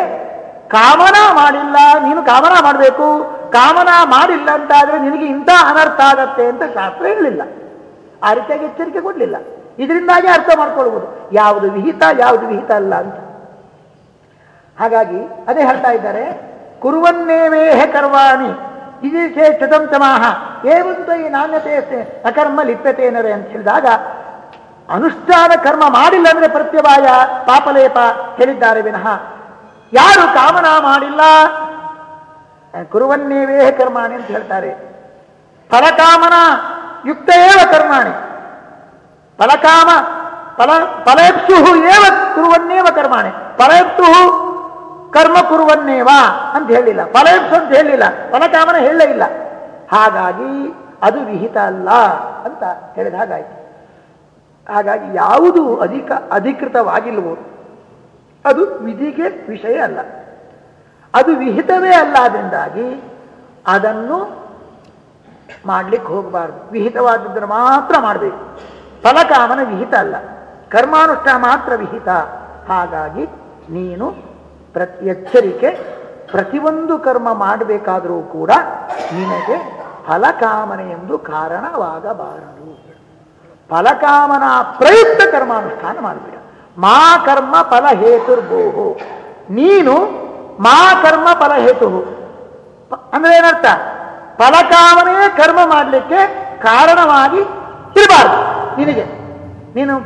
ಕಾಮನ ಮಾಡಿಲ್ಲ, ನೀನು ಕಾಮನ ಮಾಡಬೇಕು ಕಾಮನ ಮಾಡಿಲ್ಲ ಅಂತಾದ್ರೆ ನಿನಗೆ ಇಂಥ ಅನರ್ಥ ಆಗತ್ತೆ ಅಂತ ಶಾಸ್ತ್ರ ಹೇಳಲಿಲ್ಲ. ಆ ರೀತಿಯಾಗಿ ಎಚ್ಚರಿಕೆ ಕೊಡಲಿಲ್ಲ. ಇದರಿಂದಾಗಿ ಅರ್ಥ ಮಾಡ್ಕೊಳ್ಬೋದು. ಯಾವುದು ವಿಹಿತ ಯಾವುದು ವಿಹಿತ ಅಲ್ಲ ಅಂತ. ಹಾಗಾಗಿ ಅದೇ ಹೇಳ್ತಾ ಇದ್ದಾರೆ ಕುರುವನ್ನೇವೇಹ ಕರ್ವಾಣಿ ಕರ್ವಾಮಿ ಚತಂತಮಾಹ ಏವಂತ ಈ ನಾಣ್ಯತೆ ಅಕರ್ಮ ಲಿಪ್ಯತೇನರೆ ಅಂತ ಹೇಳಿದಾಗ, ಅನುಷ್ಠಾನ ಕರ್ಮ ಮಾಡಿಲ್ಲ ಅಂದ್ರೆ ಪ್ರತ್ಯವಾಯ, ಪಾಪಲೇಪ ಹೇಳಿದ್ದಾರೆ ವಿನಃ. ಯಾರು ಕಾಮನಾ ಮಾಡಿಲ್ಲ ಕುರುವನ್ನೇವೇಹ ಕರ್ಮಾಣಿ ಅಂತ ಹೇಳ್ತಾರೆ. ಫಲಕಾಮನ ಯುಕ್ತೇವ ಕರ್ಮಾಣಿ. ಫಲಕಾಮ, ಫಲ ಫಲೇಪ್ಸು ಏವ ಕುರುವನ್ನೇವ ಕರ್ಮಾಣಿ. ಫಲೇಪ್ಸು ಕರ್ಮ ಕುರುವನ್ನೇವ ಅಂತ ಹೇಳಿಲ್ಲ. ಫಲೇಪ್ಸು ಅಂತ ಹೇಳಿಲ್ಲ. ಫಲಕಾಮನ ಹೇಳಲೇ ಇಲ್ಲ. ಹಾಗಾಗಿ ಅದು ವಿಹಿತ ಅಲ್ಲ ಅಂತ ಹೇಳಿದ ಹಾಗಾಯಿತು ಹಾಗಾಗಿ ಯಾವುದು ಅಧಿಕ, ಅಧಿಕೃತವಾಗಿಲ್ವೋ ಅದು ವಿಧಿಗೆ ವಿಷಯ ಅಲ್ಲ. ಅದು ವಿಹಿತವೇ ಅಲ್ಲ ಅದರಿಂದಾಗಿ ಅದನ್ನು ಮಾಡಲಿಕ್ಕೆ ಹೋಗಬಾರ್ದು. ವಿಹಿತವಾದದ್ದನ್ನು ಮಾತ್ರ ಮಾಡಬೇಕು. ಫಲಕಾಮನ ವಿಹಿತ ಅಲ್ಲ. ಕರ್ಮಾನುಷ್ಠಾನ ಮಾತ್ರ ವಿಹಿತ. ಹಾಗಾಗಿ ನೀನು ಪ್ರತಿ ಎಚ್ಚರಿಕೆ ಪ್ರತಿಯೊಂದು ಕರ್ಮ ಮಾಡಬೇಕಾದರೂ ಕೂಡ ನಿನಗೆ ಫಲಕಾಮನೆ ಎಂದು ಕಾರಣವಾಗಬಾರದು. ಫಲಕಾಮನ ಪ್ರಯುಕ್ತ ಕರ್ಮಾನುಷ್ಠಾನ ಮಾಡಬೇಡ. ಮಾ ಕರ್ಮ ಫಲ ಹೇತುರ್ಬೋಹು ನೀನು ಮಾ ಕರ್ಮ ಫಲ ಹೇತು ಅಂದ್ರೆ ಏನರ್ಥ? ಫಲಕಾಮನೆಯೇ ಕರ್ಮ ಮಾಡಲಿಕ್ಕೆ ಕಾರಣವಾಗಿ ಇರಬಾರ್ದು. ನಿನಗೆ. ನೀನು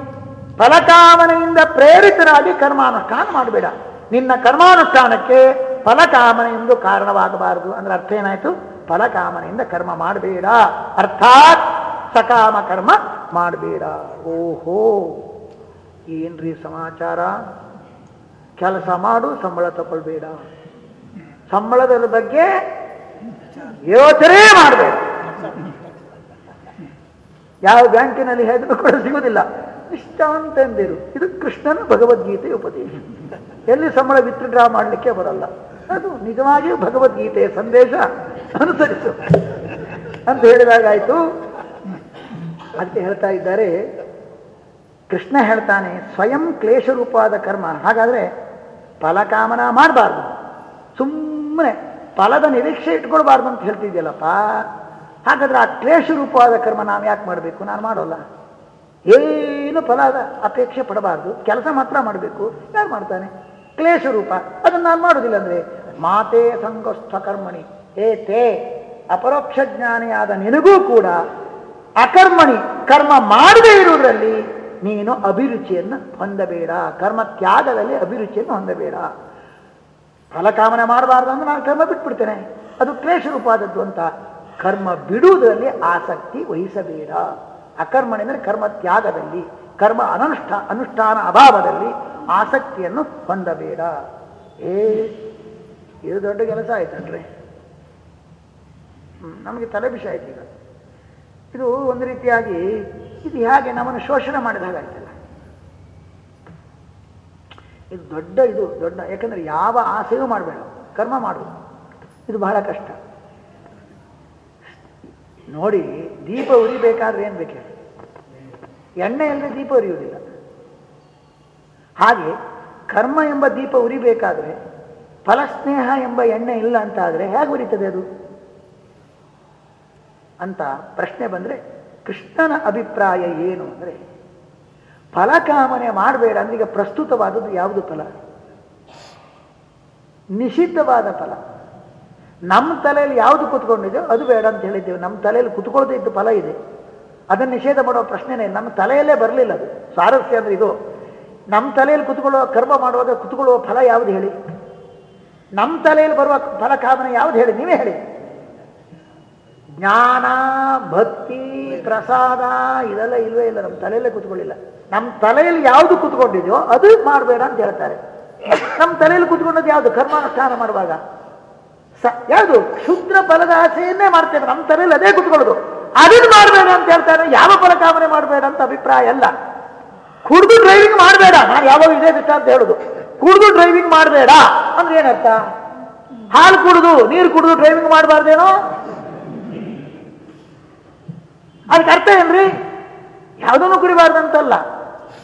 ಫಲಕಾಮನೆಯಿಂದ ಪ್ರೇರಿತರಾಗಿ ಕರ್ಮಾನುಷ್ಠಾನ ಮಾಡಬೇಡ. ನಿನ್ನ ಕರ್ಮಾನುಷ್ಠಾನಕ್ಕೆ ಫಲಕಾಮನೆಯಿಂದ ಕಾರಣವಾಗಬಾರದು. ಅಂದ್ರೆ ಅರ್ಥ ಏನಾಯ್ತು? ಫಲಕಾಮನೆಯಿಂದ ಕರ್ಮ ಮಾಡಬೇಡ. ಅರ್ಥಾತ್ ಸಕಾಮ ಕರ್ಮ ಮಾಡಬೇಡ. ಓಹೋ, ಏನ್ರಿ ಸಮಾಚಾರ? ಕೆಲಸ ಮಾಡು, ಸಂಬಳ ತಗೊಳ್ಬೇಡ. ಸಂಬಳದ ಬಗ್ಗೆ ಯೋಚನೆ ಮಾಡಬೇಕು. ಯಾವ ಬ್ಯಾಂಕಿನಲ್ಲಿ ಹೇಳಿದ್ರು ಕೂಡ ಸಿಗುವುದಿಲ್ಲ ನಿಷ್ಠಾಂತೆಂದಿರು. ಇದು ಕೃಷ್ಣನ ಭಗವದ್ಗೀತೆ ಉಪದೇಶ. ಎಲ್ಲಿ ಸಂಬಳ ವಿತ್ಡ್ರಾ ಮಾಡಲಿಕ್ಕೆ ಬರಲ್ಲ. ಅದು ನಿಜವಾಗಿಯೂ ಭಗವದ್ಗೀತೆಯ ಸಂದೇಶ ಅನುಸರಿಸು. ಅಂತ ಹೇಳಿದಾಗಾಯ್ತು ಅದಕ್ಕೆ ಹೇಳ್ತಾ ಇದ್ದಾರೆ. ಕೃಷ್ಣ ಹೇಳ್ತಾನೆ, ಸ್ವಯಂ ಕ್ಲೇಶರೂಪವಾದ ಕರ್ಮ. ಹಾಗಾದ್ರೆ ಫಲಕಾಮನ ಮಾಡಬಾರ್ದು. ಸುಮ್ಮನೆ ಫಲದ ನಿರೀಕ್ಷೆ ಇಟ್ಕೊಳ್ಬಾರ್ದು ಅಂತ ಹೇಳ್ತಿದ್ಯಲ್ಲಪ್ಪ. ಹಾಗಾದ್ರೆ ಆ ಕ್ಲೇಶರೂಪವಾದ ಕರ್ಮ ನಾನು ಯಾಕೆ ಮಾಡಬೇಕು? ನಾನು ಮಾಡೋಲ್ಲ. ಏನು ಫಲದ ಅಪೇಕ್ಷೆ ಪಡಬಾರ್ದು. ಕೆಲಸ ಮಾತ್ರ ಮಾಡಬೇಕು. ಯಾರು ಮಾಡ್ತಾನೆ? ಕ್ಲೇಶ ರೂಪ. ಅದನ್ನು ನಾನು ಮಾಡೋದಿಲ್ಲ ಅಂದರೆ ಮಾತೇ ಸಂಗೋಷ್ಠ ಕರ್ಮಣಿ. ಏ ತೇ ಅಪರೋಕ್ಷ ಜ್ಞಾನಿಯಾದ ನಿನಗೂ ಕೂಡ ಅಕರ್ಮಣಿ ಕರ್ಮ ಮಾಡದೇ ಇರುವುದರಲ್ಲಿ ನೀನು ಅಭಿರುಚಿಯನ್ನು ಹೊಂದಬೇಡ. ಕರ್ಮ ತ್ಯಾಗದಲ್ಲಿ ಅಭಿರುಚಿಯನ್ನು ಹೊಂದಬೇಡ. ಫಲಕಾಮನೆ ಮಾಡಬಾರ್ದು ಅಂದ್ರೆ ನಾನು ಕರ್ಮ ಬಿಟ್ಬಿಡ್ತೇನೆ. ಅದು ಕ್ಲೇಶ ರೂಪಾದದ್ದು ಅಂತ. ಕರ್ಮ ಬಿಡುವುದರಲ್ಲಿ ಆಸಕ್ತಿ ವಹಿಸಬೇಡ. ಅಕರ್ಮಣೆ ಅಂದರೆ ಕರ್ಮ ತ್ಯಾಗದಲ್ಲಿ ಕರ್ಮ ಅನುಷ್ಠ ಅನುಷ್ಠಾನ ಅಭಾವದಲ್ಲಿ ಆಸಕ್ತಿಯನ್ನು ಹೊಂದಬೇಡ. ಏ ಇದು ದೊಡ್ಡ ಕೆಲಸ ಆಯ್ತಲ್ರಿ ಹ್ಮ್, ನಮಗೆ ತಲೆ ಬಿಸಿ ಆಯ್ತು ಈಗ. ಇದು ಒಂದು ರೀತಿಯಾಗಿ ಇದು ಹೇಗೆ ನಮ್ಮನ್ನು ಶೋಷಣೆ ಮಾಡಿದ ಹಾಗಾಯ್ತಲ್ಲ? ಇದು ದೊಡ್ಡ ಇದು ದೊಡ್ಡ, ಯಾಕಂದ್ರೆ ಯಾವ ಆಸೆಯೂ ಮಾಡಬೇಡ, ಕರ್ಮ ಮಾಡು ಇದು ಬಹಳ ಕಷ್ಟ. ನೋಡಿ, ದೀಪ ಉರಿಬೇಕಾದ್ರೆ ಏನು ಬೇಕು? ಎಣ್ಣೆ ಇಲ್ಲದೆ ದೀಪ ಉರಿಯುವುದಿಲ್ಲ. ಹಾಗೆ ಕರ್ಮ ಎಂಬ ದೀಪ ಉರಿಬೇಕಾದ್ರೆ, ಫಲಸ್ನೇಹ ಎಂಬ ಎಣ್ಣೆ ಇಲ್ಲ ಅಂತ ಹೇಗೆ ಉರಿತದೆ ಅದು? ಅಂತ ಪ್ರಶ್ನೆ ಬಂದರೆ ಕೃಷ್ಣನ ಅಭಿಪ್ರಾಯ ಏನು ಅಂದರೆ, ಫಲಕಾಮನೆ ಮಾಡಬೇಡ ಅಂದ್ರೆ ಪ್ರಸ್ತುತವಾದದ್ದು ಯಾವುದು ಫಲ? ನಿಷಿದ್ಧವಾದ ಫಲ. ನಮ್ಮ ತಲೆಯಲ್ಲಿ ಯಾವುದು ಕೂತ್ಕೊಂಡಿದೆಯೋ ಅದು ಬೇಡ ಅಂತ ಹೇಳಿದ್ದೇವೆ. ನಮ್ಮ ತಲೆಯಲ್ಲಿ ಕುತ್ಕೊಳ್ಳದೆ ಇದ್ದು ಫಲ ಇದೆ. ಅದನ್ನು ನಿಷೇಧ ಮಾಡುವ ಪ್ರಶ್ನೆನೇ ನಮ್ಮ ತಲೆಯಲ್ಲೇ ಬರಲಿಲ್ಲ ಅದು. ಸ್ವಾರಸ್ಯ ಅಂದರೆ ಇದು. ನಮ್ಮ ತಲೆಯಲ್ಲಿ ಕುತ್ಕೊಳ್ಳುವ, ಕರ್ಮ ಮಾಡುವಾಗ ಕುತ್ಕೊಳ್ಳುವ ಫಲ ಯಾವುದು ಹೇಳಿ? ನಮ್ಮ ತಲೆಯಲ್ಲಿ ಬರುವ ಫಲಕಾಮನೆ ಯಾವುದು ಹೇಳಿ? ನೀವೇ ಹೇಳಿ. ಜ್ಞಾನ, ಭಕ್ತಿ, ಪ್ರಸಾದ ಇದೆಲ್ಲ ಇಲ್ವೇ ಇಲ್ಲ ನಮ್ಮ ತಲೆಯಲ್ಲೇ ಕುತ್ಕೊಳ್ಳಿಲ್ಲ. ನಮ್ಮ ತಲೆಯಲ್ಲಿ ಯಾವುದು ಕೂತ್ಕೊಂಡಿದೆಯೋ ಅದು ಮಾಡಬೇಡ ಅಂತ ಹೇಳ್ತಾರೆ. ನಮ್ಮ ತಲೆಯಲ್ಲಿ ಕುತ್ಕೊಂಡದ್ದು ಯಾವುದು? ಕರ್ಮಾನುಷ್ಠಾನ ಮಾಡುವಾಗ. ಸ, ಯಾವುದು? ಕ್ಷುದ್ರ ಫಲದ ಆಸೆಯನ್ನೇ ಮಾಡ್ತೇವೆ. ನಮ್ಮ ತಲೆಯಲ್ಲಿ ಅದೇ ಕುತ್ಕೊಳ್ಳೋದು. ಅದನ್ನು ಮಾಡಬೇಡ ಅಂತ ಹೇಳ್ತಾರೆ. ಯಾವ ಫಲ ಕಾಮನೆ ಮಾಡಬೇಡ ಅಂತ ಅಭಿಪ್ರಾಯ ಅಲ್ಲ. ಕುಡಿದು ಡ್ರೈವಿಂಗ್ ಮಾಡಬೇಡ. ನಾನು ಯಾವಾಗ ಇದೇ ದಿಷ್ಟ ಅಂತ ಹೇಳುದು. ಕುಡಿದು ಡ್ರೈವಿಂಗ್ ಮಾಡಬೇಡ. ಅಂದ್ರೆ ಏನರ್ಥ? ಹಾಲು ಕುಡಿದು, ನೀರು ಕುಡಿದು ಡ್ರೈವಿಂಗ್ ಮಾಡಬಾರ್ದೇನೋ? ಅದಕ್ಕೆ ಅರ್ಥ ಏನ್ರಿ? ಯಾವುದನ್ನು ಕುಡಿಬಾರ್ದು ಅಂತಲ್ಲ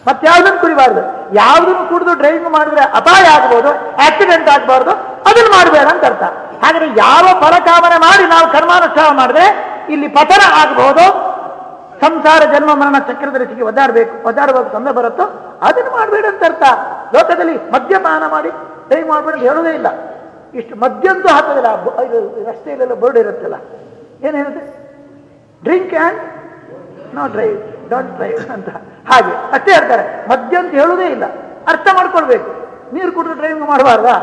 ಮತ್ತೆ ಯಾವುದನ್ನು ಕುಡಿಬಾರ್ದು? ಯಾವುದನ್ನು ಕುಡಿದು ಡ್ರೈವಿಂಗ್ ಮಾಡಿದ್ರೆ ಅಪಾಯ ಆಗ್ಬೋದು ಆಕ್ಸಿಡೆಂಟ್ ಆಗ್ಬಾರ್ದು, ಅದನ್ನು ಮಾಡಬೇಡ ಅಂತ ಅರ್ಥ. ಹಾಗಾದ್ರೆ ಯಾವ ಫಲಕಾಮನೆ ಮಾಡಿ ನಾವು ಕರ್ಮಾನುಷ್ಠಾನ ಮಾಡಿದ್ರೆ ಇಲ್ಲಿ ಪತನ ಆಗಬಹುದು ಸಂಸಾರ, ಜನ್ಮ, ಮರಣ ಚಕ್ರದ ರೀತಿಗೆ ಒದ್ದಾಡಬೇಕು ಒದ್ದಾಡುವಾಗ ತೊಂದರೆ ಬರುತ್ತೋ ಅದನ್ನು ಮಾಡಬೇಡ ಅಂತ ಅರ್ಥ. ಲೋಕದಲ್ಲಿ ಮದ್ಯಪಾನ ಮಾಡಿ ಡ್ರೈವ್ ಮಾಡಬೇಡ ಹೇಳೋದೇ ಇಲ್ಲ. ಇಷ್ಟು ಮದ್ಯಂತೂ ಹಾಕೋದಿಲ್ಲ. ರಸ್ತೆಯಲ್ಲೆಲ್ಲ ಬೋರ್ಡ್ ಇರುತ್ತಲ್ಲ. ಏನೇನಿದೆ drink and no drive don't drive ಅಂತ. ಹಾಗೆ, ಅಷ್ಟೇ ಹೇಳ್ತಾರೆ. ಮದ್ಯ ಅಂತ ಹೇಳುವುದೇ ಇಲ್ಲ. ಅರ್ಥ ಮಾಡ್ಕೊಳ್ಬೇಕು. ನೀರು ಕುಡಿದು ಡ್ರೈವಿಂಗ್ ಮಾಡಬಾರ್ದಾ?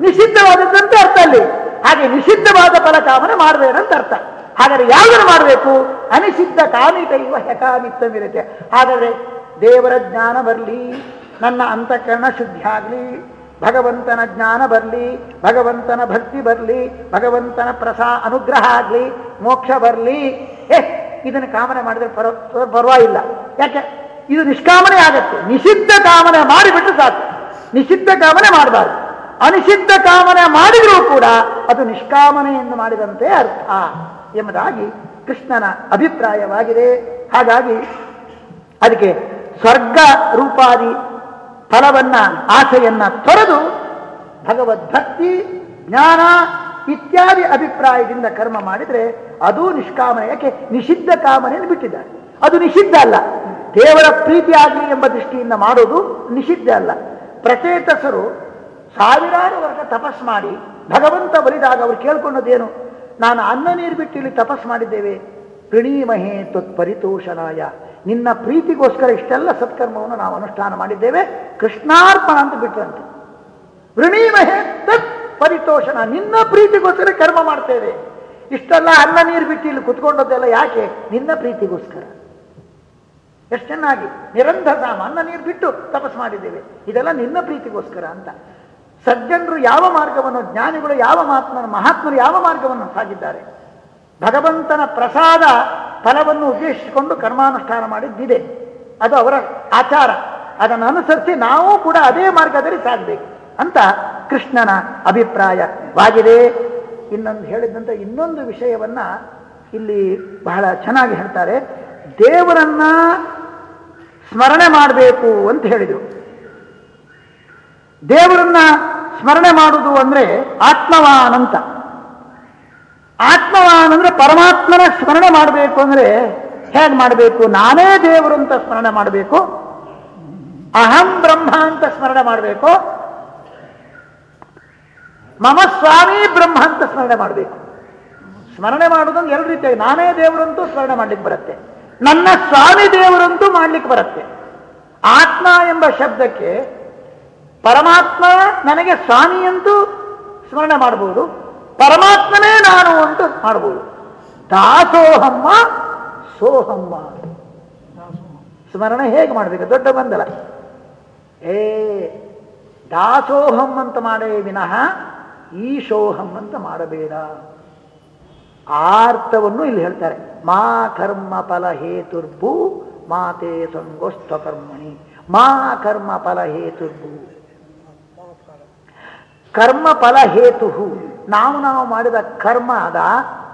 ನಿಷಿದ್ಧವಾದದ್ದಂತ ಅರ್ಥ ಅಲ್ಲಿ. ಹಾಗೆ ನಿಷಿದ್ಧವಾದ ಫಲ ಕಾಮನೆ ಮಾಡಬೇಡ ಅಂತ ಅರ್ಥ. ಹಾಗಾದ್ರೆ ಯಾವುದನ್ನು ಮಾಡಬೇಕು? ಅನಿಷಿದ್ಧ ಕಾಮಿತ ಇವ ಹೆಕಾಮಿತ್ತಮಿರುತ್ತೆ ಹಾಗಾದ್ರೆ ದೇವರ ಜ್ಞಾನ ಬರಲಿ, ನನ್ನ ಅಂತಃಕರಣ ಶುದ್ಧಿ ಆಗಲಿ ಭಗವಂತನ ಜ್ಞಾನ ಬರಲಿ, ಭಗವಂತನ ಭಕ್ತಿ ಬರಲಿ, ಭಗವಂತನ ಪ್ರಸಾ ಅನುಗ್ರಹ ಆಗಲಿ, ಮೋಕ್ಷ ಬರಲಿ. ಏ, ಇದನ್ನು ಕಾಮನೆ ಮಾಡಿದ್ರೆ ಪರ, ಪರವಾಗಿಲ್ಲ. ಯಾಕೆ? ಇದು ನಿಷ್ಕಾಮನೆ ಆಗತ್ತೆ. ನಿಷಿದ್ಧ ಕಾಮನೆ ಮಾಡಿಬಿಟ್ಟು ಸಾಕು. ನಿಷಿದ್ಧ ಕಾಮನೆ ಮಾಡಬಾರ್ದು. ಅನಿಷಿದ್ಧ ಕಾಮನೆ ಮಾಡಿದರೂ ಕೂಡ ಅದು ನಿಷ್ಕಾಮನೆಯನ್ನು ಮಾಡಿದಂತೆ ಅರ್ಥ. ಎಂಬುದಾಗಿ ಕೃಷ್ಣನ ಅಭಿಪ್ರಾಯವಾಗಿದೆ. ಹಾಗಾಗಿ ಅದಕ್ಕೆ ಸ್ವರ್ಗ ರೂಪಾದಿ ಫಲವನ್ನ, ಆಸೆಯನ್ನ ತೊರೆದು ಭಗವದ್ಭಕ್ತಿ ಜ್ಞಾನ ಇತ್ಯಾದಿ ಅಭಿಪ್ರಾಯದಿಂದ ಕರ್ಮ ಮಾಡಿದ್ರೆ ಅದು ನಿಷ್ಕಾಮನೆ ಯಾಕೆ ನಿಷಿದ್ಧ ಕಾಮನೆಯನ್ನು ಬಿಟ್ಟಿದ್ದಾರೆ. ಅದು ನಿಷಿದ್ಧ ಅಲ್ಲ. ದೇವರ ಪ್ರೀತಿ ಆಗಲಿ ಎಂಬ ದೃಷ್ಟಿಯಿಂದ ಮಾಡೋದು ನಿಷಿದ್ಧ ಅಲ್ಲ. ಪ್ರಚೇತಸರು ಸಾವಿರಾರು ವರ್ಗ ತಪಸ್ ಮಾಡಿ ಭಗವಂತ ಬಲಿದಾಗ ಅವರು ಕೇಳ್ಕೊಂಡದೇನು? ನಾನು ಅನ್ನ ನೀರು ಬಿಟ್ಟು ಇಲ್ಲಿ ತಪಸ್ ಮಾಡಿದ್ದೇವೆ. ಪ್ರಣೀಮಹೇ ಪರಿತೋಷಣಾಯ ನಿನ್ನ ಪ್ರೀತಿಗೋಸ್ಕರ ಇಷ್ಟೆಲ್ಲ ಸತ್ಕರ್ಮವನ್ನು ನಾವು ಅನುಷ್ಠಾನ ಮಾಡಿದ್ದೇವೆ. ಕೃಷ್ಣಾರ್ಪಣ ಅಂತ ಬಿಟ್ರಂತೆ ವೃಣೀಮಹೇ ತತ್ ಪರಿತೋಷಣ ನಿನ್ನ ಪ್ರೀತಿಗೋಸ್ಕರ ಕರ್ಮ ಮಾಡ್ತೇವೆ. ಇಷ್ಟೆಲ್ಲ ಅನ್ನ ನೀರು ಬಿಟ್ಟು ಇಲ್ಲಿ ಕುತ್ಕೊಂಡದ್ದೆಲ್ಲ ಯಾಕೆ? ನಿನ್ನ ಪ್ರೀತಿಗೋಸ್ಕರ. ಎಷ್ಟು ಚೆನ್ನಾಗಿ. ನಿರಂತರ ನಾಮ ಅನ್ನ ನೀರು ಬಿಟ್ಟು ತಪಸ್ ಮಾಡಿದ್ದೇವೆ. ಇದೆಲ್ಲ ನಿನ್ನ ಪ್ರೀತಿಗೋಸ್ಕರ ಅಂತ. ಸಜ್ಜನರು ಯಾವ ಮಾರ್ಗವನ್ನು, ಜ್ಞಾನಿಗಳು ಯಾವ ಮಹಾತ್ಮನ, ಮಹಾತ್ಮರು ಯಾವ ಮಾರ್ಗವನ್ನು ಸಾಗಿದ್ದಾರೆ? ಭಗವಂತನ ಪ್ರಸಾದ ಫಲವನ್ನು ಉದ್ದೇಶಿಸಿಕೊಂಡು ಕರ್ಮಾನುಷ್ಠಾನ ಮಾಡಿದ್ದಿದೆ. ಅದು ಅವರ ಆಚಾರ. ಅದನ್ನು ಅನುಸರಿಸಿ ನಾವು ಕೂಡ ಅದೇ ಮಾರ್ಗದಲ್ಲಿ ಸಾಗಬೇಕು. ಅಂತ ಕೃಷ್ಣನ ಅಭಿಪ್ರಾಯವಾಗಿದೆ ಇನ್ನೊಂದು ಹೇಳಿದಂಥ ಇನ್ನೊಂದು ವಿಷಯವನ್ನ ಇಲ್ಲಿ ಬಹಳ ಚೆನ್ನಾಗಿ ಹೇಳ್ತಾರೆ. ದೇವರನ್ನ ಸ್ಮರಣೆ ಮಾಡಬೇಕು ಅಂತ ಹೇಳಿದರು. ದೇವರನ್ನ ಸ್ಮರಣೆ ಮಾಡುವುದು ಅಂದರೆ ಆತ್ಮವಾನ್ ಅಂತ ಆತ್ಮವಾನ್ ಅಂದ್ರೆ ಪರಮಾತ್ಮನ ಸ್ಮರಣೆ ಮಾಡಬೇಕು ಅಂದ್ರೆ ಹೇಗೆ ಮಾಡಬೇಕು? ನಾನೇ ದೇವರು ಅಂತ ಸ್ಮರಣೆ ಮಾಡಬೇಕು? ಅಹಂ ಬ್ರಹ್ಮ ಅಂತ ಸ್ಮರಣೆ ಮಾಡಬೇಕು? ಮಮ ಸ್ವಾಮಿ ಬ್ರಹ್ಮ ಅಂತ ಸ್ಮರಣೆ ಮಾಡಬೇಕು. ಸ್ಮರಣೆ ಮಾಡುವುದನ್ನು ಎರಡು ರೀತಿಯಾಗಿ. ನಾನೇ ದೇವರಂತೂ ಸ್ಮರಣೆ ಮಾಡ್ಲಿಕ್ಕೆ ಬರುತ್ತೆ. ನನ್ನ ಸ್ವಾಮಿ ದೇವರಂತೂ ಮಾಡ್ಲಿಕ್ಕೆ ಬರುತ್ತೆ. ಆತ್ಮ ಎಂಬ ಶಬ್ದಕ್ಕೆ ಪರಮಾತ್ಮ ನನಗೆ ಸ್ವಾಮಿ ಅಂತೂ ಸ್ಮರಣೆ ಮಾಡಬಹುದು ಪರಮಾತ್ಮನೇ ನಾನು ಅಂತ ಮಾಡ್ಬೋದು. ದಾಸೋಹಮ್ಮ, ಸೋಹಮ್ಮ. ಸ್ಮರಣೆ ಹೇಗೆ ಮಾಡಬೇಕು? ದೊಡ್ಡ ಗೊಂದಲ. ಏ, ದಾಸೋಹಂ ಅಂತ ಮಾಡೇ ವಿನಃ ಈಶೋಹಂ ಅಂತ ಮಾಡಬೇಡ. ಆರ್ಥವನ್ನು ಇಲ್ಲಿ ಹೇಳ್ತಾರೆ. ಮಾ ಕರ್ಮ ಫಲ ಹೇತುರ್ಭು, ಮಾತೆ ಸಂಗೋಷ್ಠ ಕರ್ಮಣಿ ಮಾ ಕರ್ಮ ಫಲ ಹೇತುರ್ಭು. ಕರ್ಮ ಫಲ ಹೇತು ನಾವು ನಾವು ಮಾಡಿದ ಕರ್ಮದ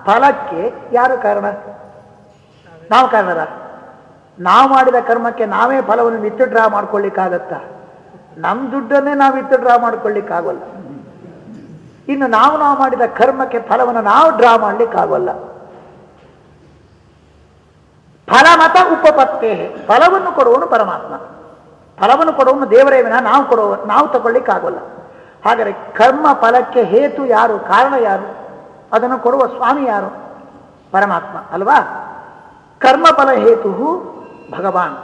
ಫಲಕ್ಕೆ ಯಾರು ಕಾರಣ? ನಾವು ಕಾರಣರ. ನಾವು ಮಾಡಿದ ಕರ್ಮಕ್ಕೆ ನಾವೇ ಫಲವನ್ನು ವಿತ್ ಡ್ರಾ ಮಾಡ್ಕೊಳ್ಳಿಕ್ಕಾಗತ್ತಾ? ನಮ್ಮ ದುಡ್ಡನ್ನೇ ನಾವು ವಿತ್ ಡ್ರಾ ಮಾಡ್ಕೊಳ್ಳಿಕ್ಕಾಗಲ್ಲ. ಇನ್ನು ನಾವು ನಾವು ಮಾಡಿದ ಕರ್ಮಕ್ಕೆ ಫಲವನ್ನು ನಾವು ಡ್ರಾ ಮಾಡ್ಲಿಕ್ಕಾಗಲ್ಲ. ಫಲಮತ ಉಪಪತ್ತೆ. ಫಲವನ್ನು ಕೊಡುವನು ಪರಮಾತ್ಮ. ಫಲವನ್ನು ಕೊಡುವನು ದೇವರೇ ವಿನ ನಾವು ಕೊಡುವ, ನಾವು ತಗೊಳ್ಳಿಕ್ಕಾಗಲ್ಲ. ಹಾಗಾದರೆ ಕರ್ಮ ಫಲಕ್ಕೆ ಹೇತು ಯಾರು, ಕಾರಣ ಯಾರು? ಅದನ್ನು ಕೊಡುವ ಸ್ವಾಮಿ ಯಾರು? ಪರಮಾತ್ಮ, ಅಲ್ವಾ? ಕರ್ಮಫಲ ಹೇತು ಭಗವಾನ್.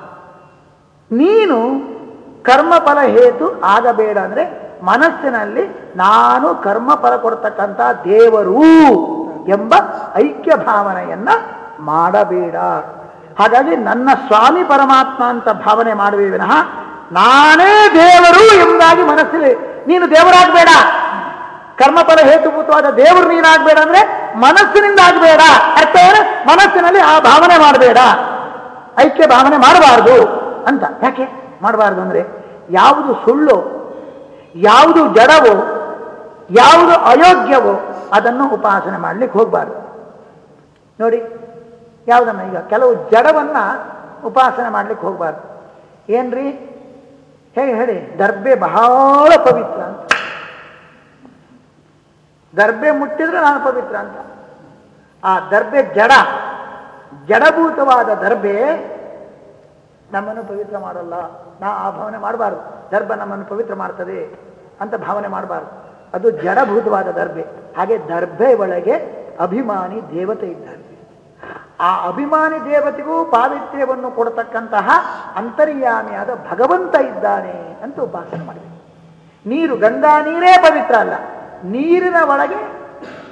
ನೀನು ಕರ್ಮಫಲ ಹೇತು ಆಗಬೇಡ ಅಂದ್ರೆ ಮನಸ್ಸಿನಲ್ಲಿ ನಾನು ಕರ್ಮಫಲ ಕೊಡ್ತಕ್ಕಂಥ ದೇವರು ಎಂಬ ಐಕ್ಯ ಭಾವನೆಯನ್ನ ಮಾಡಬೇಡ. ಹಾಗಾಗಿ ನನ್ನ ಸ್ವಾಮಿ ಪರಮಾತ್ಮ ಅಂತ ಭಾವನೆ ಮಾಡುವೆ ವಿನಃ ನಾನೇ ದೇವರು ಎಂಬುದಾಗಿ ಮನಸ್ಸಲ್ಲಿ ನೀನು ದೇವರಾಗಬೇಡ. ಕರ್ಮಫಲ ಹೇತುಭೂತವಾದ ದೇವರು ನೀನಾಗ್ಬೇಡ ಅಂದ್ರೆ ಮನಸ್ಸಿನಿಂದ ಆಗಬೇಡ. ಅರ್ಥ ಏನು? ಮನಸ್ಸಿನಲ್ಲಿ ಆ ಭಾವನೆ ಮಾಡಬೇಡ. ಐಕ್ಯ ಭಾವನೆ ಮಾಡಬಾರದು ಅಂತ. ಯಾಕೆ ಮಾಡಬಾರದು ಅಂದ್ರೆ ಯಾವುದು ಸುಳ್ಳು, ಯಾವುದು ಜಡವೋ, ಯಾವುದು ಅಯೋಗ್ಯವೋ ಅದನ್ನು ಉಪಾಸನೆ ಮಾಡಲಿಕ್ಕೆ ಹೋಗಬಾರ್ದು. ನೋಡಿ, ಯಾವುದನ್ನ ಈಗ ಕೆಲವು ಜಡವನ್ನ ಉಪಾಸನೆ ಮಾಡ್ಲಿಕ್ಕೆ ಹೋಗಬಾರ್ದು. ಏನ್ರಿ? ಹೇಗೆ ಹೇಳಿ. ದರ್ಬೆ ಬಹಳ ಪವಿತ್ರ ಅಂತ. ದರ್ಬೆ ಮುಟ್ಟಿದ್ರೆ ನಾನು ಪವಿತ್ರ ಅಂತ. ಆ ದರ್ಬೆ ಜಡ, ಜಡಭೂತವಾದ ದರ್ಬೆ ನಮ್ಮನ್ನು ಪವಿತ್ರ ಮಾಡಲ್ಲ. ನಾ ಆ ಭಾವನೆ ಮಾಡಬಾರ್ದು. ದರ್ಭ ನಮ್ಮನ್ನು ಪವಿತ್ರ ಮಾಡ್ತದೆ ಅಂತ ಭಾವನೆ ಮಾಡಬಾರ್ದು. ಅದು ಜಡಭೂತವಾದ ದರ್ಬೆ. ಹಾಗೆ ದರ್ಬೆ ಒಳಗೆ ಅಭಿಮಾನಿ ದೇವತೆ ಇದ್ದಾನೆ ಆ ಅಭಿಮಾನಿ ದೇವತೆಗೂ ಪಾವಿತ್ರ್ಯವನ್ನು ಕೊಡತಕ್ಕಂತಹ ಅಂತರ್ಯಾಮಿಯಾದ ಭಗವಂತ ಇದ್ದಾನೆ ಅಂತ ಉಪಾಸನೆ ಮಾಡಿದೆ. ನೀರು ಗಂಗಾ ನೀರೇ ಪವಿತ್ರ ಅಲ್ಲ, ನೀರಿನ ಒಳಗೆ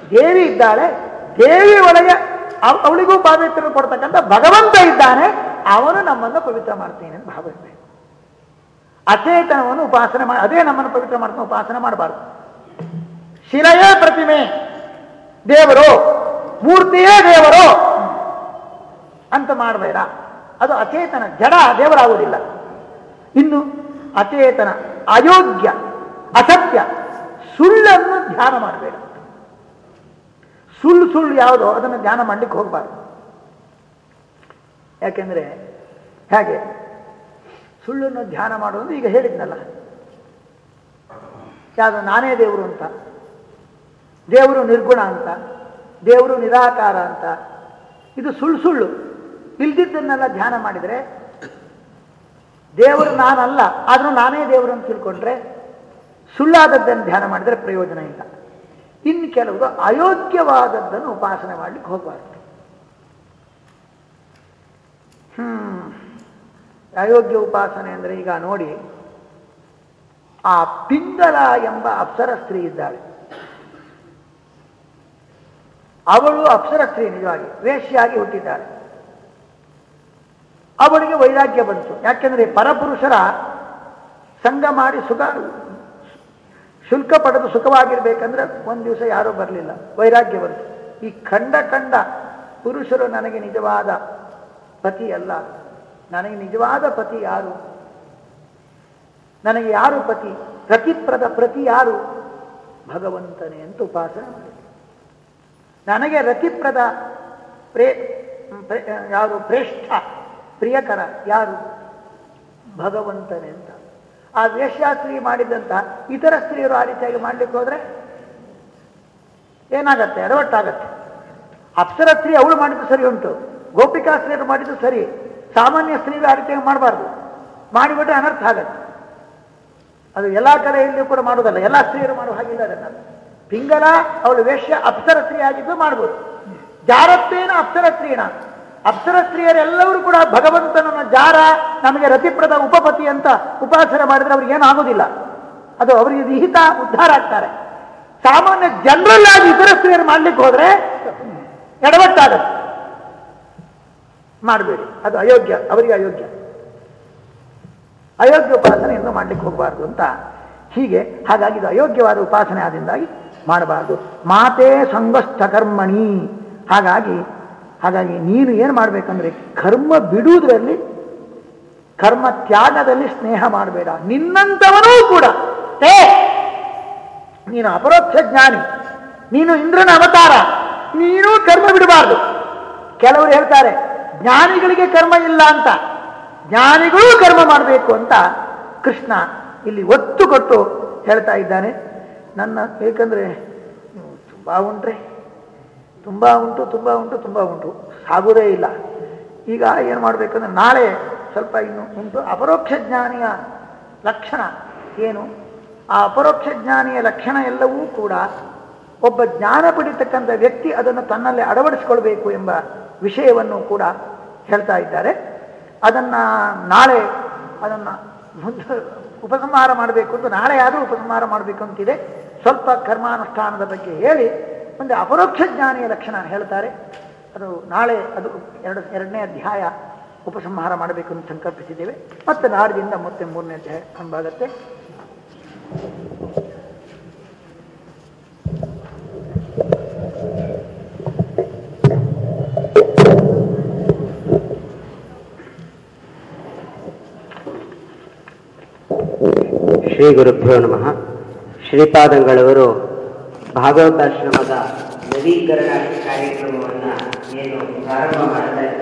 ದೇವಿ ಇದ್ದಾಳೆ, ದೇವಿ ಒಳಗೆ ಅವ್- ಅವಳಿಗೂ ಪಾವಿತ್ರ್ಯ ಕೊಡ್ತಕ್ಕಂಥ ಭಗವಂತ ಇದ್ದಾನೆ, ಅವನು ನಮ್ಮನ್ನು ಪವಿತ್ರ ಮಾಡ್ತೇನೆ ಅಂತ ಭಾವಿಸಬೇಕು ಅಚೇತನವನ್ನು ಉಪಾಸನೆ ಮಾಡಿ ಅದೇ ನಮ್ಮನ್ನು ಪವಿತ್ರ ಮಾಡ್ತಾನೆ ಉಪಾಸನೆ ಮಾಡಬಾರ್ದು. ಶಿಲೆಯೇ ಪ್ರತಿಮೆ, ದೇವರು, ಮೂರ್ತಿಯೇ ದೇವರು ಅಂತ ಮಾಡಬೇಡ. ಅದು ಅಚೇತನ, ಜಡ ದೇವರಾಗುವುದಿಲ್ಲ. ಇನ್ನು ಅಚೇತನ, ಅಯೋಗ್ಯ, ಅಸತ್ಯ, ಸುಳ್ಳನ್ನು ಧ್ಯಾನ ಮಾಡಬೇಡ. ಸುಳ್ಳು ಸುಳ್ಳು ಯಾವುದೋ, ಅದನ್ನು ಧ್ಯಾನ ಮಾಡಲಿಕ್ಕೆ ಹೋಗಬಾರ್ದು. ಯಾಕೆಂದ್ರೆ, ಹೇಗೆ? ಸುಳ್ಳನ್ನು ಧ್ಯಾನ ಮಾಡುವುದು ಈಗ ಹೇಳಿದ್ನಲ್ಲ. ಯಾವುದು, ನಾನೇ ದೇವರು ಅಂತ. ದೇವರು ನಿರ್ಗುಣ ಅಂತ. ದೇವರು ನಿರಾಕಾರ ಅಂತ. ಇದು ಸುಳ್ಳು ಸುಳ್ಳು. ಇಲ್ದಿದ್ದನ್ನೆಲ್ಲ ಧ್ಯಾನ ಮಾಡಿದರೆ ದೇವರು ನಾನಲ್ಲ, ಆದರೂ ನಾನೇ ದೇವರು ಅಂತ ತಿಳ್ಕೊಂಡ್ರೆ ಸುಳ್ಳಾದದ್ದನ್ನು ಧ್ಯಾನ ಮಾಡಿದರೆ ಪ್ರಯೋಜನ ಇಲ್ಲ. ಇನ್ನು ಕೆಲವರು ಅಯೋಗ್ಯವಾದದ್ದನ್ನು ಉಪಾಸನೆ ಮಾಡಲಿಕ್ಕೆ ಹೋಗಬಾರ್ದು. ಹ್ಮ್. ಅಯೋಗ್ಯ ಉಪಾಸನೆ ಅಂದರೆ ಈಗ ನೋಡಿ, ಆ ಪಿಂಗಲ ಎಂಬ ಅಪ್ಸರ ಸ್ತ್ರೀ ಇದ್ದಾಳೆ. ಅವಳು ಅಪ್ಸರ ಸ್ತ್ರೀ ನಿಜವಾಗಿ ವೇಶ್ಯಾಗಿ ಹುಟ್ಟಿದ್ದಾಳೆ. ಅವಳಿಗೆ ವೈರಾಗ್ಯ ಬಂತು. ಯಾಕೆಂದ್ರೆ ಪರಪುರುಷರ ಸಂಘ ಮಾಡಿ ಸುಖ, ಶುಲ್ಕ ಪಡೆದು ಸುಖವಾಗಿರ್ಬೇಕಂದ್ರೆ ಒಂದು ದಿವಸ ಯಾರೂ ಬರಲಿಲ್ಲ. ವೈರಾಗ್ಯ ಬಂತು ಈ ಕಂಡ ಕಂಡ ಪುರುಷರು ನನಗೆ ನಿಜವಾದ ಪತಿ ಅಲ್ಲ. ನನಗೆ ನಿಜವಾದ ಪತಿ ಯಾರು? ನನಗೆ ಯಾರು ಪತಿ? ಪ್ರತಿಪ್ರದ ಪ್ರತಿ ಯಾರು? ಭಗವಂತನೇ ಅಂತ ಉಪಾಸನೆ ಮಾಡಿದೆ ನನಗೆ ರತಿಪ್ರದ ಪ್ರೇ ಯಾರು? ಪ್ರೇಷ್ಠ ಪ್ರಿಯಕರ ಯಾರು? ಭಗವಂತನೇ ಅಂತ. ಆ ವೇಶ್ಯಾಸ್ತ್ರೀ ಮಾಡಿದಂತ ಇತರ ಸ್ತ್ರೀಯರು ಆ ರೀತಿಯಾಗಿ ಮಾಡ್ಲಿಕ್ಕೆ ಹೋದ್ರೆ ಏನಾಗತ್ತೆ? ಎಡವಟ್ಟಾಗತ್ತೆ ಅಪ್ಸರ ಸ್ತ್ರೀ ಅವಳು ಮಾಡಿದ್ದು ಸರಿ ಉಂಟು. ಗೋಪಿಕಾ ಸ್ತ್ರೀಯರು ಮಾಡಿದ್ದು ಸರಿ. ಸಾಮಾನ್ಯ ಸ್ತ್ರೀಗಳು ಆ ರೀತಿಯಾಗಿ ಮಾಡಬಾರ್ದು. ಮಾಡಿಬಿಟ್ರೆ ಅನರ್ಥ ಆಗತ್ತೆ. ಅದು ಎಲ್ಲ ಕಡೆಯಲ್ಲಿಯೂ ಕೂಡ ಮಾಡುವುದಲ್ಲ. ಎಲ್ಲ ಸ್ತ್ರೀಯರು ಮಾಡುವ ಹಾಗಿಲ್ಲ ಅದನ್ನ ಪಿಂಗಲ ಅವಳು ವೇಷ್ಯ ಅಪ್ಸರ ಸ್ತ್ರೀ ಆಗಿದ್ದು ಮಾಡ್ಬೋದು. ಜಾರತ್ವೇನ ಅಪ್ಸರ ಸ್ತ್ರೀಣ ಅಪ್ಸರ ಸ್ತ್ರೀಯರೆಲ್ಲರೂ ಕೂಡ ಭಗವಂತನನ್ನ ಜಾರ, ನಮಗೆ ರತಿಪ್ರದ ಉಪಪತಿ ಅಂತ ಉಪಾಸನೆ ಮಾಡಿದ್ರೆ ಅವ್ರಿಗೆ ಏನಾಗೋದಿಲ್ಲ ಅದು ಅವರಿಗೆ ವಿಹಿತ ಉದ್ಧಾರ ಆಗ್ತಾರೆ. ಸಾಮಾನ್ಯ ಜನರಲ್ ಆಗಿ ಇತರ ಸ್ತ್ರೀಯರು ಮಾಡ್ಲಿಕ್ಕೆ ಹೋದ್ರೆ ಎಡವಟ್ಟಾಗತ್ತೆ. ಮಾಡಬೇಡಿ. ಅದು ಅಯೋಗ್ಯ, ಅವರಿಗೆ ಅಯೋಗ್ಯ. ಅಯೋಗ್ಯ ಉಪಾಸನೆ ಇನ್ನೂ ಮಾಡ್ಲಿಕ್ಕೆ ಹೋಗಬಾರ್ದು ಅಂತ ಹೀಗೆ, ಹಾಗಾಗಿ ಇದು ಅಯೋಗ್ಯವಾದ ಉಪಾಸನೆ ಆದಿಂದಾಗಿ ಮಾಡಬಾರ್ದು. ಮಾತೇ ಸಂಗಷ್ಟ ಕರ್ಮಣಿ ಹಾಗಾಗಿ ಹಾಗಾಗಿ ನೀನು ಏನು ಮಾಡಬೇಕಂದ್ರೆ ಕರ್ಮ ಬಿಡುವುದರಲ್ಲಿ, ಕರ್ಮ ತ್ಯಾಗದಲ್ಲಿ ಸ್ನೇಹ ಮಾಡಬೇಡ. ನಿನ್ನಂಥವನೂ ಕೂಡ. ಏ ನೀನು ಅಪರೋಕ್ಷ ಜ್ಞಾನಿ. ನೀನು ಇಂದ್ರನ ಅವತಾರ. ನೀನು ಕರ್ಮ ಬಿಡಬಾರ್ದು. ಕೆಲವರು ಹೇಳ್ತಾರೆ, ಜ್ಞಾನಿಗಳಿಗೆ ಕರ್ಮ ಇಲ್ಲ ಅಂತ. ಜ್ಞಾನಿಗಳೂ ಕರ್ಮ ಮಾಡಬೇಕು ಅಂತ ಕೃಷ್ಣ ಇಲ್ಲಿ ಒತ್ತು ಕೊಟ್ಟು ಹೇಳ್ತಾ ಇದ್ದಾನೆ. ನನ್ನ ಏಕೆಂದರೆ ತುಂಬ ಉಂಟ್ರೆ ತುಂಬ ಉಂಟು ತುಂಬ ಉಂಟು ತುಂಬ ಉಂಟು. ಆಗೋದೇ ಇಲ್ಲ. ಈಗ ಏನು ಮಾಡಬೇಕಂದ್ರೆ ನಾಳೆ ಸ್ವಲ್ಪ ಇನ್ನು ಉಂಟು. ಅಪರೋಕ್ಷ ಜ್ಞಾನಿಯ ಲಕ್ಷಣ ಏನು? ಆ ಅಪರೋಕ್ಷ ಜ್ಞಾನಿಯ ಲಕ್ಷಣ ಎಲ್ಲವೂ ಕೂಡ ಒಬ್ಬ ಜ್ಞಾನ ಪಡಿತಕ್ಕಂಥ ವ್ಯಕ್ತಿ ಅದನ್ನು ತನ್ನಲ್ಲಿ ಅಳವಡಿಸಿಕೊಳ್ಬೇಕು ಎಂಬ ವಿಷಯವನ್ನು ಕೂಡ ಹೇಳ್ತಾ ಇದ್ದಾರೆ. ಅದನ್ನು ನಾಳೆ ಅದನ್ನು ಮುಂದೆ ಉಪಸಂಹಾರ ಮಾಡಬೇಕು ಅಂತ ನಾಳೆ ಆದರೂ ಉಪಸಂಹಾರ ಮಾಡಬೇಕು ಅಂತಿದೆ. ಸ್ವಲ್ಪ ಕರ್ಮಾನುಷ್ಠಾನದ ಬಗ್ಗೆ ಹೇಳಿ. ಮುಂದೆ ಅಪರೋಕ್ಷ ಜ್ಞಾನಿಯ ಲಕ್ಷಣ ಹೇಳ್ತಾರೆ. ಅದು ನಾಳೆ ಅದು ಎರಡು, ಎರಡನೇ ಅಧ್ಯಾಯ ಉಪಸಂಹಾರ ಮಾಡಬೇಕು ಅಂತ ಸಂಕಲ್ಪಿಸಿದ್ದೇವೆ. ಮತ್ತು ನಾಡಿನಿಂದ ಮತ್ತೆ ಮೂರನೇ ಅಧ್ಯಾಯ ಕಂಬಾಗತ್ತೆ ಶ್ರೀ ಗುರುಭ್ಯೋ ನಮಃ. ಶ್ರೀಪಾದಂಗಳವರು ಭಾಗವತಾಶ್ರಮದ ನವೀಕರಣ ಕಾರ್ಯಕ್ರಮವನ್ನು ಏನು ಪ್ರಾರಂಭ ಮಾಡ್ತಾ